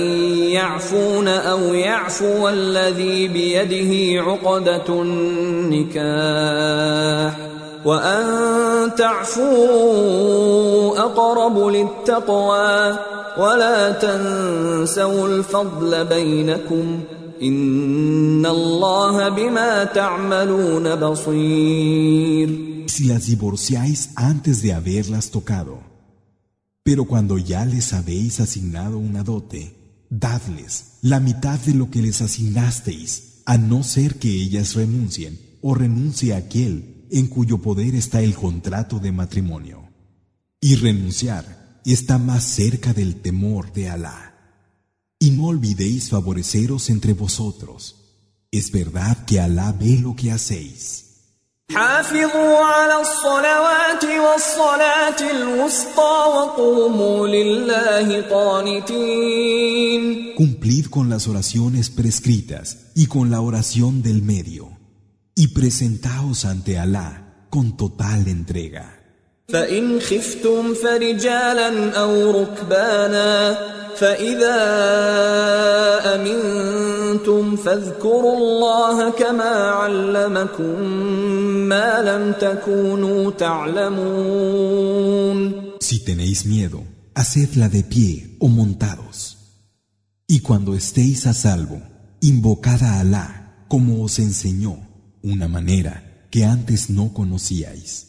يعفون أو يعفو الذي بيده عقدة النكاح وأن تعفوا أقرب للتقوى ولا تنسوا الفضل بينكم إن الله بما تعملون بصير. Si las divorciáis antes de haberlas tocado, pero cuando ya les habéis asignado una dote, dadles la mitad de lo que les asignasteis, a no ser que ellas renuncien o renuncie aquel en cuyo poder está el contrato de matrimonio. Y renunciar está más cerca del temor de Alá. Y no olvidéis favoreceros entre vosotros. Es verdad que Alá ve lo que hacéis. Cumplid con las oraciones prescritas y con la oración del medio, y presentaos ante Alá con total entrega. فإن خفتم فرجالا أو ركبانا فإذا أمنتم فاذكروا الله كما علمكم ما لم تكونوا تعلمون Si tenéis miedo, hacedla de pie o montados. Y cuando estéis a salvo, invocad a Alá como os enseñó, una manera que antes no conocíais.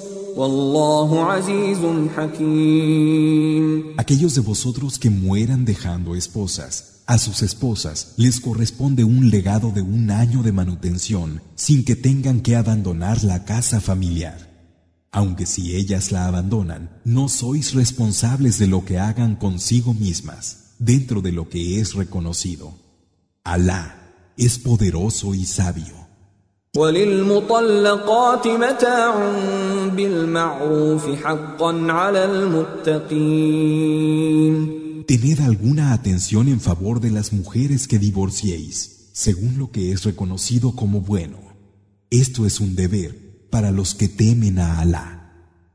Aquellos de vosotros que mueran dejando esposas, a sus esposas les corresponde un legado de un año de manutención sin que tengan que abandonar la casa familiar. Aunque si ellas la abandonan, no sois responsables de lo que hagan consigo mismas, dentro de lo que es reconocido. Alá es poderoso y sabio. Tened alguna atención en favor de las mujeres que divorciéis, según lo que es reconocido como bueno. Esto es un deber para los que temen a Alá.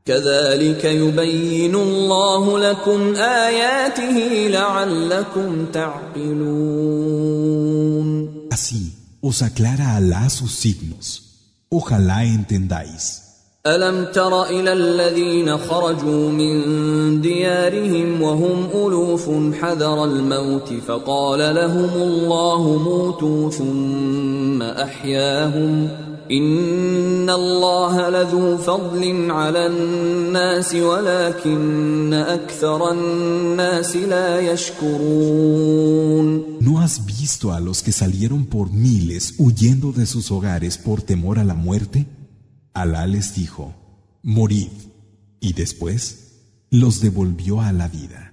كذلك يبين الله لكم آياته لعلكم تعقلون Así os aclara Alá sus signos. Ojalá entendáis. ألم تر إلى الذين خرجوا من ديارهم وهم ألوف حذر الموت فقال لهم الله موتوا ثم أحياهم إن الله لذو فضل على الناس ولكن أكثر الناس لا يشكرون ¿No has visto a los que salieron por miles huyendo de sus hogares por temor a la muerte? Alá les dijo, morid, y después los devolvió a la vida.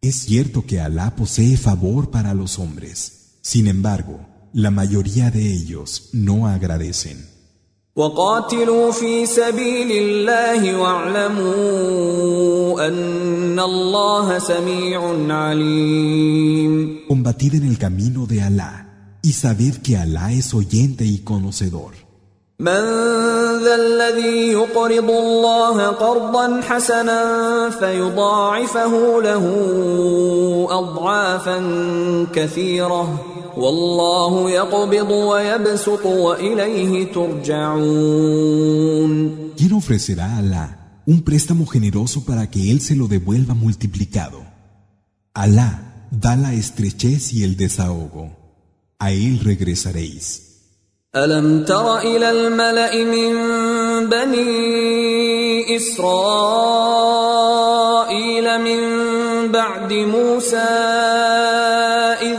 Es cierto que Alá posee favor para los hombres, sin embargo, la mayoría de ellos no agradecen. Combatid en el camino de Alá y sabed que Alá es oyente y conocedor. من ذا الذي يقرض الله قرضا حسنا فيضاعفه له اضعافا كثيره والله يقبض ويبسط واليه ترجعون ¿Quién ofrecerá a Alá un préstamo generoso para que él se lo devuelva multiplicado? Alá da la estrechez y el desahogo. A él regresaréis. الم تر الى الملا من بني اسرائيل من بعد موسى اذ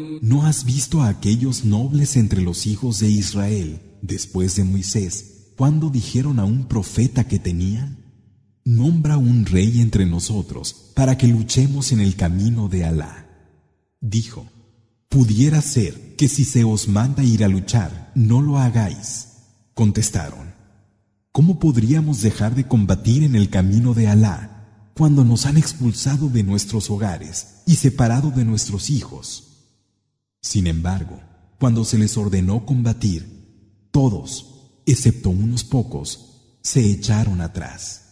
¿No has visto a aquellos nobles entre los hijos de Israel, después de Moisés, cuando dijeron a un profeta que tenían? Nombra un rey entre nosotros para que luchemos en el camino de Alá. Dijo, pudiera ser que si se os manda ir a luchar, no lo hagáis. Contestaron, ¿cómo podríamos dejar de combatir en el camino de Alá cuando nos han expulsado de nuestros hogares y separado de nuestros hijos? Sin embargo, cuando se les ordenó combatir, todos, excepto unos pocos, se echaron atrás.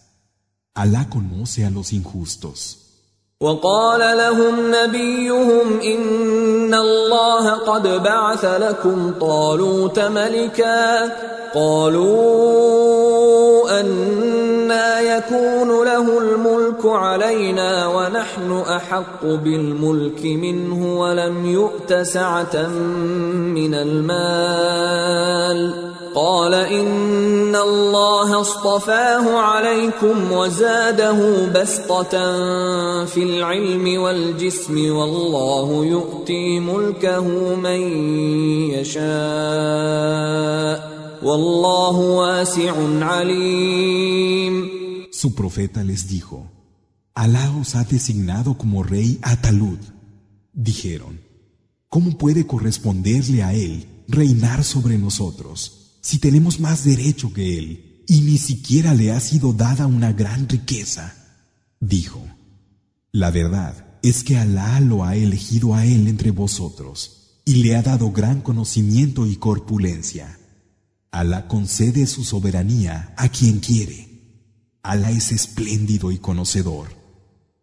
Alá conoce a los injustos. وقال لهم نبيهم إن الله قد بعث لكم طالوت ملكا قالوا أنا يكون له الملك علينا ونحن أحق بالملك منه ولم يؤت سعة من المال. قال إن الله اصطفاه عليكم وزاده بسطة في العلم والجسم والله يؤتي ملكه من يشاء. والله واسع عليم. Su profeta les dijo, Alá os ha designado como rey a Talud. Dijeron, ¿cómo puede corresponderle a él reinar sobre nosotros si tenemos más derecho que él y ni siquiera le ha sido dada una gran riqueza? Dijo, la verdad es que Alá lo ha elegido a él entre vosotros y le ha dado gran conocimiento y corpulencia. Alá concede su soberanía a quien quiere. Alá es espléndido y conocedor.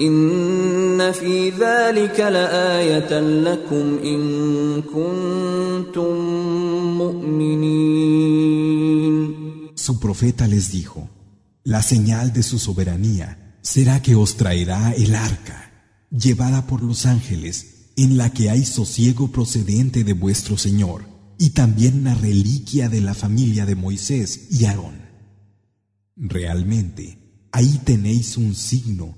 إن في ذلك لآية لكم إن كنتم مؤمنين Su profeta les dijo, la señal de su soberanía será que os traerá el arca, llevada por los ángeles, en la que hay sosiego procedente de vuestro Señor, y también una reliquia de la familia de Moisés y Aarón. Realmente, ahí tenéis un signo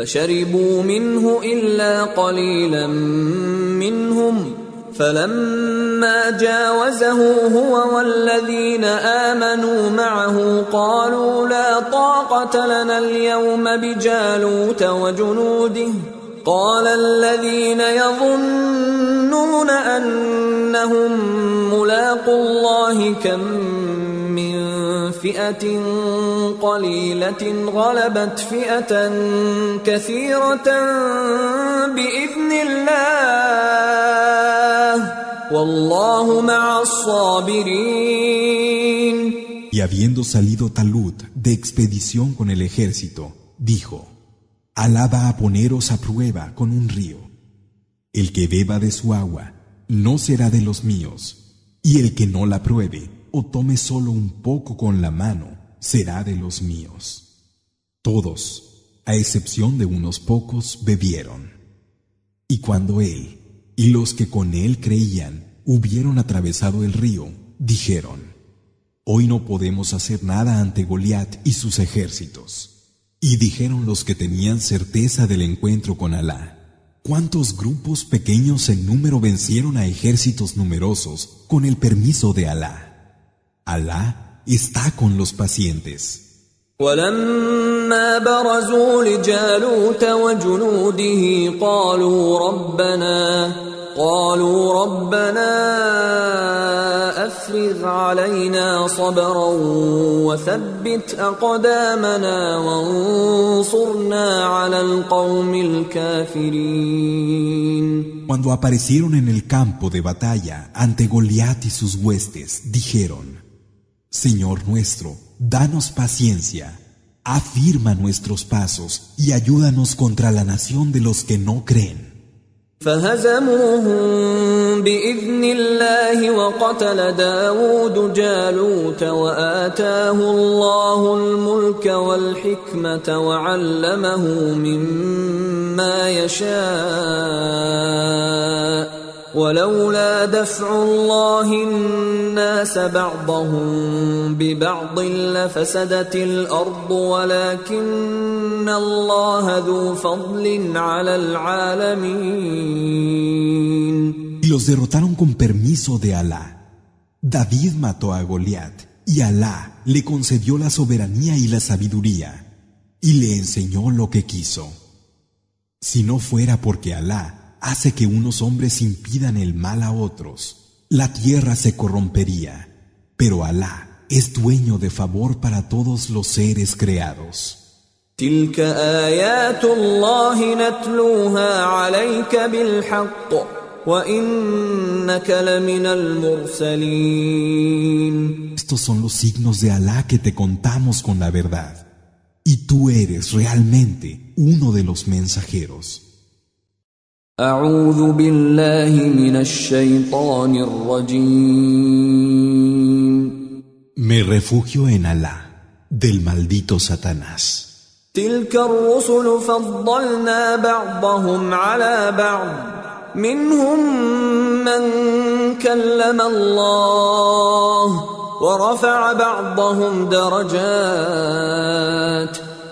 فشربوا منه إلا قليلا منهم فلما جاوزه هو والذين آمنوا معه قالوا لا طاقة لنا اليوم بجالوت وجنوده قال الذين يظنون أنهم ملاقوا الله كم فئة قليلة غلبت فئة كثيرة بإذن الله والله مع الصابرين Y habiendo salido Talut de expedición con el ejército, dijo, Alá va a poneros a prueba con un río. El que beba de su agua no será de los míos, y el que no la pruebe o tome solo un poco con la mano, será de los míos. Todos, a excepción de unos pocos, bebieron. Y cuando él y los que con él creían hubieron atravesado el río, dijeron, Hoy no podemos hacer nada ante Goliat y sus ejércitos. Y dijeron los que tenían certeza del encuentro con Alá, ¿cuántos grupos pequeños en número vencieron a ejércitos numerosos con el permiso de Alá? Alá está con los pacientes. ولما برزوا لجالوت وجنوده قالوا ربنا قالوا ربنا افرغ علينا صبرا وثبت اقدامنا وانصرنا على القوم الكافرين Cuando aparecieron en el campo de batalla ante Goliat y sus huestes, dijeron Señor nuestro, danos paciencia, afirma nuestros pasos y ayúdanos contra la nación de los que no creen. فهزموهم بإذن الله وقتل داود جالوت وآتاه الله الملك والحكمة وعلمه مما يشاء ولولا دفع الله الناس بعضهم ببعض لفسدت الارض ولكن الله ذو فضل على العالمين Y los derrotaron con permiso de Alá. David mató a Goliat y Alá le concedió la soberanía y la sabiduría y le enseñó lo que quiso. Si no fuera porque Alá hace que unos hombres impidan el mal a otros, la tierra se corrompería, pero Alá es dueño de favor para todos los seres creados. وإنك لمن المرسلين Estos son los signos de Alá que te contamos con la verdad. Y tú eres realmente uno de los mensajeros. أعوذ بالله من الشيطان الرجيم. Me refugio en Alá, del maldito Satanás. تلك الرسل فضلنا بعضهم على بعض. منهم من كلم الله ورفع بعضهم درجات.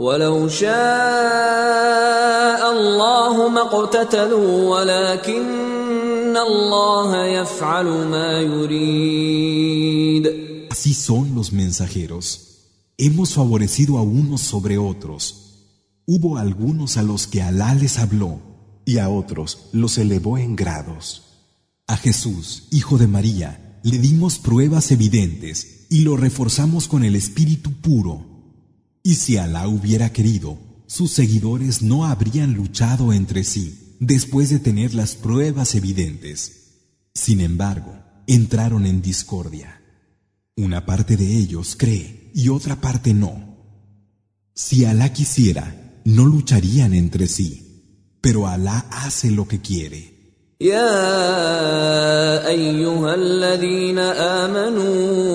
ولو شاء الله ما اقتتلوا ولكن الله يفعل ما يريد Así son los mensajeros. Hemos favorecido a unos sobre otros. Hubo algunos a los que Alá les habló y a otros los elevó en grados. A Jesús, hijo de María, le dimos pruebas evidentes y lo reforzamos con el espíritu puro. Y si Alá hubiera querido, sus seguidores no habrían luchado entre sí después de tener las pruebas evidentes. Sin embargo, entraron en discordia. Una parte de ellos cree y otra parte no. Si Alá quisiera, no lucharían entre sí, pero Alá hace lo que quiere. يا ايها الذين امنوا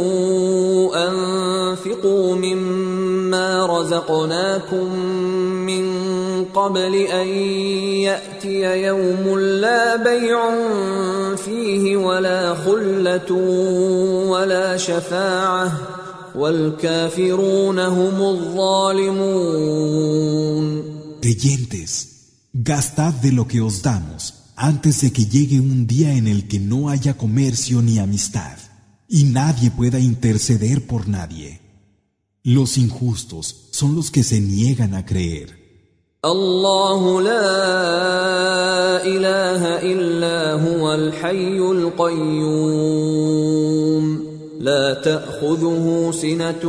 انفقوا مما رزقناكم من قبل ان ياتي يوم لا بيع فيه ولا خله ولا شفاعه والكافرون هم الظالمون Creyentes, gastad de lo que os damos antes de que llegue un día en el que no haya comercio ni amistad, y nadie pueda interceder por nadie. Los injustos son los que se niegan a creer. الله لا اله الا هو الحي القيوم لا تاخذه سنه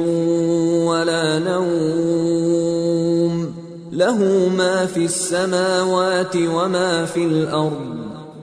ولا نوم له ما في السماوات وما في الأرض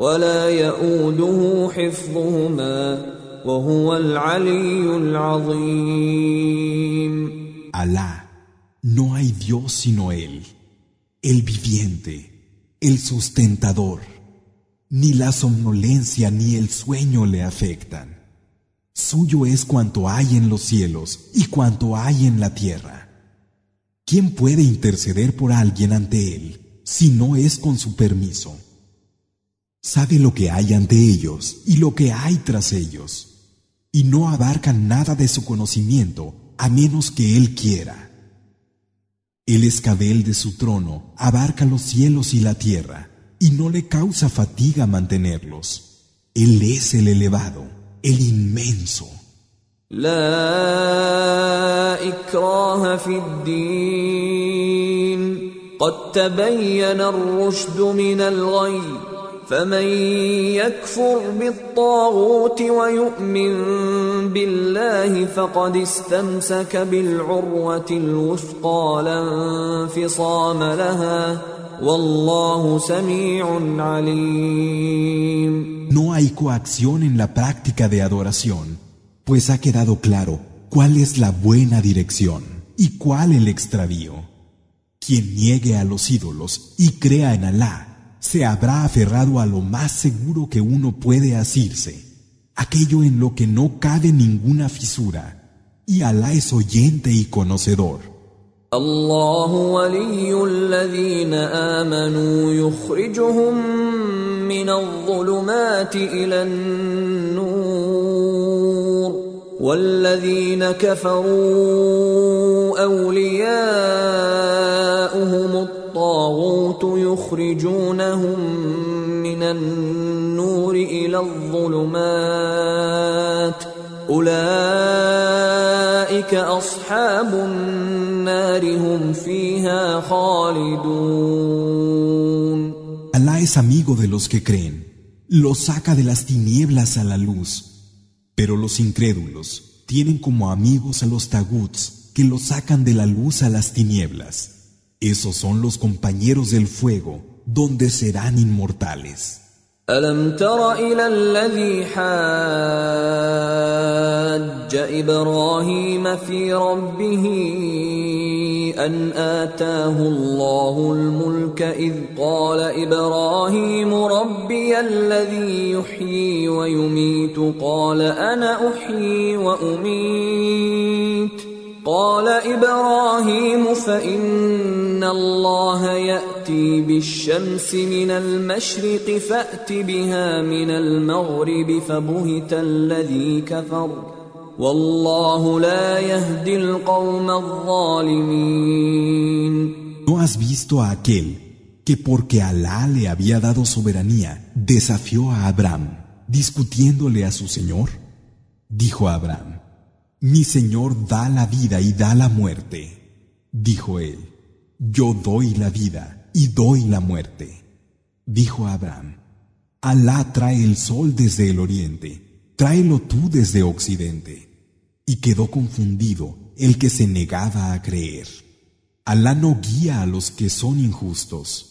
ولا يئوده حفظهما وهو العلي العظيم Alá, no hay Dios sino Él, el viviente, el sustentador. Ni la somnolencia ni el sueño le afectan. Suyo es cuanto hay en los cielos y cuanto hay en la tierra. ¿Quién puede interceder por alguien ante Él si no es con su permiso? Sabe lo que hay ante ellos y lo que hay tras ellos, y no abarcan nada de su conocimiento a menos que Él quiera. El escabel de su trono abarca los cielos y la tierra, y no le causa fatiga mantenerlos. Él es el elevado, el inmenso. لا اكراه في الدين قد تبين الرشد من الغي فمن يكفر بالطاغوت ويؤمن بالله فقد استمسك بالعروه الوثقى لا انفصام لها والله سميع عليم No hay coacción en la práctica de adoración, pues ha quedado claro cuál es la buena dirección y cuál el extravío. Quien niegue a los ídolos y crea en Alá, se habrá aferrado a lo más seguro que uno puede asirse, aquello en lo que no cabe ninguna fisura, y Alá es oyente y conocedor. الله ولي الذين آمنوا يخرجهم من الظلمات إلى النور والذين كفروا أولياؤهم الطاغوت يخرجونهم من النور إلى الظلمات أولئك أصحاب النار هم فيها خالدون Alá es amigo de los que creen, los saca de las tinieblas a la luz, pero los incrédulos tienen como amigos a los taguts que los sacan de la luz a las tinieblas. Esos son los compañeros del fuego, donde serán inmortales. ألم تر إلى الذي حاج إبراهيم في ربه أن آتاه الله الملك إذ قال إبراهيم ربي الذي يحيي ويميت قال أنا أحيي وأميت قال إبراهيم فان الله ياتي بالشمس من المشرق فات بها من المغرب فبهت الذي كفر والله لا يهدي القوم الظالمين ¿No has visto a aquel que porque Alá le había dado soberanía desafió a Abraham discutiéndole a su Señor? Dijo Abraham Mi Señor da la vida y da la muerte. Dijo él, yo doy la vida y doy la muerte. Dijo Abraham, Alá trae el sol desde el oriente, tráelo tú desde occidente. Y quedó confundido el que se negaba a creer. Alá no guía a los que son injustos.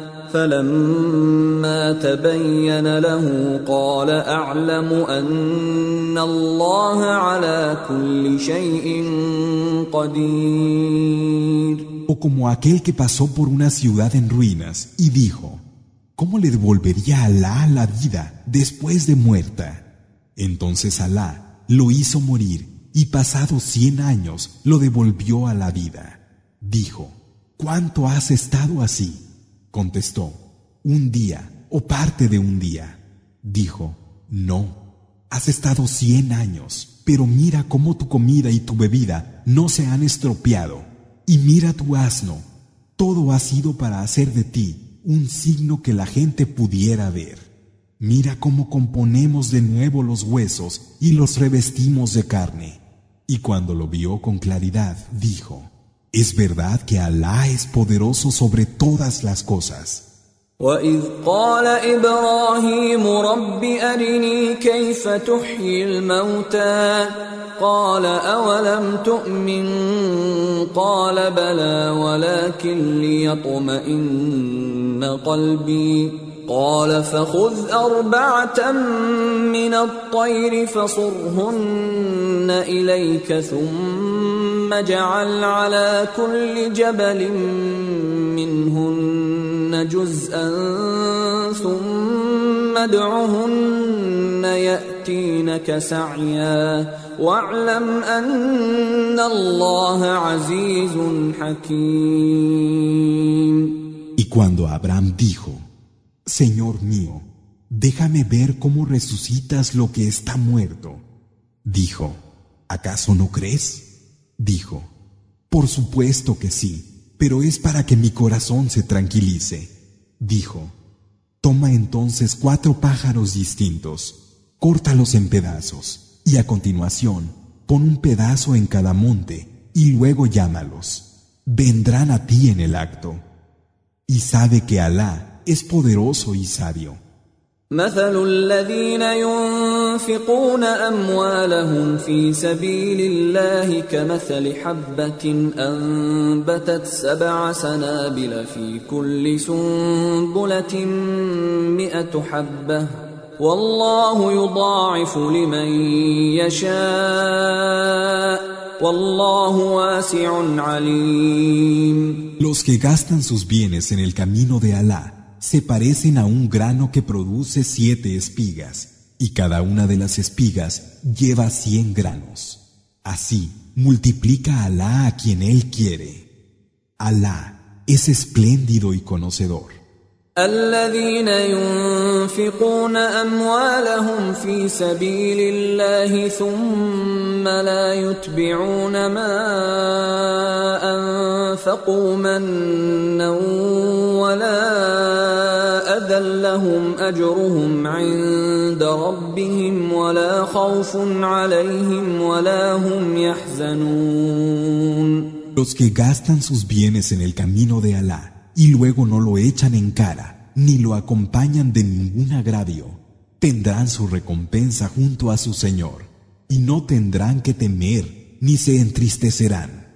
فلما تبين له قال اعلم ان الله على كل شيء قدير O como aquel que pasó por una ciudad en ruinas y dijo, ¿cómo le devolvería a Alá la vida después de muerta? Entonces Alá lo hizo morir y pasados cien años lo devolvió a la vida. Dijo, ¿cuánto has estado así? Contestó, un día o parte de un día. Dijo, no, has estado cien años, pero mira cómo tu comida y tu bebida no se han estropeado. Y mira tu asno, todo ha sido para hacer de ti un signo que la gente pudiera ver. Mira cómo componemos de nuevo los huesos y los revestimos de carne. Y cuando lo vio con claridad, dijo, es verdad que Alá es poderoso sobre todas las cosas. وإذ قال إبراهيم رب أرني كيف تحيي الموتى قال أولم تؤمن قال بلى ولكن ليطمئن قلبي قال فخذ أربعة من الطير فصرهن إليك ثم اجعل على كل جبل منهن جزءا ثم ادعهن يأتينك سعيا واعلم أن الله عزيز حكيم. Y cuando Abraham dijo, Señor mío, déjame ver cómo resucitas lo que está muerto. Dijo, ¿Acaso no crees? Dijo, Por supuesto que sí, pero es para que mi corazón se tranquilice. Dijo, Toma entonces cuatro pájaros distintos, córtalos en pedazos, y a continuación pon un pedazo en cada monte, y luego llámalos. Vendrán a ti en el acto. Y sabe que Alá es poderoso y sabio. مثل الذين ينفقون اموالهم في سبيل الله كمثل حبه انبتت سبع سنابل في كل سنبله مئه حبه والله يضاعف لمن يشاء والله واسع عليم Los que gastan sus bienes en el camino de Alá se parecen a un grano que produce siete espigas, y cada una de las espigas lleva cien granos. Así, multiplica Alá a quien Él quiere. Alá es espléndido y conocedor. الذين ينفقون اموالهم في سبيل الله ثم لا يتبعون ما انفقوا منا ولا اذى لهم اجرهم عند ربهم ولا خوف عليهم ولا هم يحزنون Los que gastan sus bienes en el camino de Alá y luego no lo echan en cara, ni lo acompañan de ningún agravio, tendrán su recompensa junto a su Señor, y no tendrán que temer ni se entristecerán.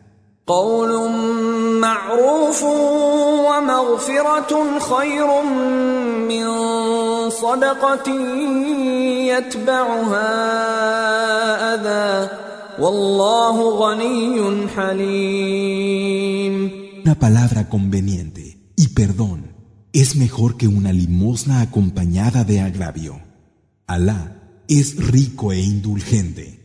Una palabra conveniente y perdón es mejor que una limosna acompañada de agravio. Alá es rico e indulgente.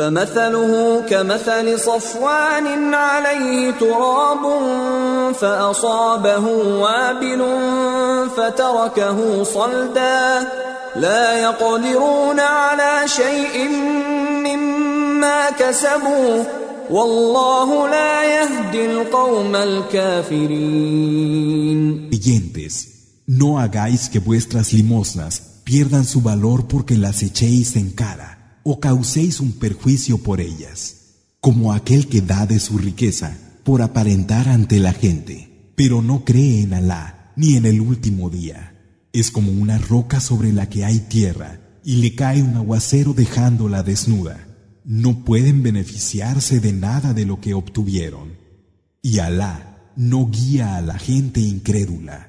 فمثله كمثل صفوان عليه تراب فأصابه وابل فتركه صلدا. لا يقدرون على شيء مما كسبوا. والله لا يهدي القوم الكافرين. No hagáis que vuestras limosnas pierdan su valor porque las echéis en cara. O causéis un perjuicio por ellas, como aquel que da de su riqueza por aparentar ante la gente, pero no cree en Alá ni en el último día. Es como una roca sobre la que hay tierra y le cae un aguacero dejándola desnuda. No pueden beneficiarse de nada de lo que obtuvieron. Y Alá no guía a la gente incrédula.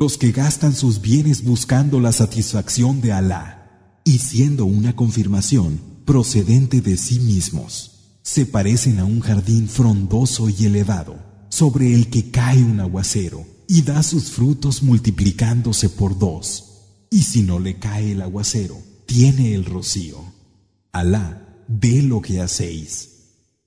Los que gastan sus bienes buscando la satisfacción de Alá y siendo una confirmación procedente de sí mismos, se parecen a un jardín frondoso y elevado, sobre el que cae un aguacero y da sus frutos multiplicándose por dos. Y si no le cae el aguacero, tiene el rocío. Alá ve lo que hacéis.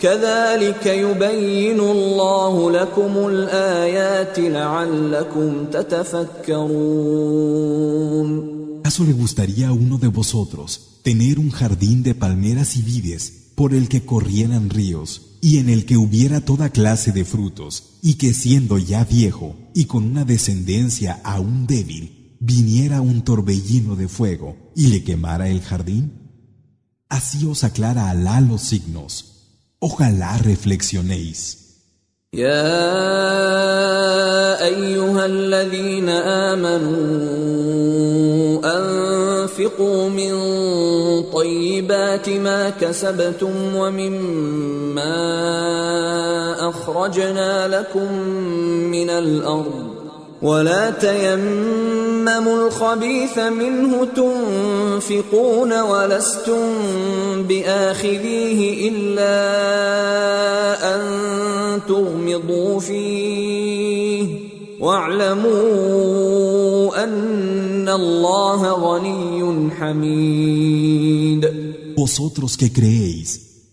كذلك يبين الله لكم الآيات لعلكم تتفكرون ¿Acaso le gustaría a uno de vosotros tener un jardín de palmeras y vides por el que corrieran ríos y en el que hubiera toda clase de frutos y que siendo ya viejo y con una descendencia aún débil, viniera un torbellino de fuego y le quemara el jardín? Así os aclara Alá los signos. Ojalá reflexionéis. يا أيها الذين آمنوا أنفقوا من طيبات ما كسبتم ومما أخرجنا لكم من الأرض ولا تيمموا الخبيث منه تنفقون ولستم بآخذيه إلا أن تغمضوا فيه واعلموا أن Vosotros que creéis,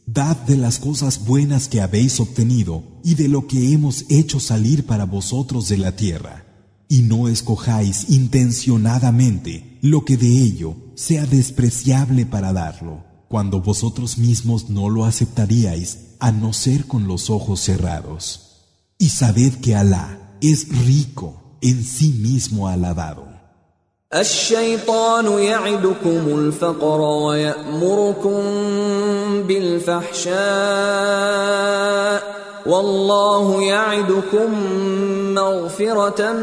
dad de las cosas buenas que habéis obtenido y de lo que hemos hecho salir para vosotros de la tierra, y no escojáis intencionadamente lo que de ello sea despreciable para darlo, cuando vosotros mismos no lo aceptaríais a no ser con los ojos cerrados. Y sabed que Alá es rico en sí mismo alabado. الشيطان يعدكم الفقر ويأمركم بالفحشاء والله يعدكم مغفرة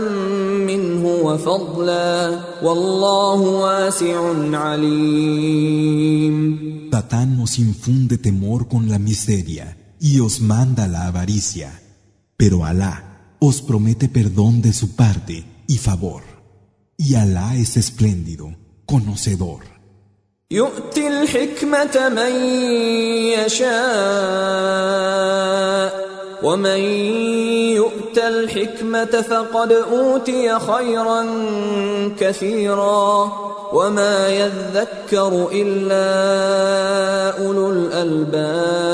منه وفضلا والله واسع عليم Satán nos infunde temor con la miseria y os manda la avaricia, pero Alá os promete perdón de su parte y favor. Y Alá es espléndido, conocedor. يؤتي الحكمة من يشاء ومن يؤت الحكمة فقد أوتي خيرا كثيرا وما يذكر إلا أولو الألباب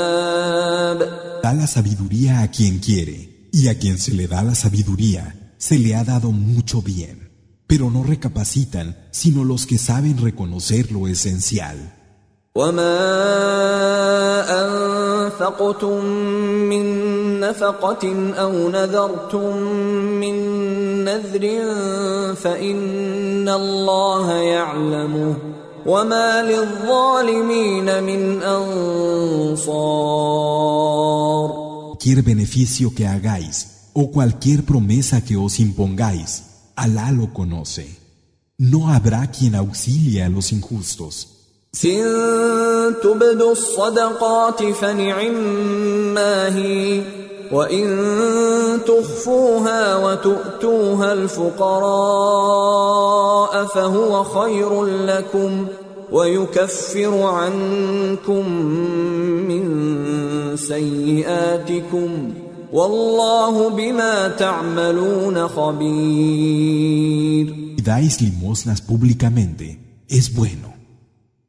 Da la sabiduría a quien quiere, y a quien se le da la sabiduría, se le ha dado mucho bien. pero no recapacitan sino los que saben reconocer lo esencial. وما أنفقتم من نفقة أو نذرتم من نذر فإن الله يعلمه وما للظالمين من أنصار Cualquier beneficio que hagáis o cualquier promesa que os impongáis Alá lo conoce. No habrá quien auxilie a los injustos. تبدوا الصدقات وإن تخفوها وتؤتوها الفقراء فهو خير لكم ويكفر عنكم من سيئاتكم Si dais limosnas públicamente, es bueno.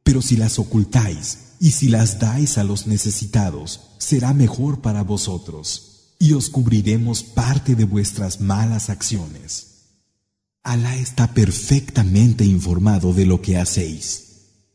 Pero si las ocultáis y si las dais a los necesitados, será mejor para vosotros, y os cubriremos parte de vuestras malas acciones. Alá está perfectamente informado de lo que hacéis.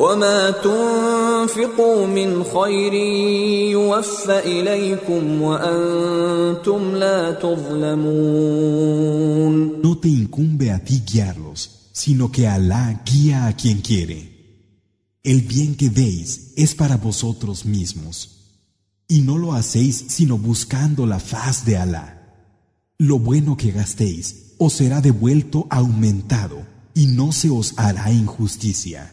وما تنفقوا من خير يوفى إليكم وأنتم لا تظلمون No te incumbe a ti guiarlos, sino que Alá guía a quien quiere. El bien que veis es para vosotros mismos, y no lo hacéis sino buscando la faz de Alá. Lo bueno que gastéis os será devuelto aumentado y no se os hará injusticia.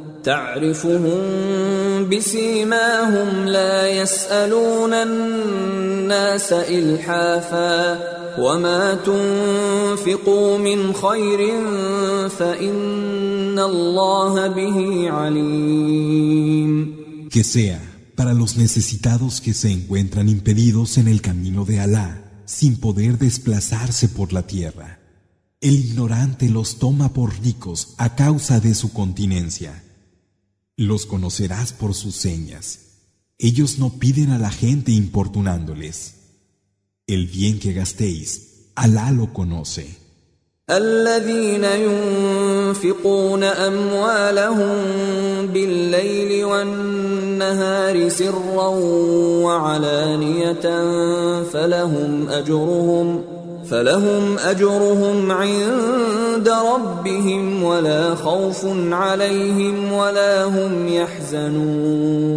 تعرفهم بسيماهم لا يسألون الناس إلحافا وما تنفقوا من خير فإن الله به عليم Que sea para los necesitados que se encuentran impedidos en el camino de Alá, sin poder desplazarse por la tierra. El ignorante los toma por ricos a causa de su continencia. Los conocerás por sus señas. Ellos no piden a la gente importunándoles. El bien que gastéis, Alá lo conoce. الذين ينفقون أموالهم بالليل والنهار سرا وعلانية فلهم أجرهم فلهم اجرهم عند ربهم ولا خوف عليهم ولا هم يحزنون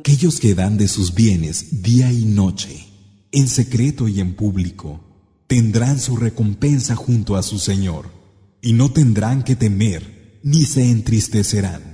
Aquellos que dan de sus bienes día y noche, en secreto y en público, tendrán su recompensa junto a su Señor, y no tendrán que temer ni se entristecerán.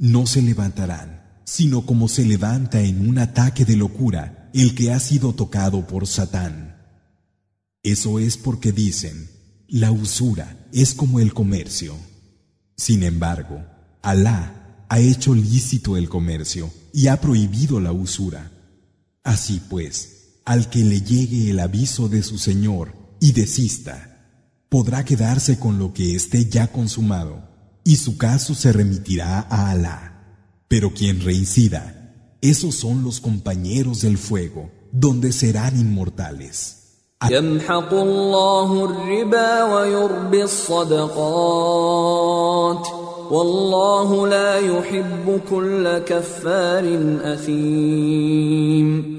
no se levantarán, sino como se levanta en un ataque de locura el que ha sido tocado por Satán. Eso es porque dicen, la usura es como el comercio. Sin embargo, Alá ha hecho lícito el comercio y ha prohibido la usura. Así pues, al que le llegue el aviso de su Señor y desista, podrá quedarse con lo que esté ya consumado y su caso se remitirá a Alá. Pero quien reincida, esos son los compañeros del fuego, donde serán inmortales.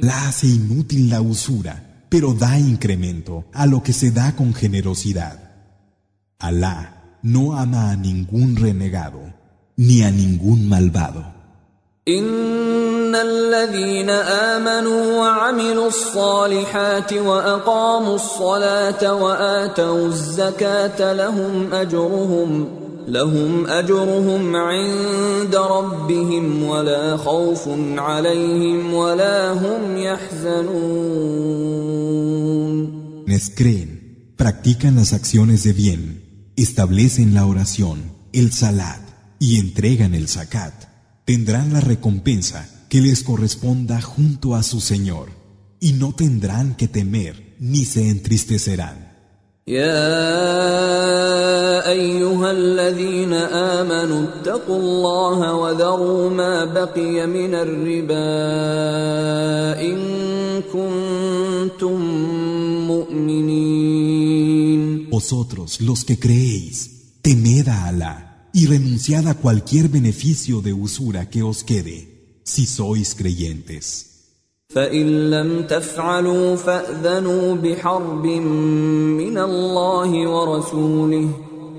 La hace inútil la usura, pero da incremento a lo que se da con generosidad. Alá no ama a ningún renegado ni a ningún malvado. ان الذين امنوا وعملوا الصالحات واقاموا الصلاه واتوا الزكاه لهم اجرهم لهم اجرهم عند ربهم ولا خوف عليهم ولا هم يحزنون Quienes creen, practican las acciones de bien establecen la oración, el salat y entregan el zakat, tendrán la recompensa que les corresponda junto a su Señor y no tendrán que temer ni se entristecerán Vosotros, los que creéis, temed a Alá y renunciad a cualquier beneficio de usura que os quede, si sois creyentes. فإن لم تفعلوا فأذنوا بحرب من الله ورسوله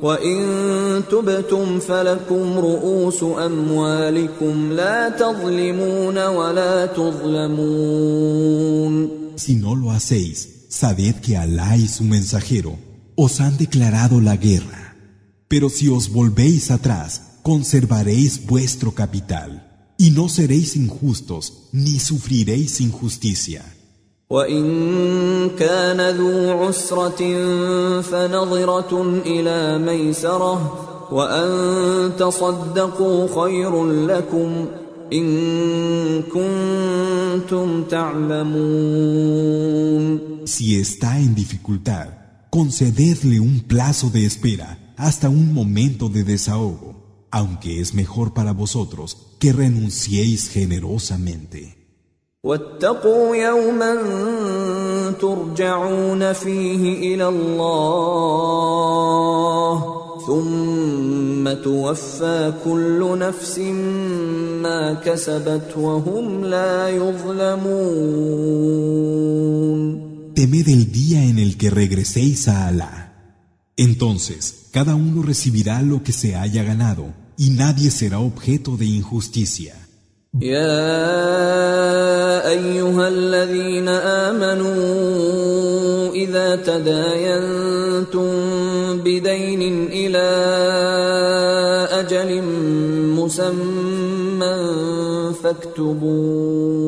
وإن تبتم فلكم رؤوس أموالكم لا تظلمون ولا تظلمون Si no lo hacéis, sabed que Alá y su mensajero os han declarado la guerra. Pero si os volvéis atrás, conservaréis vuestro capital, y no seréis injustos, ni sufriréis injusticia. وإن كان ذو عسرة فنظرة إلى ميسرة وأن تصدقوا خير لكم إن كنتم تعلمون Si está en dificultad, concededle un plazo de espera hasta un momento de desahogo, aunque es mejor para vosotros que renunciéis generosamente. واتقوا يوما ترجعون فيه الى الله ثم توفى كل نفس ما كسبت وهم لا يظلمون Temed el día en el que regreséis a Alá. Entonces, cada uno recibirá lo que se haya ganado, y nadie será objeto de injusticia. يا ايها الذين امنوا اذا تداينتم بدين الى اجل مسمى فاكتبوه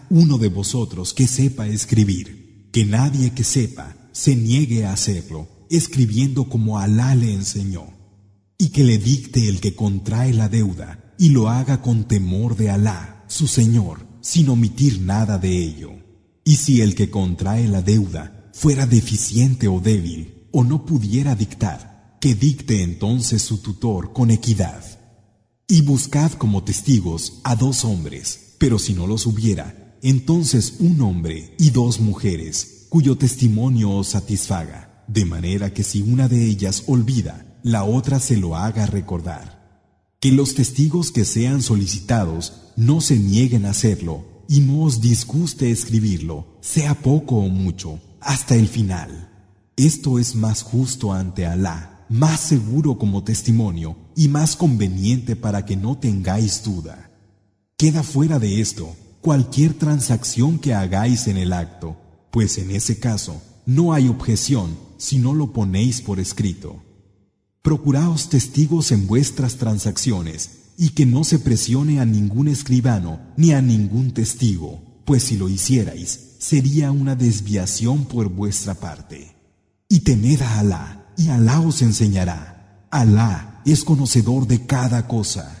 uno de vosotros que sepa escribir, que nadie que sepa se niegue a hacerlo, escribiendo como Alá le enseñó, y que le dicte el que contrae la deuda y lo haga con temor de Alá, su Señor, sin omitir nada de ello. Y si el que contrae la deuda fuera deficiente o débil, o no pudiera dictar, que dicte entonces su tutor con equidad. Y buscad como testigos a dos hombres, pero si no los hubiera, entonces un hombre y dos mujeres, cuyo testimonio os satisfaga, de manera que si una de ellas olvida, la otra se lo haga recordar. Que los testigos que sean solicitados no se nieguen a hacerlo y no os disguste escribirlo, sea poco o mucho, hasta el final. Esto es más justo ante Alá, más seguro como testimonio y más conveniente para que no tengáis duda. Queda fuera de esto cualquier transacción que hagáis en el acto, pues en ese caso no hay objeción si no lo ponéis por escrito. Procuraos testigos en vuestras transacciones y que no se presione a ningún escribano ni a ningún testigo, pues si lo hicierais, sería una desviación por vuestra parte. Y temed a Alá, y Alá os enseñará. Alá es conocedor de cada cosa.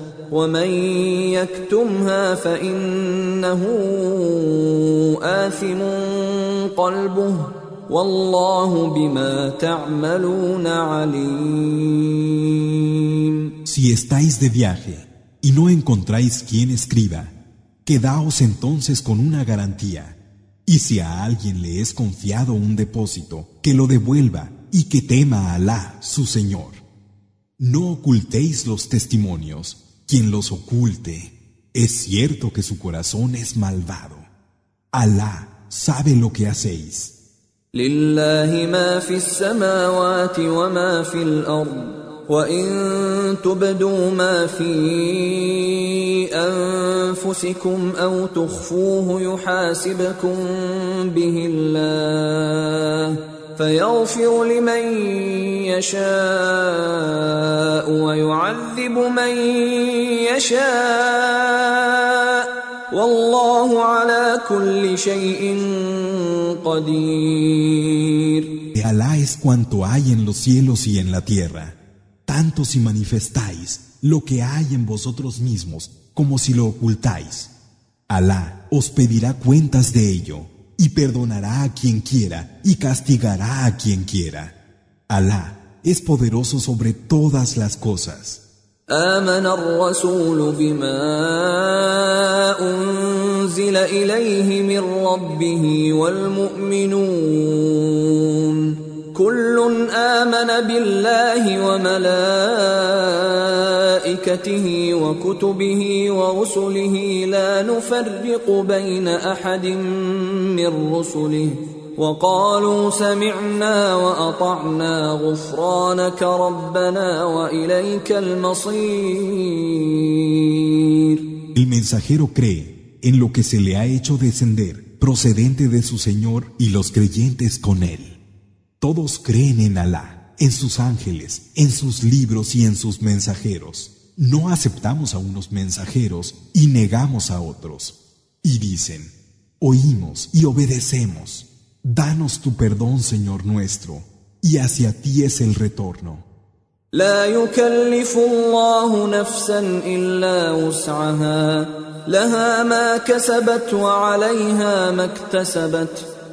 ومن يكتمها فانه اثم قلبه والله بما تعملون عليم Si estáis de viaje y no encontráis quien escriba, quedaos entonces con una garantía. Y si a alguien le es confiado un depósito, que lo devuelva y que tema a Alá, su Señor. No ocultéis los testimonios quien los oculte, es cierto que su corazón es malvado. Alá sabe lo que hacéis. لله ما في السماوات وما في الأرض وإن تبدوا ما في أنفسكم أو تخفوه يحاسبكم به الله فيغفر لمن يشاء ويعذب من يشاء والله على كل شيء قدير De Alá es cuanto hay en los cielos y en la tierra, tanto si manifestáis lo que hay en vosotros mismos como si lo ocultáis. Alá os pedirá cuentas de ello y perdonará a quien quiera y castigará a quien quiera. Alá es poderoso sobre todas las cosas. آمن الرسول بما أنزل إليه من ربه والمؤمنون كل آمن بالله وملائكته وكتبه ورسله لا نفرق بين أحد من رسله وقالوا سمعنا واطعنا غفرانك ربنا واليك المصير El mensajero cree en lo que se le ha hecho descender procedente de su Señor y los creyentes con él. Todos creen en Alá, en sus ángeles, en sus libros y en sus mensajeros. No aceptamos a unos mensajeros y negamos a otros. Y dicen, oímos y obedecemos. Danos tu perdón, Señor nuestro, y hacia ti es el retorno. لا يكلف الله نفسا الا وسعها لها ما كسبت وعليها ما اكتسبت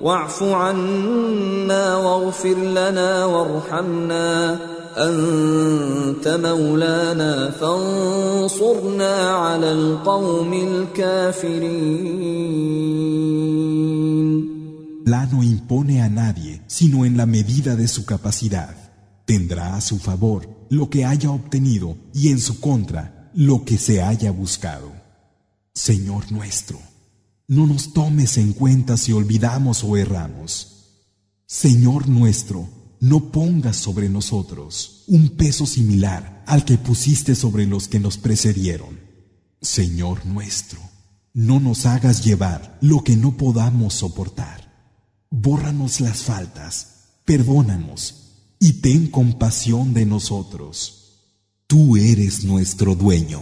واعف عنا واغفر لنا وارحمنا انت مولانا فانصرنا على القوم الكافرين La no impone a nadie sino en la medida de su capacidad. Tendrá a su favor lo que haya obtenido y en su contra lo que se haya buscado. Señor nuestro, no nos tomes en cuenta si olvidamos o erramos. Señor nuestro, no pongas sobre nosotros un peso similar al que pusiste sobre los que nos precedieron. Señor nuestro, no nos hagas llevar lo que no podamos soportar. Bórranos las faltas, perdónanos y ten compasión de nosotros. Tú eres nuestro dueño.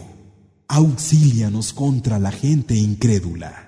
Auxílianos contra la gente incrédula.